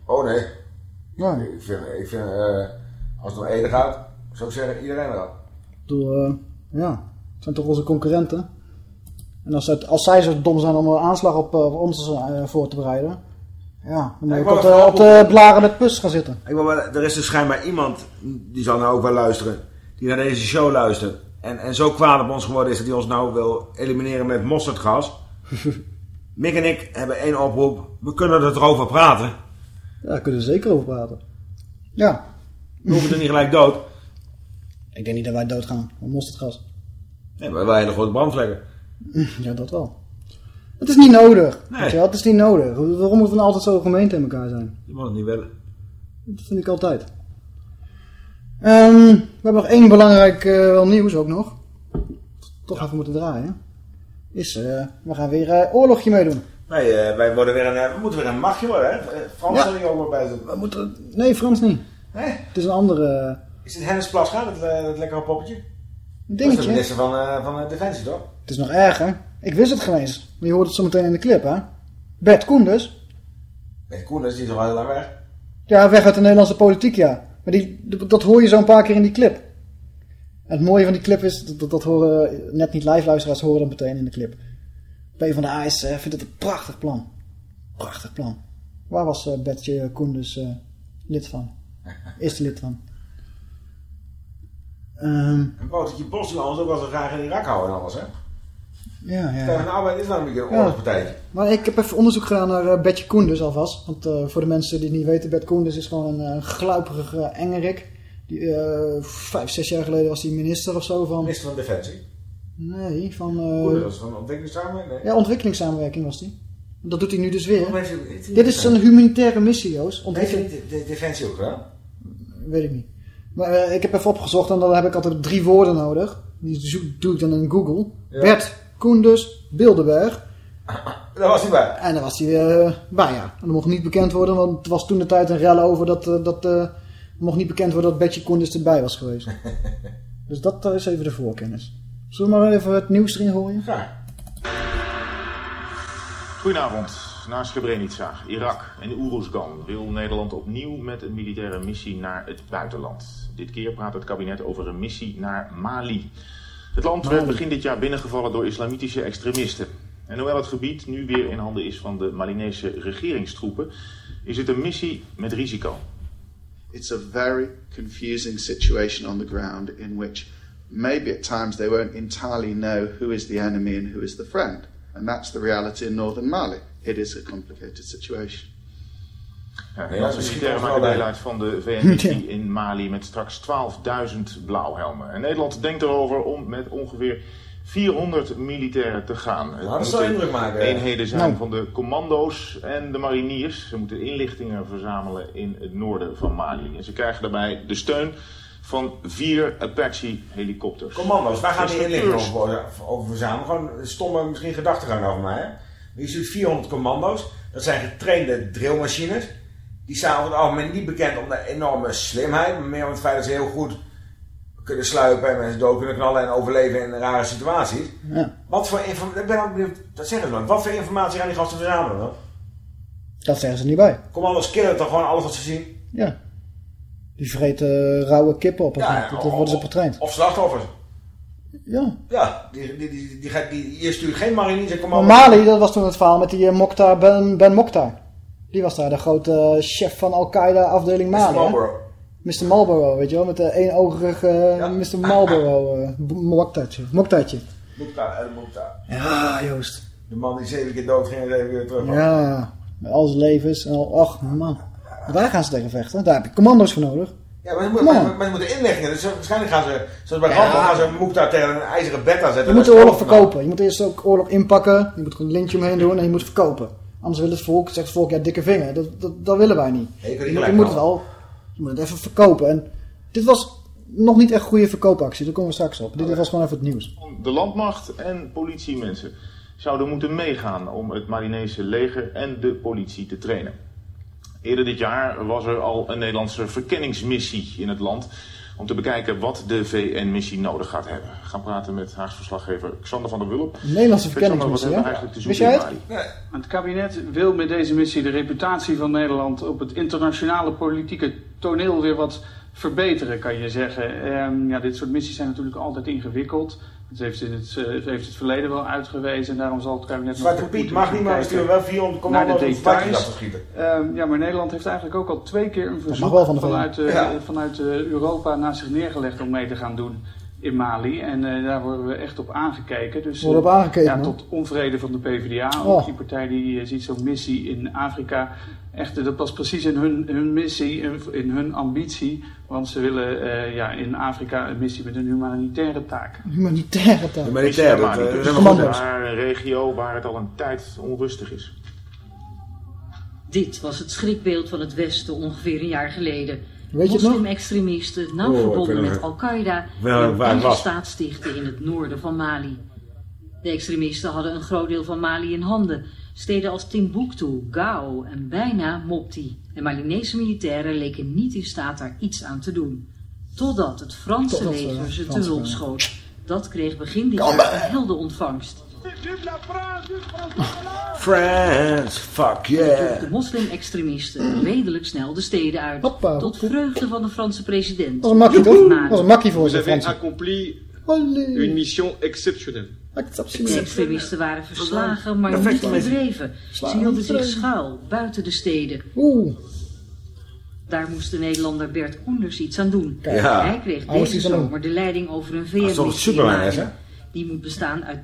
S8: Oh nee.
S7: Ja.
S8: Ik vind, ik vind eh, als het om Ede gaat, zou ik zeggen, iedereen eraan.
S7: Ik bedoel, ja, het zijn toch onze concurrenten. En als, het, als zij zo dom zijn om een aanslag op, eh, op ons eh, voor te bereiden, ja, dan moet
S8: ik
S7: ik op, de, op de blaren met pus gaan zitten.
S8: Ik wil wel, er is dus schijnbaar iemand, die zal nou ook wel luisteren, die naar deze show luistert. En, en zo kwaad op ons geworden is dat hij ons nou wil elimineren met mosterdgas. Mick en ik hebben één oproep. We kunnen er erover praten.
S7: Ja, daar kunnen we zeker over praten. Ja.
S8: We hoeven er niet gelijk dood.
S7: Ik denk niet dat wij doodgaan van mosterdgas.
S8: Nee, maar wij hele grote brandvlekken.
S7: Ja, dat wel. Het is niet nodig.
S8: Nee.
S7: Weet je wel, het is niet nodig. Waarom moeten we altijd zo gemeend in elkaar zijn?
S8: Je mag het niet willen.
S7: Dat vind ik altijd. Ehm, we hebben nog één belangrijk eh, wel nieuws ook nog. Toch even moeten draaien. Is, eh, we gaan weer eh, oorlogje meedoen.
S8: Eh, wij worden weer een, we moeten weer een machtje worden, hè? Frans
S7: Ja.
S8: ook wel bij zitten.
S7: We moeten... Nee, Frans niet.
S8: Nee?
S7: Het is een andere
S8: Is het Hennis Plasga, dat, eh, dat lekkere poppetje? Dat is de
S7: dingetje.
S8: minister van, eh, van eh, Defensie, toch?
S7: Het is nog erger. Ik wist het geweest. Maar je hoort het zo meteen in de clip, hè? Bert Koenders.
S8: Nee, Koen, die is al heel lang weg.
S7: Ja, weg uit de Nederlandse politiek, ja. Maar die, dat hoor je zo een paar keer in die clip. En het mooie van die clip is, dat, dat horen net niet live luisteraars horen dat meteen in de clip. P van de A is, eh, vindt het een prachtig plan. Prachtig plan. Waar was Betje Koen dus eh, lid van? Eerste lid van. Ehm,
S8: En Woutertje Bosland ook was er graag in Irak houden en alles, hè?
S7: ja, ja.
S8: Tegen de Arbeid is namelijk een
S7: Ja.
S8: oorlogspartijtje.
S7: Maar ik heb even onderzoek gedaan naar eh, Betje Koenders alvast. Want eh, voor de mensen die het niet weten, Bert Koenders is gewoon een uh, gluiperige engerik. Die, vijf, zes jaar geleden was hij minister of zo van...
S8: Minister van Defensie.
S7: Nee, van...
S8: Koen, dat is van ontwikkelingssamenwerking. Nee.
S7: Ja, ontwikkelingssamenwerking was die. Dat doet hij nu dus weer.
S8: Waarom heeft hij- heeft hij
S7: Dit is een humanitaire missie, Joost.
S8: Heeft hij de, de Defensie ook gedaan?
S7: Weet ik niet. Maar eh, ik heb even opgezocht en dan heb ik altijd drie woorden nodig. Die zoek- doe ik dan in Google.
S8: Ja.
S7: Bert Koenders Bilderberg.
S8: Daar was hij bij.
S7: En daar was hij eh, bij, ja. En dat mocht niet bekend worden, want het was toen de tijd een rel over dat... eh, dat eh, het mocht niet bekend worden dat Betje Koenders erbij was geweest. dus dat is even de voorkennis. Zullen we maar even het nieuws erin gooien?
S8: Ja.
S5: Goedenavond. Na Srebrenica, Irak en Oeruzgan wil Nederland opnieuw met een militaire missie naar het buitenland. Dit keer praat het kabinet over een missie naar Mali. Het land werd begin dit jaar binnengevallen door islamitische extremisten. En hoewel het gebied nu weer in handen is van de Malinese regeringstroepen, is het een missie met risico.
S52: It's a very confusing situation on the ground in which maybe at times they won't entirely know who is the enemy and who is the friend. And that's the reality in northern Mali. It is a complicated situation.
S5: Ja,
S52: Ja,
S5: maken deel
S52: bij.
S5: uit van de VN-missie in Mali met straks 12.000 blauwhelmen. En Nederland denkt erover om met ongeveer 400 militairen te gaan. Het
S8: Nou, dat zou indruk maken.
S5: Eenheden zijn
S8: Nou.
S5: van de commando's en de mariniers. Ze moeten inlichtingen verzamelen in het noorden van Mali. En ze krijgen daarbij de steun van vier Apache helikopters.
S8: Commando's, waar gaan die inlichtingen over, over verzamelen? Gewoon een stomme misschien gedachtegang over mij. Hè? Je ziet 400 commando's. Dat zijn getrainde drillmachines. Die staan over het algemeen niet bekend om de enorme slimheid. Maar meer om het feit dat ze heel goed kunnen sluipen en mensen dood kunnen knallen en overleven in rare situaties.
S7: Ja.
S8: Wat voor informatie, ik ben ook benieuwd, dat zeggen ze maar. Wat voor informatie gaan die gasten verzamelen dan?
S7: Dat zeggen ze niet bij.
S8: Commando's killen toch gewoon alles wat ze zien?
S7: Ja. Die vreten rauwe kippen op. of
S8: Ja,
S7: dat worden ze getraind.
S8: Of slachtoffers.
S7: Ja.
S8: Ja, die, die, die, die, die, je stuurt geen mariniers en
S7: Maar
S8: commando's.
S7: Mali, dat was toen het verhaal met die eh, Mokhtar Ben, ben Mokhtar. Die was daar de grote eh, chef van Al-Qaeda afdeling Mali. hè?
S8: Marlboro.
S7: Mr. Marlboro, weet je wel, met de eenogige eh, Mr. Marlboro uh.
S8: Moekta, El Moekta.
S7: Ja, Joost.
S8: De man die zeven keer dood ging en zeven keer terug.
S7: Ja, met al zijn levens en al, ach man. Daar gaan ze tegen vechten, daar heb je commando's voor nodig.
S8: Ja, maar ze maar, maar ze moeten inlichtingen. Dus waarschijnlijk gaan ze, zoals bij
S7: Ja.
S8: Rambo, gaan ze Moekta tegen een ijzeren bed aanzetten.
S7: Je moet de oorlog verkopen. Je moet eerst ook oorlog inpakken. Je moet er een lintje omheen doen en je moet verkopen. Anders wil het volk, zegt het volk, ja dikke vinger. Dat, dat, dat willen wij niet.
S8: Nee, je
S7: moet, je moet het al, je moet het even verkopen. En dit was nog niet echt goede verkoopactie. Daar komen we straks op. Dit was gewoon even het nieuws.
S5: De landmacht en politiemensen zouden moeten meegaan om het Malinese leger en de politie te trainen. Eerder dit jaar was er al een Nederlandse verkenningsmissie in het land om te bekijken wat de VN-missie nodig gaat hebben. We gaan praten met Haags verslaggever Xander van der Wulp.
S7: Nederlandse
S5: Xander, wat
S7: verkenningsmissie,
S5: hebben eigenlijk te
S7: Wist
S5: zoeken
S7: jij
S5: in
S7: het?
S5: Mali?
S43: Het kabinet wil met deze missie de reputatie van Nederland op het internationale politieke toneel weer wat verbeteren, kan je zeggen. Ehm, ja, dit soort missies zijn natuurlijk altijd ingewikkeld. Het heeft, in het, eh, het heeft het verleden wel uitgewezen en daarom zal het kabinet nog
S8: Zwarte Piet mag niet, maar we sturen wel 400
S43: naar
S8: commando's
S43: de details.
S8: af te schieten.
S43: Ehm, ja, maar Nederland heeft eigenlijk ook al twee keer een verzoek vanuit, eh,
S7: Ja.
S43: vanuit eh, Europa naar zich neergelegd om mee te gaan doen in Mali. En eh, daar worden we echt op aangekeken. Dus,
S7: Worden op
S43: eh,
S7: aangekeken,
S43: ja,
S7: man.
S43: tot onvrede van de PvdA.
S7: Oh.
S43: Ook die partij die eh, ziet zo'n missie in Afrika. Echt, dat past precies in hun, hun missie, in, in hun ambitie. Want ze willen eh, ja, in Afrika een missie met een humanitaire taak.
S7: Humanitaire taak.
S5: Naar Mali, dus naar een regio waar het al een tijd onrustig is.
S38: Dit was het schrikbeeld van het Westen ongeveer een jaar geleden.
S7: Weet?
S38: Moslim-extremisten, nauw
S7: Oh, ik
S38: verbonden met. Al-Qaeda, eigen
S7: was.
S38: staat stichten in het noorden van Mali. De extremisten hadden een groot deel van Mali in handen. Steden als Timbuktu, Gao en bijna Mopti. De Malinese militairen leken niet in staat daar iets aan te doen. Totdat het Franse leger ze te hulp schoot. Dat kreeg begin dit jaar een heldenontvangst.
S8: France, fuck yeah.
S38: De moslim-extremisten redelijk snel de steden uit. tot vreugde van de Franse president.
S7: Dat was een makkie toch? Dat was een makkie voor ze, Fransen.
S49: accompli
S53: Une mission exceptionnelle.
S38: De extremisten waren verslagen, maar niet verdreven. Ze hielden zich schuil, buiten de steden.
S7: Oeh.
S38: Daar moest de Nederlander Bert Koenders iets aan doen.
S8: Ja.
S38: Hij kreeg deze zomer de leiding over een
S8: Dat is
S38: Die moet bestaan uit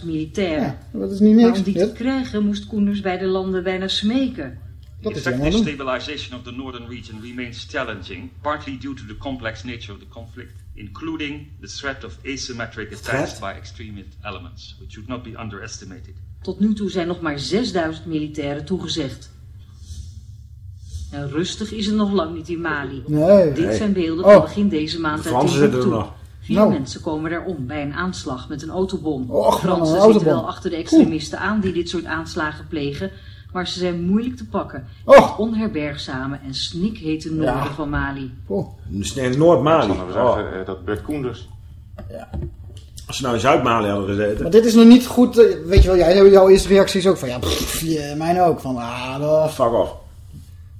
S38: 12.000 militairen.
S7: dat is niet niks,
S38: Maar om die te krijgen moest Koenders bij de landen bijna smeken.
S7: Dat
S54: The effective
S7: doen.
S54: stabilization of the northern region remains challenging, partly due to the complex nature of the conflict, including the threat of asymmetric attacks
S38: Threat?
S54: by extremist elements, which should not be underestimated.
S38: Tot nu toe zijn nog maar 6000 militairen toegezegd. En rustig is het nog lang niet in Mali.
S7: Nee.
S38: Dit
S7: Nee.
S38: zijn beelden
S7: Oh.
S38: van begin deze maand
S8: De
S38: uit
S8: Fransen zitten er
S38: Timbuktu. Vier
S7: Nou.
S38: mensen komen daar om bij een aanslag met een autobom.
S7: Och,
S38: de Fransen
S7: man,
S38: zitten
S7: autobom.
S38: wel achter de extremisten aan die dit soort aanslagen plegen, maar ze zijn moeilijk te pakken.
S7: Och.
S38: Het onherbergzame en snikhete noorden
S8: Ja.
S38: van Mali.
S8: In Noord-Mali.
S5: We zagen eh, dat Bert Koenders
S8: Als ze nou in Zuid-Mali hadden gezeten.
S7: Maar dit is nog niet goed. eh, Weet je wel, jij, jouw eerste reactie is ook van ja, pff, je, mijn ook. Van ah, dat...
S8: Fuck off.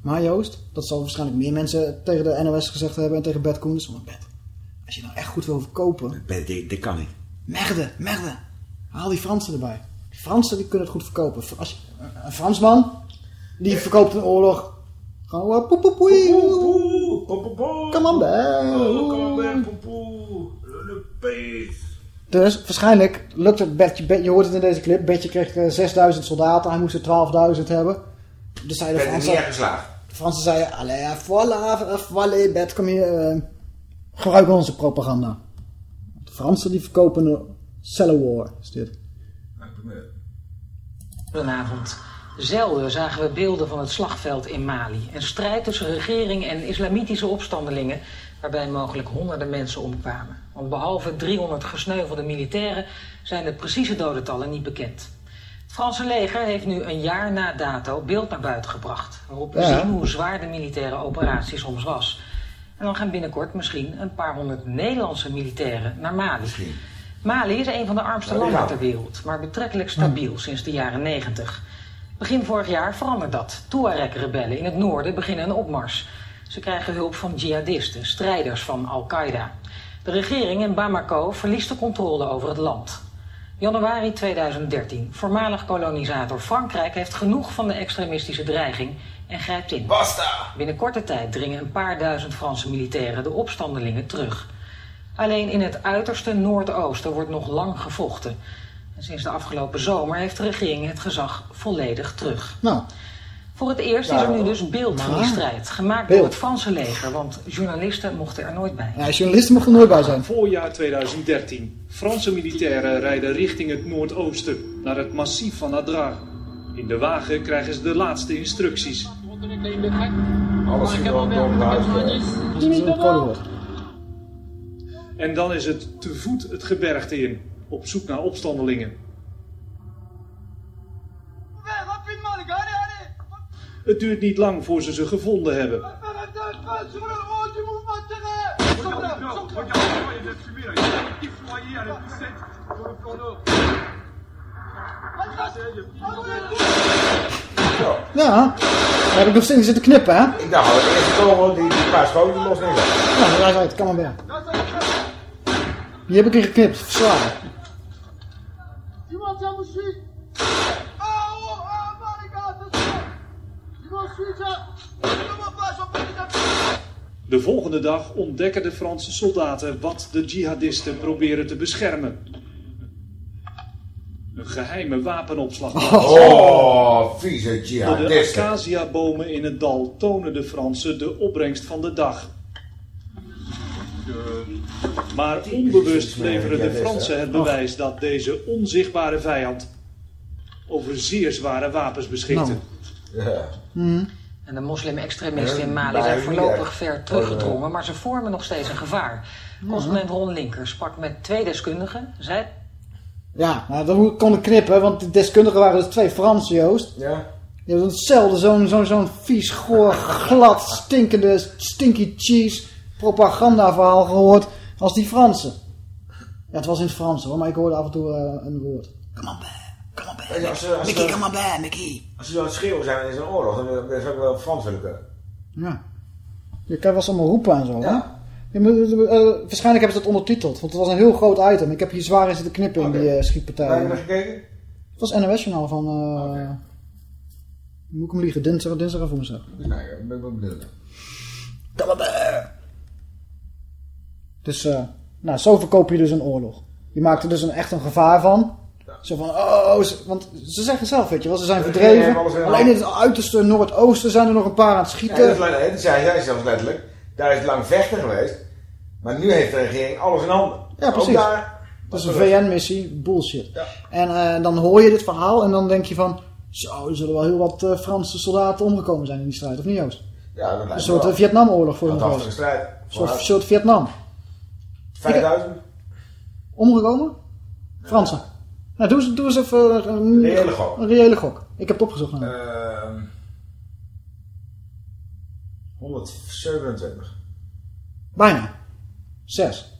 S7: Maar Joost, dat zal waarschijnlijk meer mensen tegen de NOS gezegd hebben en tegen Bert Koenders. Bert, als je nou echt goed wil verkopen,
S8: Dit, kan niet.
S7: merde, merde. Haal die Fransen erbij. Die Fransen die kunnen het goed verkopen. Als een Fransman, die verkoopt een oorlog. Gewoon uh, poep poep poei. Dus waarschijnlijk lukt het Bertje, je hoort het in deze clip, Bertje kreeg eh, 6000 soldaten, hij moest er 12.000 hebben. Dus zei de
S8: Ben er niet
S7: Fransen,
S8: geslaagd.
S7: de Fransen zeiden, allee, ja, voilà, eh, voilà, Bert, kom hier, eh, gebruik onze propaganda. De Fransen die verkopen een war, is dit.
S15: Goedenavond. Zelden zagen we beelden van het slagveld in Mali. Een strijd tussen regering en islamitische opstandelingen... waarbij mogelijk honderden mensen omkwamen. Want behalve 300 gesneuvelde militairen... zijn de precieze dodentallen niet bekend. Het Franse leger heeft nu een jaar na dato beeld naar buiten gebracht... waarop we
S7: Ja.
S15: zien hoe zwaar de militaire operatie soms was. En dan gaan binnenkort misschien een paar honderd Nederlandse militairen naar Mali. Mali is een van de armste landen ter wereld, maar betrekkelijk stabiel sinds de jaren 90. Begin vorig jaar verandert dat. Tuareg-rebellen in het noorden beginnen een opmars. Ze krijgen hulp van jihadisten, strijders van Al-Qaeda. De regering in Bamako verliest de controle over het land. Januari 2013. Voormalig kolonisator Frankrijk heeft genoeg van de extremistische dreiging en grijpt in. Binnen korte tijd dringen een paar duizend Franse militairen de opstandelingen terug. Alleen in het uiterste noordoosten wordt nog lang gevochten. En sinds de afgelopen zomer heeft de regering het gezag volledig terug.
S7: Nou,
S15: Voor het eerst is er nu dus beeld van die strijd. Gemaakt
S7: Beeld.
S15: door het Franse leger, want journalisten mochten er nooit bij.
S7: ja, journalisten mochten er nooit bij zijn.
S25: Voorjaar 2013. Franse militairen rijden richting het noordoosten, naar het massief van Adrar. In de wagen krijgen ze de laatste instructies.
S8: Alles ging wel door het huis.
S7: Dat is een codewoord.
S25: En dan is het te voet het gebergte in, op zoek naar opstandelingen. Het duurt niet lang voor ze ze gevonden hebben.
S7: Ja, daar heb ik nog steeds zitten knippen, hè?
S8: Ik dacht al, de eerste kogel, die, die paar schoten, die los niet op.
S7: Ja, daar zei het, kan maar weer. Die heb ik in geknipt, verslagen.
S25: De volgende dag ontdekken de Franse soldaten wat de jihadisten proberen te beschermen. Een geheime wapenopslag.
S8: Oh, vieze
S25: Door de
S8: jihadisten.
S25: acaciabomen in het dal tonen de Fransen de opbrengst van de dag. Maar onbewust leveren de Fransen het bewijs dat deze onzichtbare vijand over zeer zware wapens beschikte.
S8: Ja.
S7: Mhm.
S15: En de moslim-extremisten in Mali zijn
S8: wie
S15: voorlopig ver teruggedrongen, maar ze vormen nog steeds een gevaar. Correspondent Ron Linker sprak met twee deskundigen. Zij
S7: Ja, nou, dan kon ik knippen, want de deskundigen waren dus twee Fransen, Joost.
S8: Ja.
S7: Die hebben hetzelfde, zo'n zo'n zo'n vies, goor, glad, stinkende, stinky cheese propagandaverhaal gehoord als die Fransen. Ja, het was in het Frans hoor, maar ik hoorde af en toe eh, een woord.
S8: Weet je, Als ze, als
S7: Mickey,
S8: ze,
S7: come on back, Mickey.
S8: als ze zo aan het schreeuwen zijn in zo'n oorlog, dan zou ik wel Frans willen kunnen.
S7: Ja. Je kan wel allemaal roepen en zo, hè? Eh, waarschijnlijk hebben ze het ondertiteld, want het was een heel groot item. Ik heb hier zwaar in zitten knippen in die eh, schietpartij.
S8: Waar heb je gekeken?
S7: Het was NOS-journaal van... eh Moet ik hem liegen? Dinsdag, dinsdag of woensdag?
S8: Dus nou, ik ben wel benieuwd.
S7: Dus, eh, nou, zo verkoop je dus een oorlog. Je maakt er dus een, echt een gevaar van. Zo van, oh, ze- want ze zeggen zelf, weet je wel, ze zijn
S8: Ja,
S7: verdreven.
S8: ja,
S7: Alleen in het uiterste noordoosten zijn er nog een paar aan het
S8: Ja,
S7: schieten.
S8: dat letterlijk, dat zei zij zelfs letterlijk. Daar is het lang vechten geweest. Maar nu heeft de regering alles in handen.
S7: Ja, precies.
S8: Daar,
S7: Dat is een VN-missie, bullshit. En eh, dan hoor je dit verhaal en dan denk je van... Zo, er zullen wel heel wat eh, Franse soldaten omgekomen zijn in die strijd, of niet Joost?
S8: Ja, dat lijkt
S7: Een soort eh, Vietnamoorlog voor eens.
S8: strijd.
S7: Een soort, Vietnam.
S8: 5000?
S7: Omgekomen? Fransen. Nou, doe eens, doe eens even een
S8: Reële gok.
S7: Een reële gok. Ik heb het opgezocht.
S8: Ehm 127.
S7: Bijna. Zes.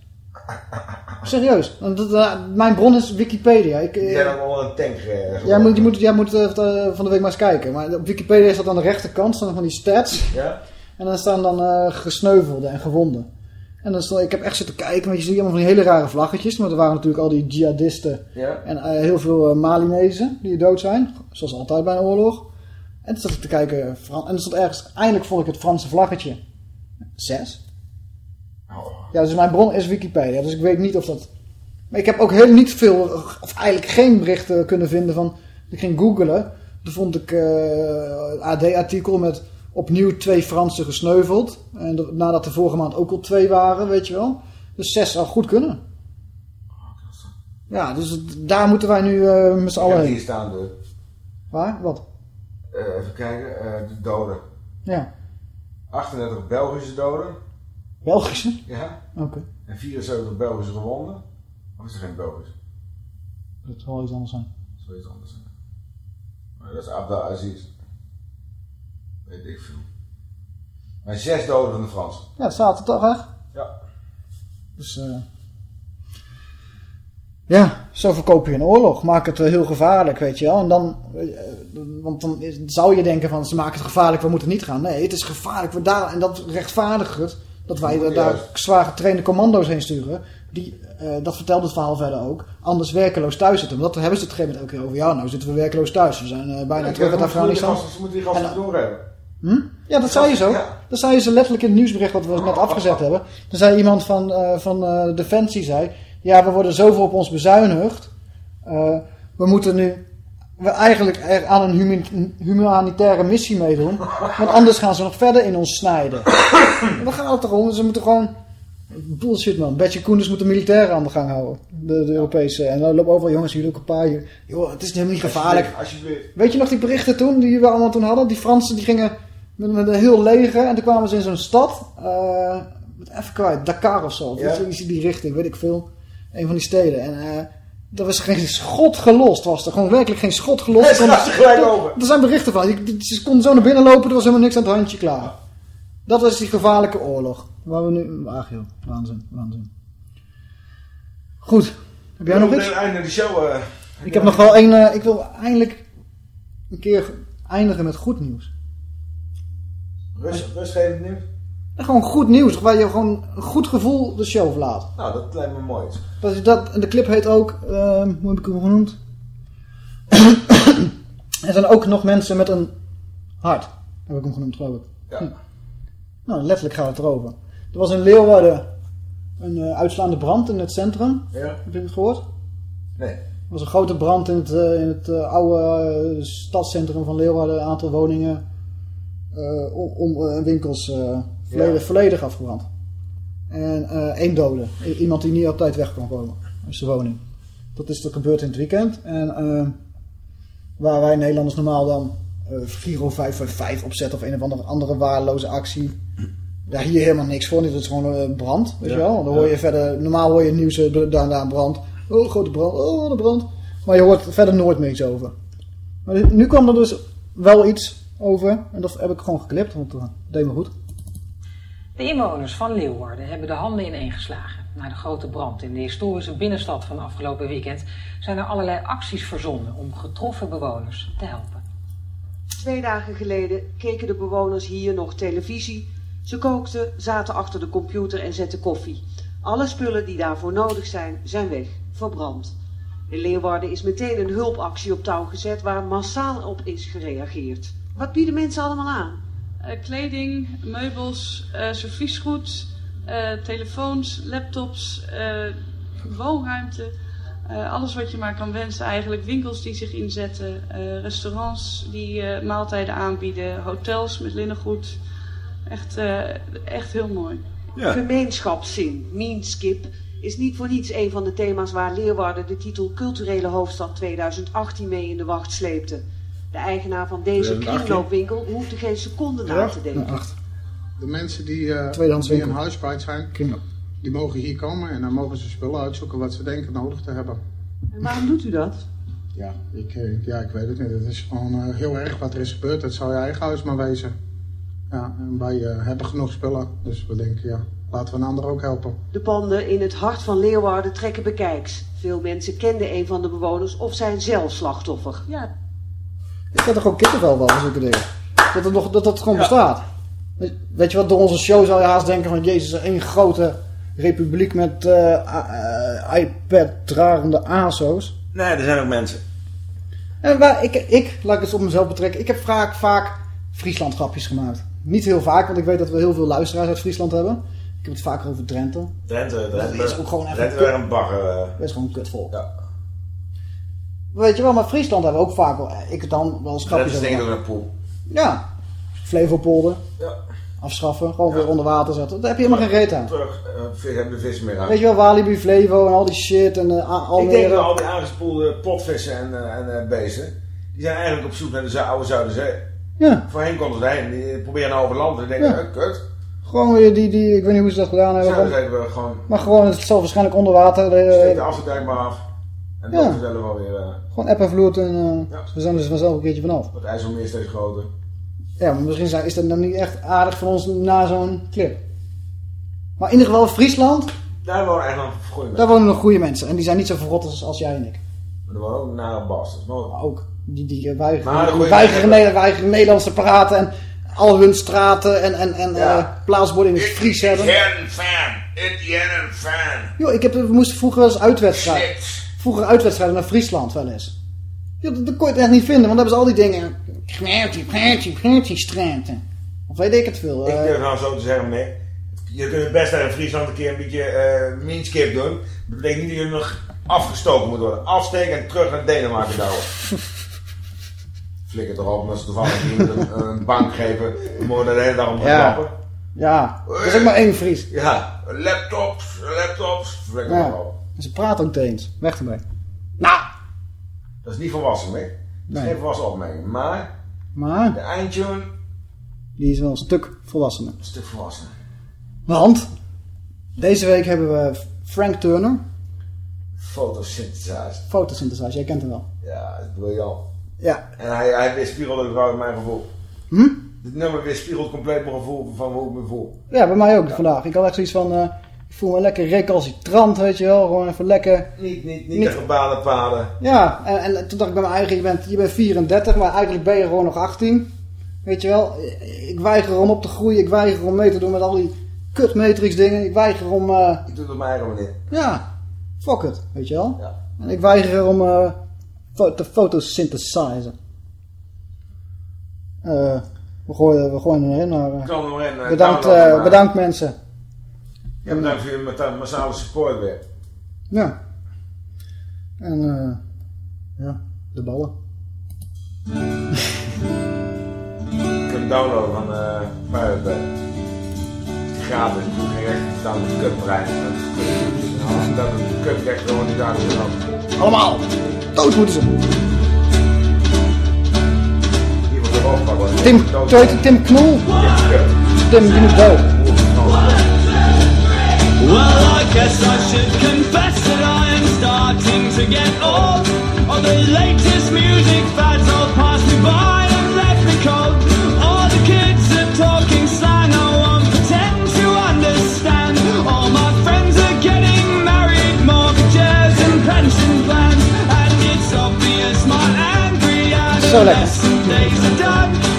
S7: Serieus. Want eh, mijn bron is Wikipedia. Ik, eh,
S8: ook onder een tank eh,
S7: Jij moet, je moet, jij moet van de week maar eens kijken. Maar op Wikipedia staat aan de rechterkant staan van die stats.
S8: Ja?
S7: En dan staan dan gesneuvelden en gewonden. En dan stond, ik heb echt zitten kijken, want je ziet allemaal van die hele rare vlaggetjes. Maar er waren natuurlijk al die jihadisten
S8: Ja.
S7: en heel veel Malinezen die dood zijn. Zoals altijd bij een oorlog. En toen zat ik te kijken, en er stond ergens, eindelijk vond ik het Franse vlaggetje. Zes. Ja, dus mijn bron is Wikipedia, dus ik weet niet of dat... Maar ik heb ook heel niet veel, of eigenlijk geen berichten kunnen vinden van... Ik ging googlen, toen vond ik eh AD-artikel met opnieuw twee Fransen gesneuveld. En de- nadat de vorige maand ook al twee waren, weet je wel. Dus zes zou goed kunnen. Ja, dus daar moeten wij nu eh, met z'n allen heen.
S8: staan de,
S7: Waar? Wat?
S8: Eh, even kijken, eh, de doden.
S7: Ja.
S8: 38 Belgische doden.
S7: Belgische?
S8: Ja.
S7: Oké.
S8: En 74 Belgische gewonden. Of is er geen Belgisch?
S7: Dat zal iets anders zijn.
S8: Zoiets anders. hè? Maar dat is Abdel Aziz. Weet ik veel. Maar zes doden van de Fransen.
S7: Ja, staat er toch echt?
S8: Ja.
S7: Dus, eh ja, zo verkoop je een oorlog. Maak het eh, heel gevaarlijk, weet je wel. En dan, eh, want dan zou je denken van, ze maken het gevaarlijk, we moeten niet gaan. Nee, het is gevaarlijk, we daar, en dat rechtvaardigt het, dat wij er daar zwaar getrainde commando's heen sturen. Die, eh, dat vertelt het verhaal verder ook, anders werkeloos thuis zitten. Want dat hebben ze het op een gegeven moment elke keer over. Ja, nou zitten we werkeloos thuis. We zijn eh, bijna
S8: Ja,
S7: terug uit
S8: ze
S7: Afghanistan.
S8: Ze moeten die gasten
S7: En-
S8: doorhebben.
S7: Hm? Ja, dat zei je zo. Dat zei je zo letterlijk in het nieuwsbericht wat we net afgezet hebben. Er zei iemand van, eh, van eh, Defensie, zei... Ja, we worden zoveel op ons bezuinigd. Eh, we moeten nu we eigenlijk er aan een humanitaire missie meedoen. Want anders gaan ze nog verder in ons snijden. Daar gaat het toch om. Ze moeten gewoon... Bullshit man. Betje Koenders moet de militairen aan de gang houden. De, de Europese. En dan lopen overal jongens, jullie ook een paar hier. Joh, het is helemaal niet gevaarlijk.
S8: Alsjeblieft, alsjeblieft.
S7: Weet je nog die berichten toen, die we allemaal toen hadden? Die Fransen die gingen met, met een heel leger en toen kwamen ze in zo'n stad. eh, even kwijt, Dakar of zo.
S8: Ja.
S7: iets in die richting, weet ik veel. Een van die steden. En eh er was geen schot gelost, was er. Gewoon werkelijk geen schot gelost.
S8: Het gaat er gelijk
S7: Er-
S8: over.
S7: Er zijn berichten van. Je- Ze konden zo naar binnen lopen, er was helemaal niks aan het handje klaar. Dat was die gevaarlijke oorlog. Waar we nu... Ach joh, waanzin, waanzin. Goed. Heb jij nog iets?
S8: einde de show. eh,
S7: Ik heb nog wel één... eh, ik wil eindelijk een keer eindigen met goed nieuws.
S8: Rust, rustgevend nieuws.
S7: Gewoon goed nieuws, waar je gewoon een goed gevoel de show verlaat.
S8: Nou, dat lijkt me mooi.
S7: Dat is dat, en de clip heet ook, ehm, hoe heb ik hem genoemd? er zijn ook nog mensen met een hart, heb ik hem genoemd geloof ik.
S8: Ja.
S7: Nou, letterlijk gaat het erover. Er was in Leeuwarden een eh, uitslaande brand in het centrum.
S8: Ja.
S7: Heb je het gehoord?
S8: Nee.
S7: Er was een grote brand in het, eh, in het eh, oude stadscentrum van Leeuwarden. Een aantal woningen om, winkels volledig,
S8: Ja.
S7: volledig afgebrand. En eh, één dode. I- iemand die niet altijd weg kon komen uit zijn woning. Dat is er gebeurd in het weekend. En eh, waar wij Nederlanders normaal dan eh Giro 555 opzetten of een of andere, andere waardeloze actie. Daar hier helemaal niks voor. Dit is gewoon eh, brand, weet
S8: Ja.
S7: je wel. Dan hoor je verder, normaal hoor je nieuws, daar en daar een brand. Oh, grote brand, oh, de brand. Maar je hoort verder nooit meer iets over. Maar nu kwam er dus wel iets over. En dat heb ik gewoon geklipt, want dat deed me goed.
S49: De inwoners van Leeuwarden hebben de handen ineengeslagen. Na de grote brand in de historische binnenstad van afgelopen weekend zijn er allerlei acties verzonnen om getroffen bewoners te helpen.
S9: Twee dagen geleden keken de bewoners hier nog televisie. Ze kookten, zaten achter de computer en zetten koffie. Alle spullen die daarvoor nodig zijn, zijn weg, verbrand. In Leeuwarden is meteen een hulpactie op touw gezet waar massaal op is gereageerd. Wat bieden mensen allemaal aan?
S55: Eh, kleding, meubels, eh serviesgoed, eh, telefoons, laptops, eh, woonruimte. eh, alles wat je maar kan wensen eigenlijk. Winkels die zich inzetten, eh, restaurants die eh, maaltijden aanbieden, hotels met linnengoed. Echt, eh, echt heel mooi.
S9: Gemeenschapszin, meanskip, is niet voor niets een van de thema's waar Leeuwarden de titel Culturele Hoofdstad 2018 mee in de wacht sleepte. De eigenaar van deze
S56: 2018?
S9: kringloopwinkel hoefde geen seconde na te denken.
S56: De mensen die, eh
S7: Tweedehands
S56: die een huis kwijt zijn, die mogen hier komen en dan mogen ze spullen uitzoeken wat ze denken nodig te hebben.
S9: En waarom doet u dat?
S56: Ja, ik, eh, ja, ik weet het niet. Het is gewoon eh, heel erg wat er is gebeurd. Het zou je eigen huis maar wezen. Ja, en wij eh, hebben genoeg spullen. Dus we denken, ja, laten we een ander ook helpen.
S9: De panden in het hart van Leeuwarden trekken bekijks. Veel mensen kenden een van de bewoners of zijn zelf slachtoffer. Ja,
S7: Ik heb er gewoon kippenvel van, zulke dingen. Dat het, nog, dat het gewoon bestaat. Weet- je wat, door onze show zou je haast denken van... Jezus, één grote republiek met eh, a- eh, iPad-dragende ASO's.
S8: Nee, er zijn ook mensen.
S7: En waar, ik, ik, laat ik het op mezelf betrekken... Ik heb vaak, vaak Friesland grapjes gemaakt. Niet heel vaak, want ik weet dat we heel veel luisteraars uit Friesland hebben. Ik heb het vaker over Drenthe.
S8: Drenthe,
S7: Dat
S8: Drenthe.
S7: is ook gewoon even
S8: Drenthe weer een bagger. eh.
S7: Dat is gewoon een kutvolk.
S8: Ja.
S7: Weet je wel, maar Friesland hebben we ook vaak wel... Ik dan wel eens grapjes
S8: Drenthe
S7: over
S8: stinkt door
S7: gemaakt.
S8: een poel.
S7: Ja. Flevopolder.
S8: Ja.
S7: Afschaffen. Gewoon weer onder water zetten. Daar heb je helemaal geen reet aan.
S8: Terug, eh, hebben de vissen meer aan.
S7: Weet je wel, Walibi, Flevo en al die shit en uh, Almere.
S8: Ik denk dat al die aangespoelde potvissen en, eh, en eh, beesten, die zijn eigenlijk op zoek naar de oude Zuiderzee.
S7: Ja.
S8: Voorheen konden ze daarheen, die proberen nou over land en denken,
S7: Ja.
S8: eh, kut.
S7: Gewoon weer die, die, ik weet niet hoe ze dat gedaan hebben.
S8: Zuiderzee hebben we gewoon,
S7: maar gewoon, het zal waarschijnlijk onder water.
S8: steek
S7: eh,
S8: de afzetdijk maar af. En dan vanzelf wel weer, eh,
S7: gewoon app en vloed en eh, we zijn er dus vanzelf een keertje vanaf.
S8: het IJsselmeer steeds groter.
S7: Ja, maar misschien zijn, is dat dan niet echt aardig van ons na zo'n clip. Maar in ieder geval Friesland,
S8: Daar wonen echt nog goede
S7: daar
S8: mensen.
S7: wonen nog goede mensen. En die zijn niet zo verrot als, als jij en ik.
S8: Maar er wonen ook nare bastards. Maar
S7: ook. Die, die weigeren, weigeren, weigeren Nederlands te praten en al hun straten en, en, en
S8: Ja.
S7: eh, plaatsborden in het Fries hebben.
S8: Etienne fan, Etienne fan.
S7: Yo, ik heb, we moesten vroeger wel eens uitwedstrijden. Vroeger uitwedstrijden naar Friesland wel eens. Yo, dat, dat kon je het echt niet vinden, want dan hebben ze al die dingen. Knartie, knartie, knartie straten. Of weet ik het veel.
S8: Ik
S7: eh,
S8: durf nou zo te zeggen, nee. Je kunt het best naar Friesland een keer een beetje eh meanskip doen. Dat betekent niet dat je nog afgestoken moet worden. Afsteken en terug naar Denemarken douwen. Flikker toch op, als ze toevallig iemand een, een bank geven, dan moet je er de hele dag om
S7: Ja.
S8: klappen.
S7: ja, er is ook maar één Fries.
S8: Ja, laptops, laptops, flikker
S7: Ja. En ze praten ook Deens. Weg ermee.
S8: Dat is niet volwassen mee. Dat is geen volwassen opmerking. Maar
S7: Maar
S8: de eindtune,
S7: die is wel een stuk volwassener.
S8: een stuk volwassen.
S7: Want deze week hebben we Frank Turner.
S8: Fotosynthesizer.
S7: Fotosynthesizer, jij kent hem wel.
S8: Ja, dat is briljant.
S7: Ja.
S8: En hij, hij weerspiegelde gewoon mijn gevoel.
S7: Hm?
S8: Dit nummer weerspiegelt compleet mijn gevoel van hoe ik me voel.
S7: Ja, bij mij ook vandaag. Ik had echt zoiets van, eh, ik voel me lekker recalcitrant, weet je wel. Gewoon even lekker.
S8: Niet, niet, niet,
S7: Niet-
S8: paden.
S7: Ja, en, en toen dacht ik bij mijn eigen, je bent, je bent 34, maar eigenlijk ben je gewoon nog 18. Weet je wel, ik weiger om op te groeien, ik weiger om mee te doen met al die kut matrix dingen. Ik weiger om, eh,
S8: Ik doe het op mijn eigen manier.
S7: ja, fuck it, weet je wel.
S8: Ja.
S7: En ik weiger om eh, fo- te fotosynthesizen. Eh, we gooien, we gooien erin, maar eh,
S8: er eh,
S7: bedankt, eh,
S8: maar.
S7: bedankt mensen.
S8: Ja, bedankt voor je massale support weer.
S7: Ja. En eh, ja, de ballen.
S8: Ik heb downloaden van eh Pirate. Gratis. Ik hoef geen recht staan met kutbrein. Nou, dat een kutrecht gewoon niet aan de
S7: Allemaal. Dood moeten ze. Tim, hoe heet die? Tim Knol? Tim, die moet dood.
S44: Well, I guess I should confess that I am starting to get old. All the latest music fads all pass me by and left me cold. All the kids are talking slang, I won't pretend to understand. All my friends are getting married, mortgages and pension plans. And it's obvious my angry
S7: Zo lekker.
S44: adolescent days are done.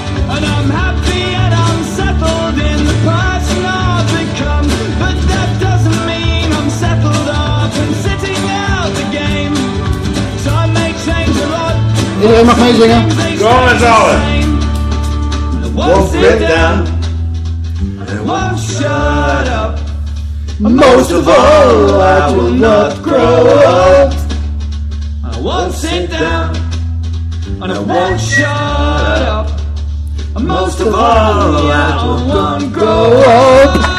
S7: Iedereen mag meezingen.
S8: Kom met z'n allen.
S44: Won't sit down. I won't shut up.
S7: Most of all, I will not grow up.
S44: I won't sit down. And I won't shut up. Most of all, I won't grow up.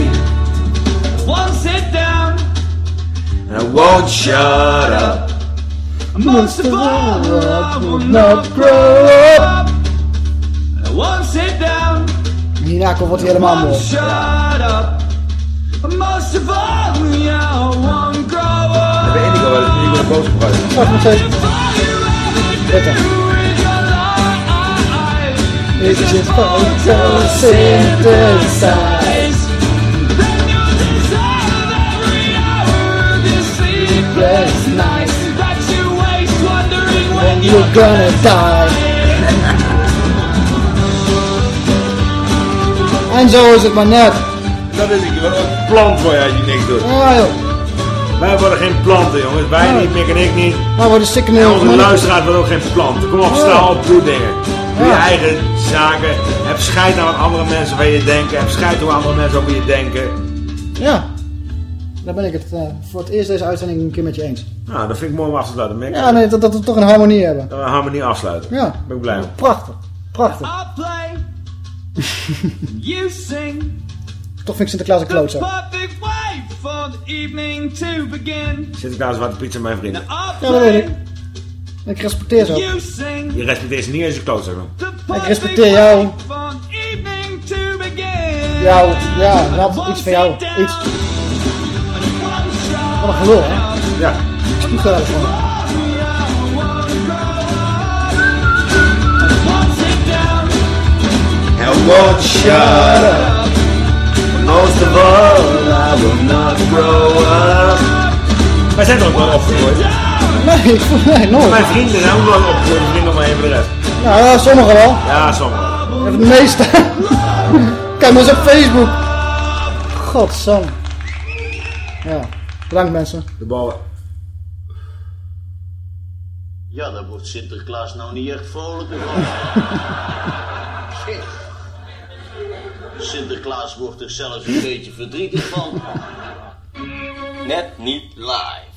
S44: won't
S8: shut up.
S44: most of all, I will
S7: Not grow up.
S44: I won't sit down.
S7: Hierna komt hij helemaal mooi.
S44: Shut up. Most of all, yeah, I won't grow up.
S8: Heb je Indigo wel eens Indigo de boos gebruikt?
S7: Wacht nog steeds. Is it photosynthesize? Sleepless nights
S44: That you waste wondering when
S7: when you're gonna die. En zo is het maar net.
S8: Dat is ik wel een plant voor je als je niks doet.
S7: Ja joh.
S8: Wij worden geen planten jongens. Wij niet, Mick en ik niet.
S7: Nou worden stikken
S8: En
S7: heel
S8: onze luisteraars worden ook geen planten. Kom op, sta op, doe dingen. Doe je eigen zaken. Heb scheid aan wat andere mensen van je denken. Heb scheid hoe andere mensen over je denken.
S7: Ja. Daar ben ik het eh, voor het eerst deze uitzending een keer met je eens.
S8: Nou, dat vind ik mooi om af te sluiten.
S7: Ja, nee, dat, dat we toch een harmonie hebben.
S8: Dat we harmonie afsluiten.
S7: Ja.
S8: Ben ik blij mee.
S7: Prachtig. Prachtig.
S44: I play. you sing.
S7: Toch vind ik Sinterklaas een klootzak.
S44: Perfect way for the evening to begin.
S8: Sinterklaas Zwarte Piet zijn mijn vrienden.
S7: Ja, dat weet ik. Ik respecteer ze ook.
S44: You sing.
S8: Je respecteert ze niet als je klootzak bent.
S7: Ik respecteer jou.
S44: For the evening to begin.
S7: Jou, ja, dat iets van jou. Iets. Wat een gelul, hè?
S8: Ja.
S7: Niet geweldig van.
S8: And won't shut up. Most of all, I will not grow up. Wij zijn toch wel opgegroeid?
S7: Nee, ik voel- nee, nooit.
S8: Mijn vrienden zijn ook nooit opgegroeid. Vrienden nog maar even de rest.
S7: Nou ja, sommigen wel.
S8: Ja, sommigen.
S7: Even de meeste. Kijk maar eens op Facebook. Godsam. Ja, bedankt mensen.
S8: De ballen.
S57: Ja, daar wordt Sinterklaas nou niet echt vrolijker van. Shit. Sinterklaas wordt er zelfs een beetje verdrietig van. Net niet live.